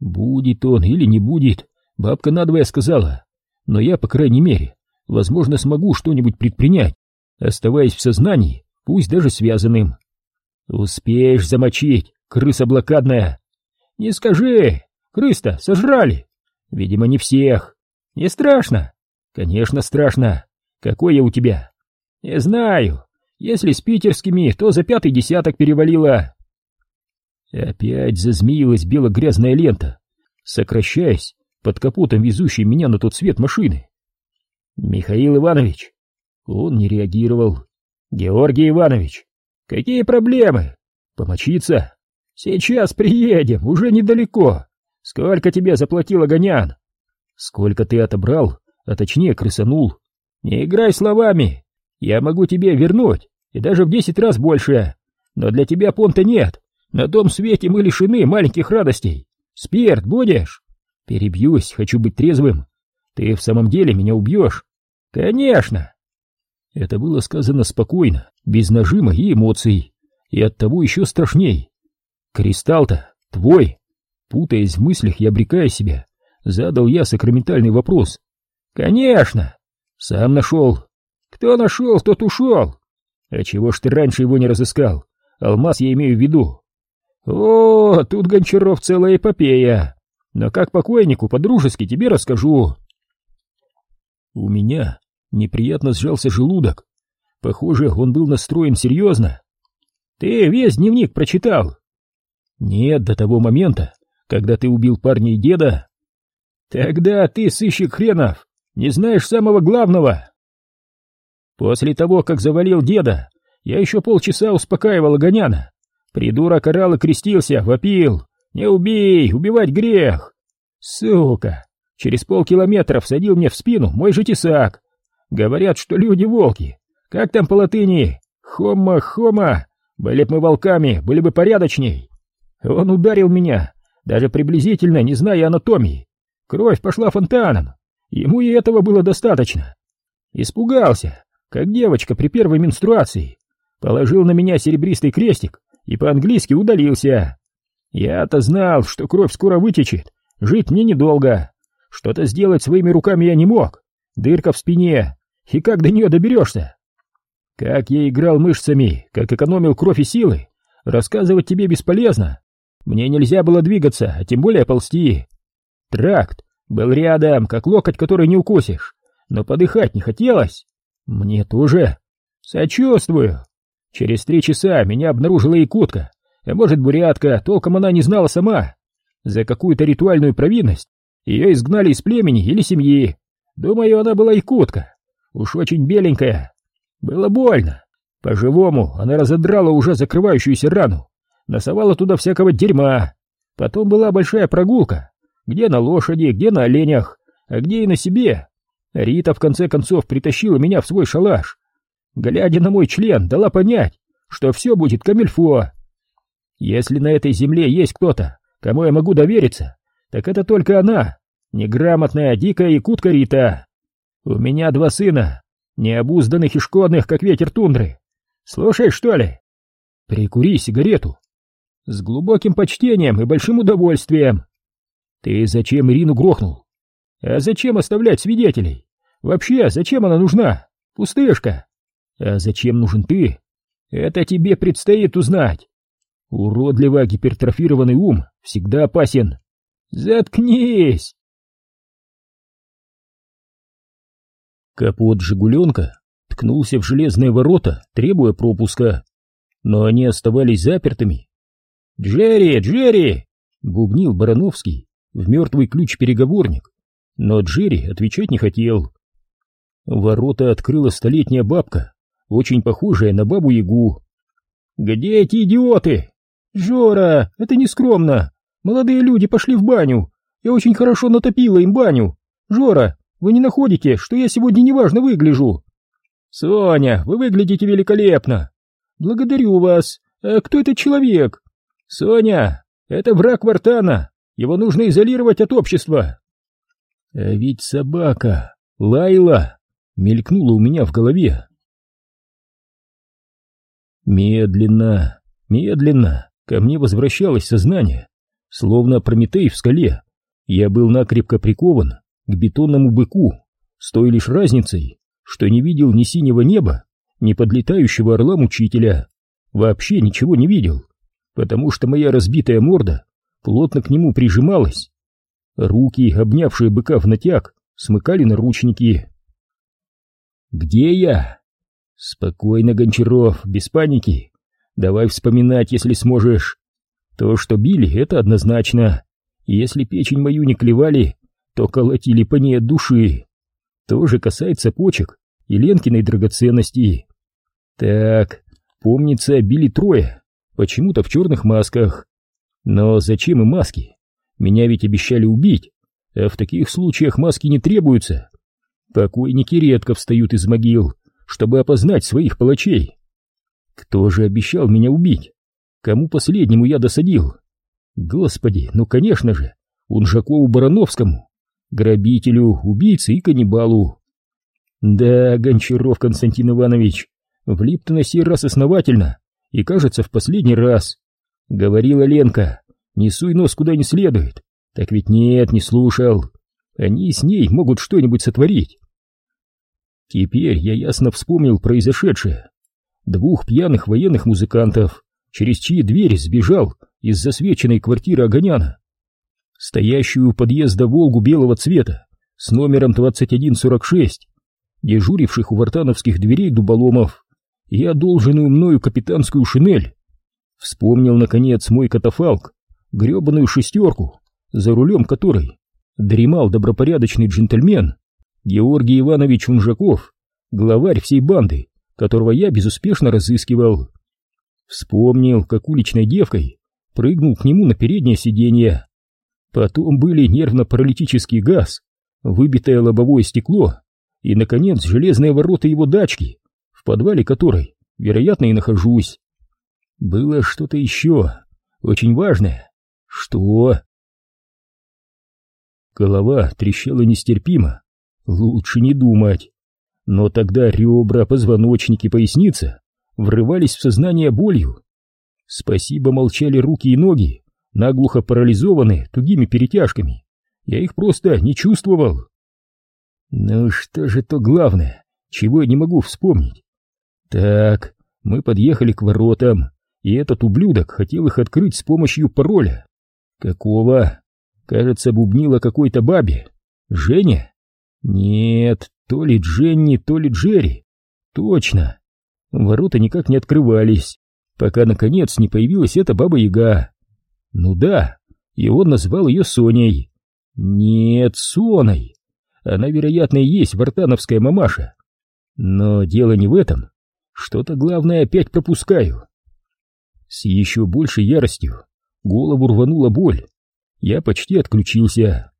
Будет он или не будет, бабка надвое сказала, но я, по крайней мере, возможно, смогу что-нибудь предпринять, оставаясь в сознании, пусть даже связанным. Успеешь замочить, крыса блокадная. Не скажи, крыс-то сожрали. Видимо, не всех. Не страшно? Конечно, страшно. Какой я у тебя? Не знаю. Если с питерскими, то за пятый десяток перевалило. Опять зазмеилась бело-грязная лента, сокращаясь под капотом везущей меня на тот свет машины. Михаил Иванович. Он не реагировал. Георгий Иванович. Какие проблемы? Помочиться? Сейчас приедем, уже недалеко. Сколько тебе заплатил Огонян? Сколько ты отобрал, а точнее крысанул? Не играй словами. Я могу тебе вернуть, и даже в десять раз больше. Но для тебя понта нет. На том свете мы лишены маленьких радостей. Спирт будешь? Перебьюсь, хочу быть трезвым. Ты в самом деле меня убьешь? Конечно. Это было сказано спокойно, без нажима и эмоций, и оттого еще страшней. Кристалл-то твой. Путаясь в мыслях и обрекая себя, задал я сакраментальный вопрос. Конечно. Сам нашел. Кто нашел, тот ушел. А чего ж ты раньше его не разыскал? Алмаз я имею в виду. О, тут Гончаров целая эпопея. Но как покойнику по-дружески тебе расскажу. У меня неприятно сжался желудок. Похоже, он был настроен серьезно. Ты весь дневник прочитал? Нет, до того момента, когда ты убил парня и деда. Тогда ты, сыщик хренов, не знаешь самого главного. После того, как завалил деда, я еще полчаса успокаивал Огоняна. Придурок орал и крестился, вопил. «Не убей, убивать грех!» Сука! Через полкилометра всадил мне в спину мой же тесак. Говорят, что люди волки. Как там по латыни? Хома-хома! Были бы мы волками, были бы порядочней. Он ударил меня, даже приблизительно не зная анатомии. Кровь пошла фонтаном. Ему и этого было достаточно. Испугался, как девочка при первой менструации. Положил на меня серебристый крестик и по-английски удалился. Я-то знал, что кровь скоро вытечет, жить мне недолго. Что-то сделать своими руками я не мог. Дырка в спине, и как до нее доберешься? Как я играл мышцами, как экономил кровь и силы, рассказывать тебе бесполезно. Мне нельзя было двигаться, а тем более ползти. Тракт был рядом, как локоть, который не укусишь, но подыхать не хотелось. Мне тоже. Сочувствую. Через три часа меня обнаружила якутка, а может бурятка, толком она не знала сама. За какую-то ритуальную провинность ее изгнали из племени или семьи. Думаю, она была якутка. Уж очень беленькая. Было больно. По-живому она разодрала уже закрывающуюся рану, насовала туда всякого дерьма. Потом была большая прогулка, где на лошади, где на оленях, а где и на себе. Рита в конце концов притащила меня в свой шалаш. Глядя на мой член, дала понять, что все будет камильфо. Если на этой земле есть кто-то, кому я могу довериться, так это только она, неграмотная дикая якутка Рита. У меня два сына, необузданных и шкодных, как ветер тундры. Слушаешь, что ли? Прикури сигарету. С глубоким почтением и большим удовольствием. Ты зачем Ирину грохнул? А зачем оставлять свидетелей? Вообще, зачем она нужна? Пустышка. А зачем нужен ты? Это тебе предстоит узнать. Уродливо гипертрофированный ум всегда опасен. Заткнись! Капот «Жигуленка» ткнулся в железные ворота, требуя пропуска. Но они оставались запертыми. «Джерри! Джерри!» — бубнил Барановский в мертвый ключ-переговорник. Но Джерри отвечать не хотел. Ворота открыла столетняя бабка, очень похожая на бабу-ягу. «Где эти идиоты?» «Жора, это не скромно. Молодые люди пошли в баню. Я очень хорошо натопила им баню. Жора, вы не находите, что я сегодня неважно выгляжу?» «Соня, вы выглядите великолепно!» «Благодарю вас. А кто этот человек?» «Соня, это враг Вартана. Его нужно изолировать от общества». «А ведь собака, Лайла!» мелькнула у меня в голове. Медленно, медленно ко мне возвращалось сознание, словно Прометей в скале. Я был накрепко прикован к бетонному быку, с той лишь разницей, что не видел ни синего неба, ни подлетающего орла мучителя. Вообще ничего не видел, потому что моя разбитая морда плотно к нему прижималась. Руки, обнявшие быка в натяг, смыкали наручники. «Где я?» «Спокойно, Гончаров, без паники. Давай вспоминать, если сможешь. То, что били, это однозначно. Если печень мою не клевали, то колотили по ней от души. То же касается почек и Ленкиной драгоценности. Так, помнится, били трое, почему-то в черных масках. Но зачем и маски? Меня ведь обещали убить, а в таких случаях маски не требуются. Покойники редко встают из могил, чтобы опознать своих палачей. Кто же обещал меня убить? Кому последнему я досадил? Господи, ну конечно же, Унжакову Барановскому грабителю, убийце и каннибалу. Да, Гончаров Константин Иванович, влип ты на сей раз основательно, и кажется в последний раз. Говорила Ленка, не суй нос куда не следует. Так ведь нет, не слушал. Они с ней могут что-нибудь сотворить. Теперь я ясно вспомнил произошедшее. Двух пьяных военных музыкантов, через чьи двери сбежал из засвеченной квартиры Огоняна стоящую у подъезда «Волгу» белого цвета с номером 2146, дежуривших у вартановских дверей дуболомов, и одолженную мною капитанскую шинель. Вспомнил, наконец, мой катафалк, гребаную шестерку, за рулем которой дремал добропорядочный джентльмен Георгий Иванович Унжаков, главарь всей банды, которого я безуспешно разыскивал. Вспомнил, как уличной девкой прыгнул к нему на переднее сиденье, Потом были нервно-паралитический газ, выбитое лобовое стекло и, наконец, железные ворота его дачки, в подвале которой, вероятно, и нахожусь. Было что-то еще, очень важное. Что? Голова трещала нестерпимо. Лучше не думать. Но тогда ребра, позвоночники, поясница врывались в сознание болью. Спасибо молчали руки и ноги, наглухо парализованы тугими перетяжками. Я их просто не чувствовал. Ну что же то главное, чего я не могу вспомнить? Так, мы подъехали к воротам, и этот ублюдок хотел их открыть с помощью пароля. Какого? Кажется, бубнила какой-то бабе. Женя? Нет, то ли Дженни, то ли Джерри. Точно. Ворота никак не открывались, пока наконец не появилась эта баба-яга. Ну да, и он назвал ее Соней. Нет, Соной. Она, вероятно, и есть вартановская мамаша. Но дело не в этом. Что-то главное опять пропускаю. С еще большей яростью голову рванула боль. Я почти отключился.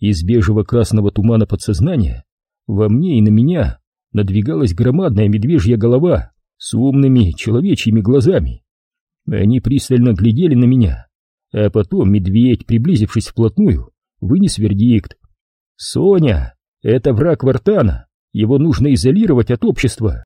Из бежево-красного тумана подсознания во мне и на меня надвигалась громадная медвежья голова с умными человечьими глазами. Они пристально глядели на меня, а потом медведь, приблизившись вплотную, вынес вердикт. «Соня, это враг Вартана, его нужно изолировать от общества».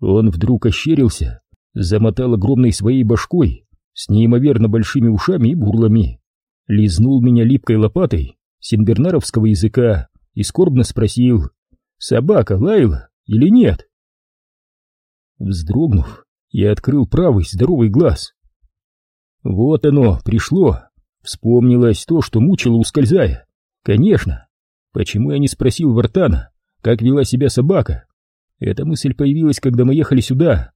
Он вдруг ощерился, замотал огромной своей башкой с неимоверно большими ушами и бурлами, лизнул меня липкой лопатой синбернаровского языка и скорбно спросил, собака лаяла или нет? Вздрогнув, я открыл правый здоровый глаз. Вот оно, пришло. Вспомнилось то, что мучило, ускользая. Конечно. Почему я не спросил Вартана, как вела себя собака? Эта мысль появилась, когда мы ехали сюда,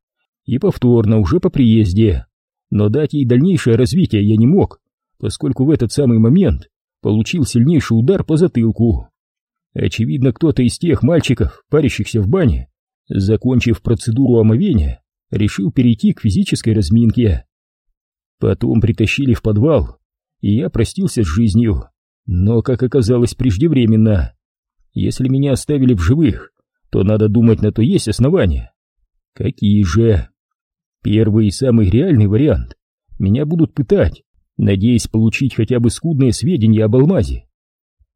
и повторно, уже по приезде. Но дать ей дальнейшее развитие я не мог, поскольку в этот самый момент получил сильнейший удар по затылку. Очевидно, кто-то из тех мальчиков, парящихся в бане, закончив процедуру омовения, решил перейти к физической разминке. Потом притащили в подвал, и я простился с жизнью, но, как оказалось, преждевременно. Если меня оставили в живых, то надо думать, на то есть основания. Какие же? Первый и самый реальный вариант. Меня будут пытать, надеясь получить хотя бы скудные сведения об алмазе.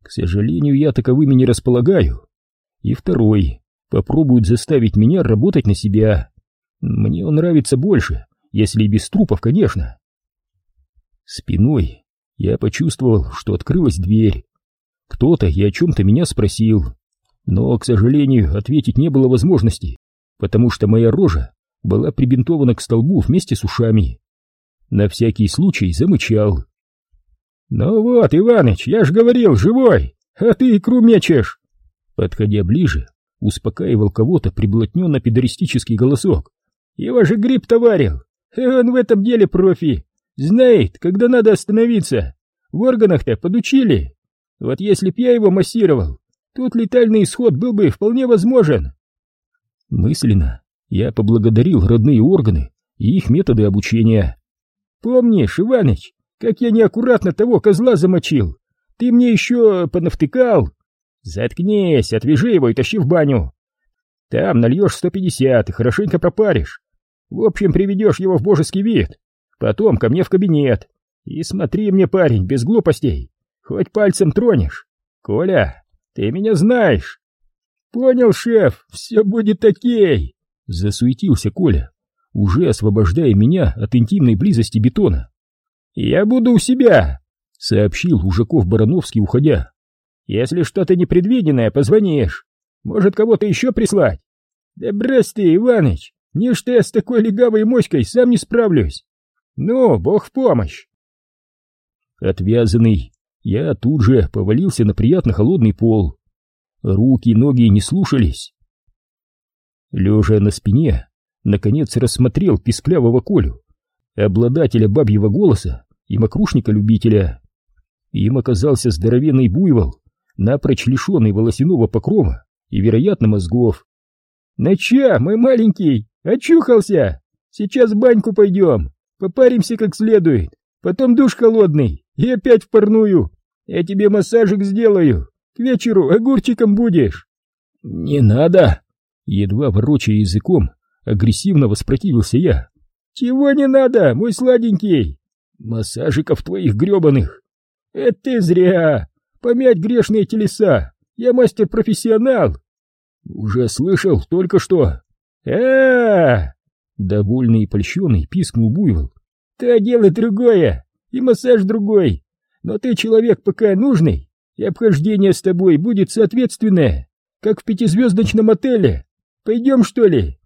К сожалению, я таковыми не располагаю. И второй. Попробуют заставить меня работать на себя. Мне он нравится больше, если и без трупов, конечно. Спиной я почувствовал, что открылась дверь. Кто-то и о чем-то меня спросил. Но, к сожалению, ответить не было возможности, потому что моя рожа была прибинтована к столбу вместе с ушами. На всякий случай замычал. «Ну вот, Иваныч, я ж говорил, живой, а ты икру мечешь!» Подходя ближе, успокаивал кого-то приблотненно-педористический голосок. «Его же гриб товарил, он в этом деле профи, знает, когда надо остановиться, в органах-то подучили. Вот если б я его массировал, тут летальный исход был бы вполне возможен». Мысленно я поблагодарил родные органы и их методы обучения. «Помнишь, Иваныч, как я неаккуратно того козла замочил. Ты мне еще понавтыкал. Заткнись, отвяжи его и тащи в баню. Там нальешь сто пятьдесят и хорошенько пропаришь. В общем, приведешь его в божеский вид. Потом ко мне в кабинет. И смотри мне, парень, без глупостей. Хоть пальцем тронешь. Коля, ты меня знаешь. Понял, шеф, все будет окей. Засуетился Коля, уже освобождая меня от интимной близости бетона. «Я буду у себя», — сообщил Ужаков Барановский, уходя. «Если что-то непредвиденное, позвонишь. Может, кого-то еще прислать?» «Да брось ты, Иваныч, не что я с такой легавой моськой сам не справлюсь. Ну, бог в помощь!» Отвязанный, я тут же повалился на приятно холодный пол. Руки и ноги не слушались. Лежа на спине, наконец рассмотрел писклявого Колю, обладателя бабьего голоса и мокрушника-любителя. Им оказался здоровенный буйвол, напрочь лишенный волосяного покрова и, вероятно, мозгов. «Ну чё, мой маленький, очухался? Сейчас в баньку пойдем, попаримся как следует, потом душ холодный и опять в парную. Я тебе массажик сделаю, к вечеру огурчиком будешь». «Не надо!» Едва ворочая языком, агрессивно воспротивился я. «Чего не надо, мой сладенький?» «Массажиков твоих гребаных!» «Это ты зря! Помять грешные телеса! Я мастер-профессионал!» «Уже слышал только что!» а Довольный и польщенный пискнул буйвол. «То дело другое, и массаж другой, но ты человек пока нужный, и обхождение с тобой будет соответственное, как в пятизвездочном отеле. Пойдем, что ли?»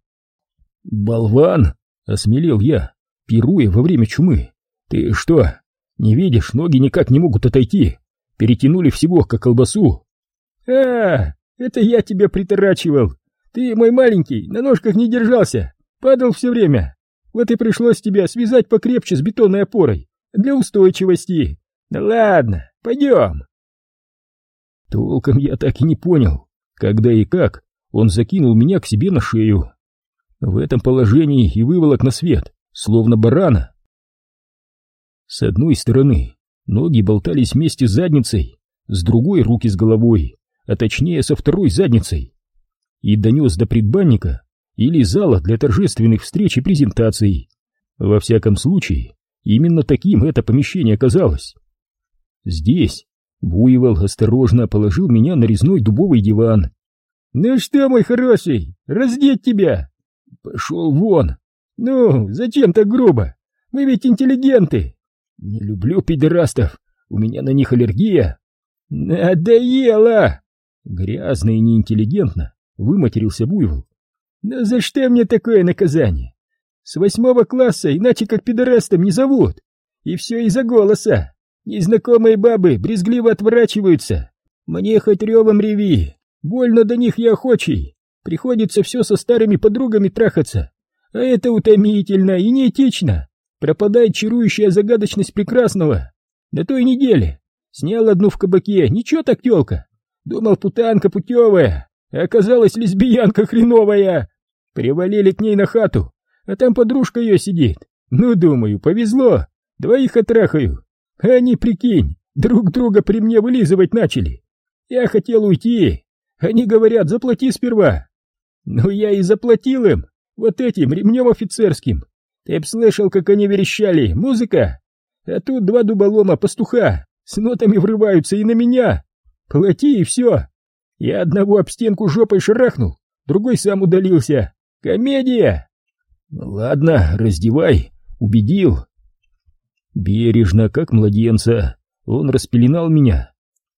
«Болван!» Осмелел я, пируя во время чумы. Ты что, не видишь, ноги никак не могут отойти. Перетянули всего, как колбасу. А, это я тебя приторачивал. Ты, мой маленький, на ножках не держался, падал все время. Вот и пришлось тебя связать покрепче с бетонной опорой, для устойчивости. Да ладно, пойдем. Толком я так и не понял, когда и как он закинул меня к себе на шею. В этом положении и выволок на свет, словно барана. С одной стороны ноги болтались вместе с задницей, с другой руки с головой, а точнее со второй задницей. И донес до предбанника или зала для торжественных встреч и презентаций. Во всяком случае, именно таким это помещение оказалось. Здесь Буйвол осторожно положил меня на резной дубовый диван. «Ну что, мой хороший, раздеть тебя!» «Пошел вон!» «Ну, зачем так грубо? Мы ведь интеллигенты!» «Не люблю пидорастов, у меня на них аллергия!» «Надоело!» Грязно и неинтеллигентно выматерился Буйвол. «Да за что мне такое наказание? С восьмого класса иначе как пидорастом не зовут. И все из-за голоса. Незнакомые бабы брезгливо отворачиваются. Мне хоть ревом реви. Больно до них я охочий. Приходится все со старыми подругами трахаться. А это утомительно и неэтично. Пропадает чарующая загадочность прекрасного. До той недели. Снял одну в кабаке, ничего так тёлка. Думал, путанка путевая, а оказалась лесбиянка хреновая. Привалили к ней на хату, а там подружка ее сидит. Ну, думаю, повезло, двоих отрахаю. Они, прикинь, друг друга при мне вылизывать начали. Я хотел уйти. Они говорят, заплати сперва. Ну, я и заплатил им, вот этим ремнем офицерским. Ты б слышал, как они верещали, музыка? А тут два дуболома пастуха с нотами врываются и на меня. Плати и все. Я одного об стенку жопой шарахнул, другой сам удалился. Комедия! Ладно, раздевай, убедил. Бережно, как младенца, он распеленал меня.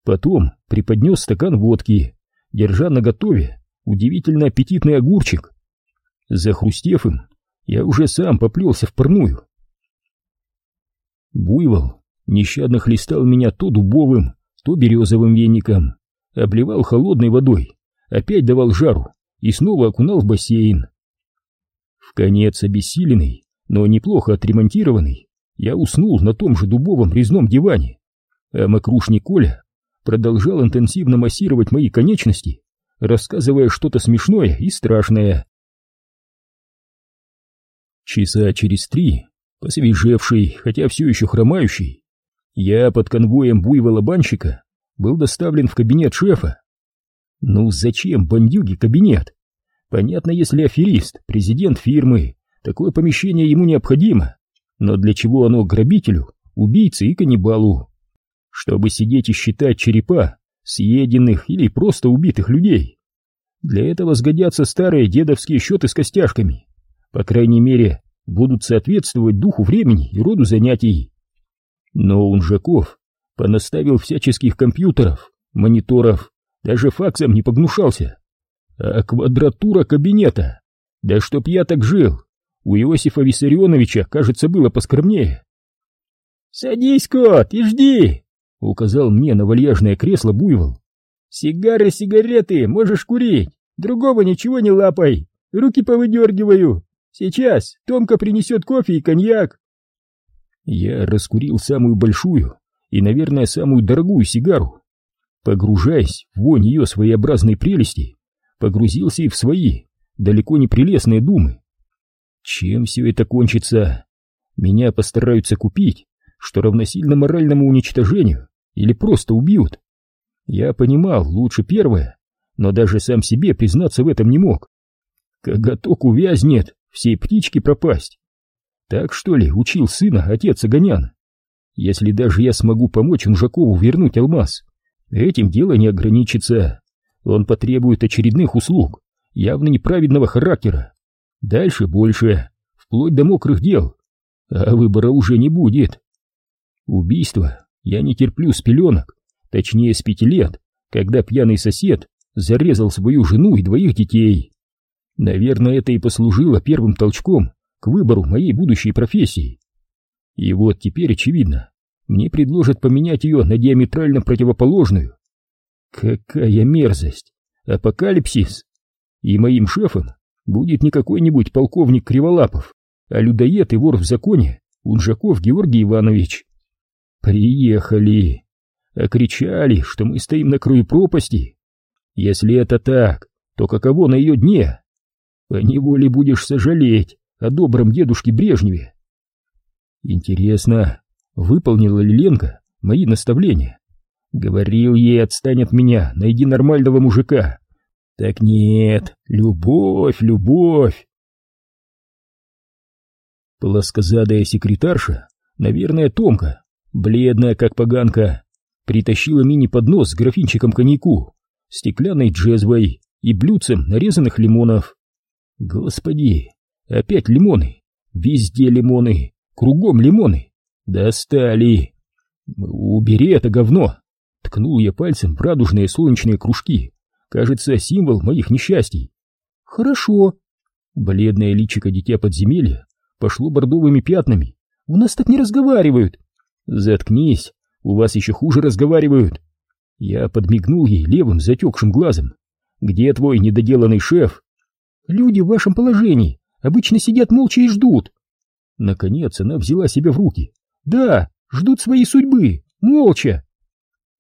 Потом преподнес стакан водки, держа наготове удивительно аппетитный огурчик. Захрустев им, я уже сам поплелся в парную. Буйвол нещадно хлестал меня то дубовым, то березовым веником, обливал холодной водой, опять давал жару и снова окунал в бассейн. В конец обессиленный, но неплохо отремонтированный, я уснул на том же дубовом резном диване, а мокрушник Коля продолжал интенсивно массировать мои конечности, рассказывая что-то смешное и страшное. Часа через три, посвежевший, хотя все еще хромающий, я под конвоем буйвола-банщика был доставлен в кабинет шефа. Ну зачем бандюги кабинет? Понятно, если аферист, президент фирмы, такое помещение ему необходимо. Но для чего оно грабителю, убийце и каннибалу? Чтобы сидеть и считать черепа съеденных или просто убитых людей. Для этого сгодятся старые дедовские счеты с костяшками. По крайней мере, будут соответствовать духу времени и роду занятий. Но Унжаков понаставил всяческих компьютеров, мониторов, даже факсом не погнушался. А квадратура кабинета, да чтоб я так жил, у Иосифа Виссарионовича, кажется, было поскромнее. «Садись, кот, и жди!» — указал мне на вальяжное кресло буйвол. «Сигары, сигареты, можешь курить, другого ничего не лапай, руки повыдергиваю. Сейчас Томка принесет кофе и коньяк». Я раскурил самую большую и, наверное, самую дорогую сигару. Погружаясь в вонь ее своеобразной прелести, погрузился и в свои, далеко не прелестные думы. Чем все это кончится? Меня постараются купить, что равносильно моральному уничтожению, или просто убьют. Я понимал, лучше первое, но даже сам себе признаться в этом не мог. Коготок увязнет, всей птички пропасть. Так что ли учил сына отец Огонян? Если даже я смогу помочь Унжакову вернуть алмаз, этим дело не ограничится. Он потребует очередных услуг, явно неправедного характера. Дальше больше, вплоть до мокрых дел. А выбора уже не будет. Убийство я не терплю с пеленок, точнее с пяти лет, когда пьяный сосед зарезал свою жену и двоих детей. Наверное, это и послужило первым толчком к выбору моей будущей профессии. И вот теперь, очевидно, мне предложат поменять ее на диаметрально противоположную. Какая мерзость! Апокалипсис! И моим шефом будет не какой-нибудь полковник Криволапов, а людоед и вор в законе Унжаков Георгий Иванович. Приехали. Окричали, что мы стоим на краю пропасти. Если это так, то каково на ее дне? Поневоле будешь сожалеть о добром дедушке Брежневе. Интересно, выполнила ли Ленка мои наставления? Говорил ей, отстань от меня, найди нормального мужика. Так нет, любовь, любовь. Плоскозадая секретарша, наверное, Томка, бледная как поганка, притащила мини-поднос с графинчиком коньяку, стеклянной джезвой и блюдцем нарезанных лимонов. Господи, опять лимоны, везде лимоны, кругом лимоны. Достали. Убери это говно. Ткнул я пальцем в радужные солнечные кружки. Кажется, символ моих несчастий. Хорошо. Бледное личико дитя подземелья пошло бордовыми пятнами. У нас так не разговаривают. Заткнись, у вас еще хуже разговаривают. Я подмигнул ей левым затекшим глазом. Где твой недоделанный шеф? Люди в вашем положении обычно сидят молча и ждут. Наконец она взяла себя в руки. Да, ждут своей судьбы, молча.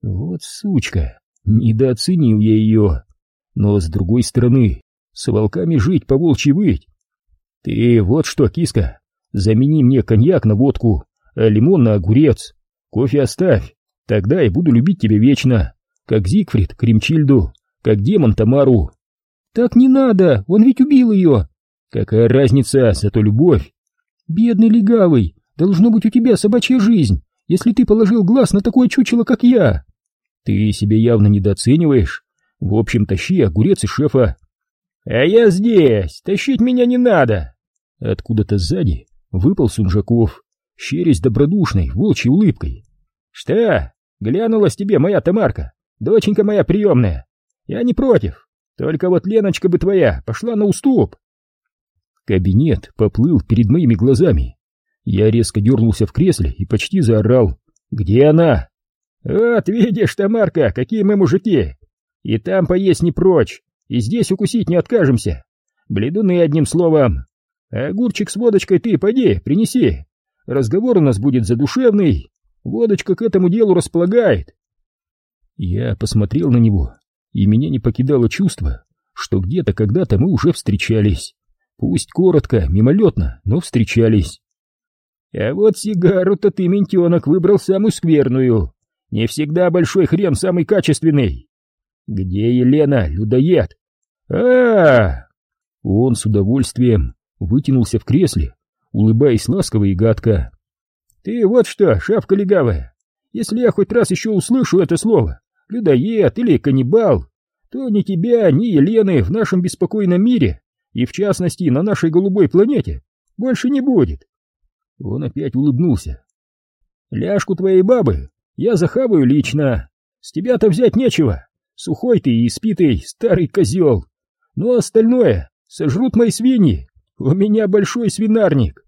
Вот сучка, недооценил я ее. Но с другой стороны, с волками жить, по волчьи выть. Ты вот что, киска, замени мне коньяк на водку, лимон на огурец. Кофе оставь, тогда я буду любить тебя вечно, как Зигфрид Кримчильду, как демон Тамару. Так не надо, он ведь убил ее. Какая разница, зато любовь. Бедный легавый, должно быть у тебя собачья жизнь, если ты положил глаз на такое чучело, как я. Ты себя явно недооцениваешь. В общем, тащи огурец и шефа. А я здесь, тащить меня не надо. Откуда-то сзади выпал Сунжаков, щерясь добродушной, волчьей улыбкой. Что, глянулась тебе моя Тамарка, доченька моя приемная? Я не против, только вот Леночка бы твоя пошла на уступ. Кабинет поплыл перед моими глазами. Я резко дернулся в кресле и почти заорал. «Где она?» «Вот видишь, Тамарка, какие мы мужики! И там поесть не прочь, и здесь укусить не откажемся. Бледуны одним словом. Огурчик с водочкой ты, поди, принеси. Разговор у нас будет задушевный. Водочка к этому делу располагает». Я посмотрел на него, и меня не покидало чувство, что где-то когда-то мы уже встречались. Пусть коротко, мимолетно, но встречались. А вот сигару-то ты, ментенок, выбрал самую скверную. Не всегда большой хрен самый качественный. Где Елена, людоед? а, -а, -а Он с удовольствием вытянулся в кресле, улыбаясь ласково и гадко. Ты вот что, шапка легавая, если я хоть раз еще услышу это слово, людоед или каннибал, то ни тебя, ни Елены в нашем беспокойном мире и в частности на нашей голубой планете, больше не будет. Он опять улыбнулся. Ляжку твоей бабы я захаваю лично. С тебя-то взять нечего. Сухой ты и испитый старый козел. Но остальное сожрут мои свиньи. У меня большой свинарник.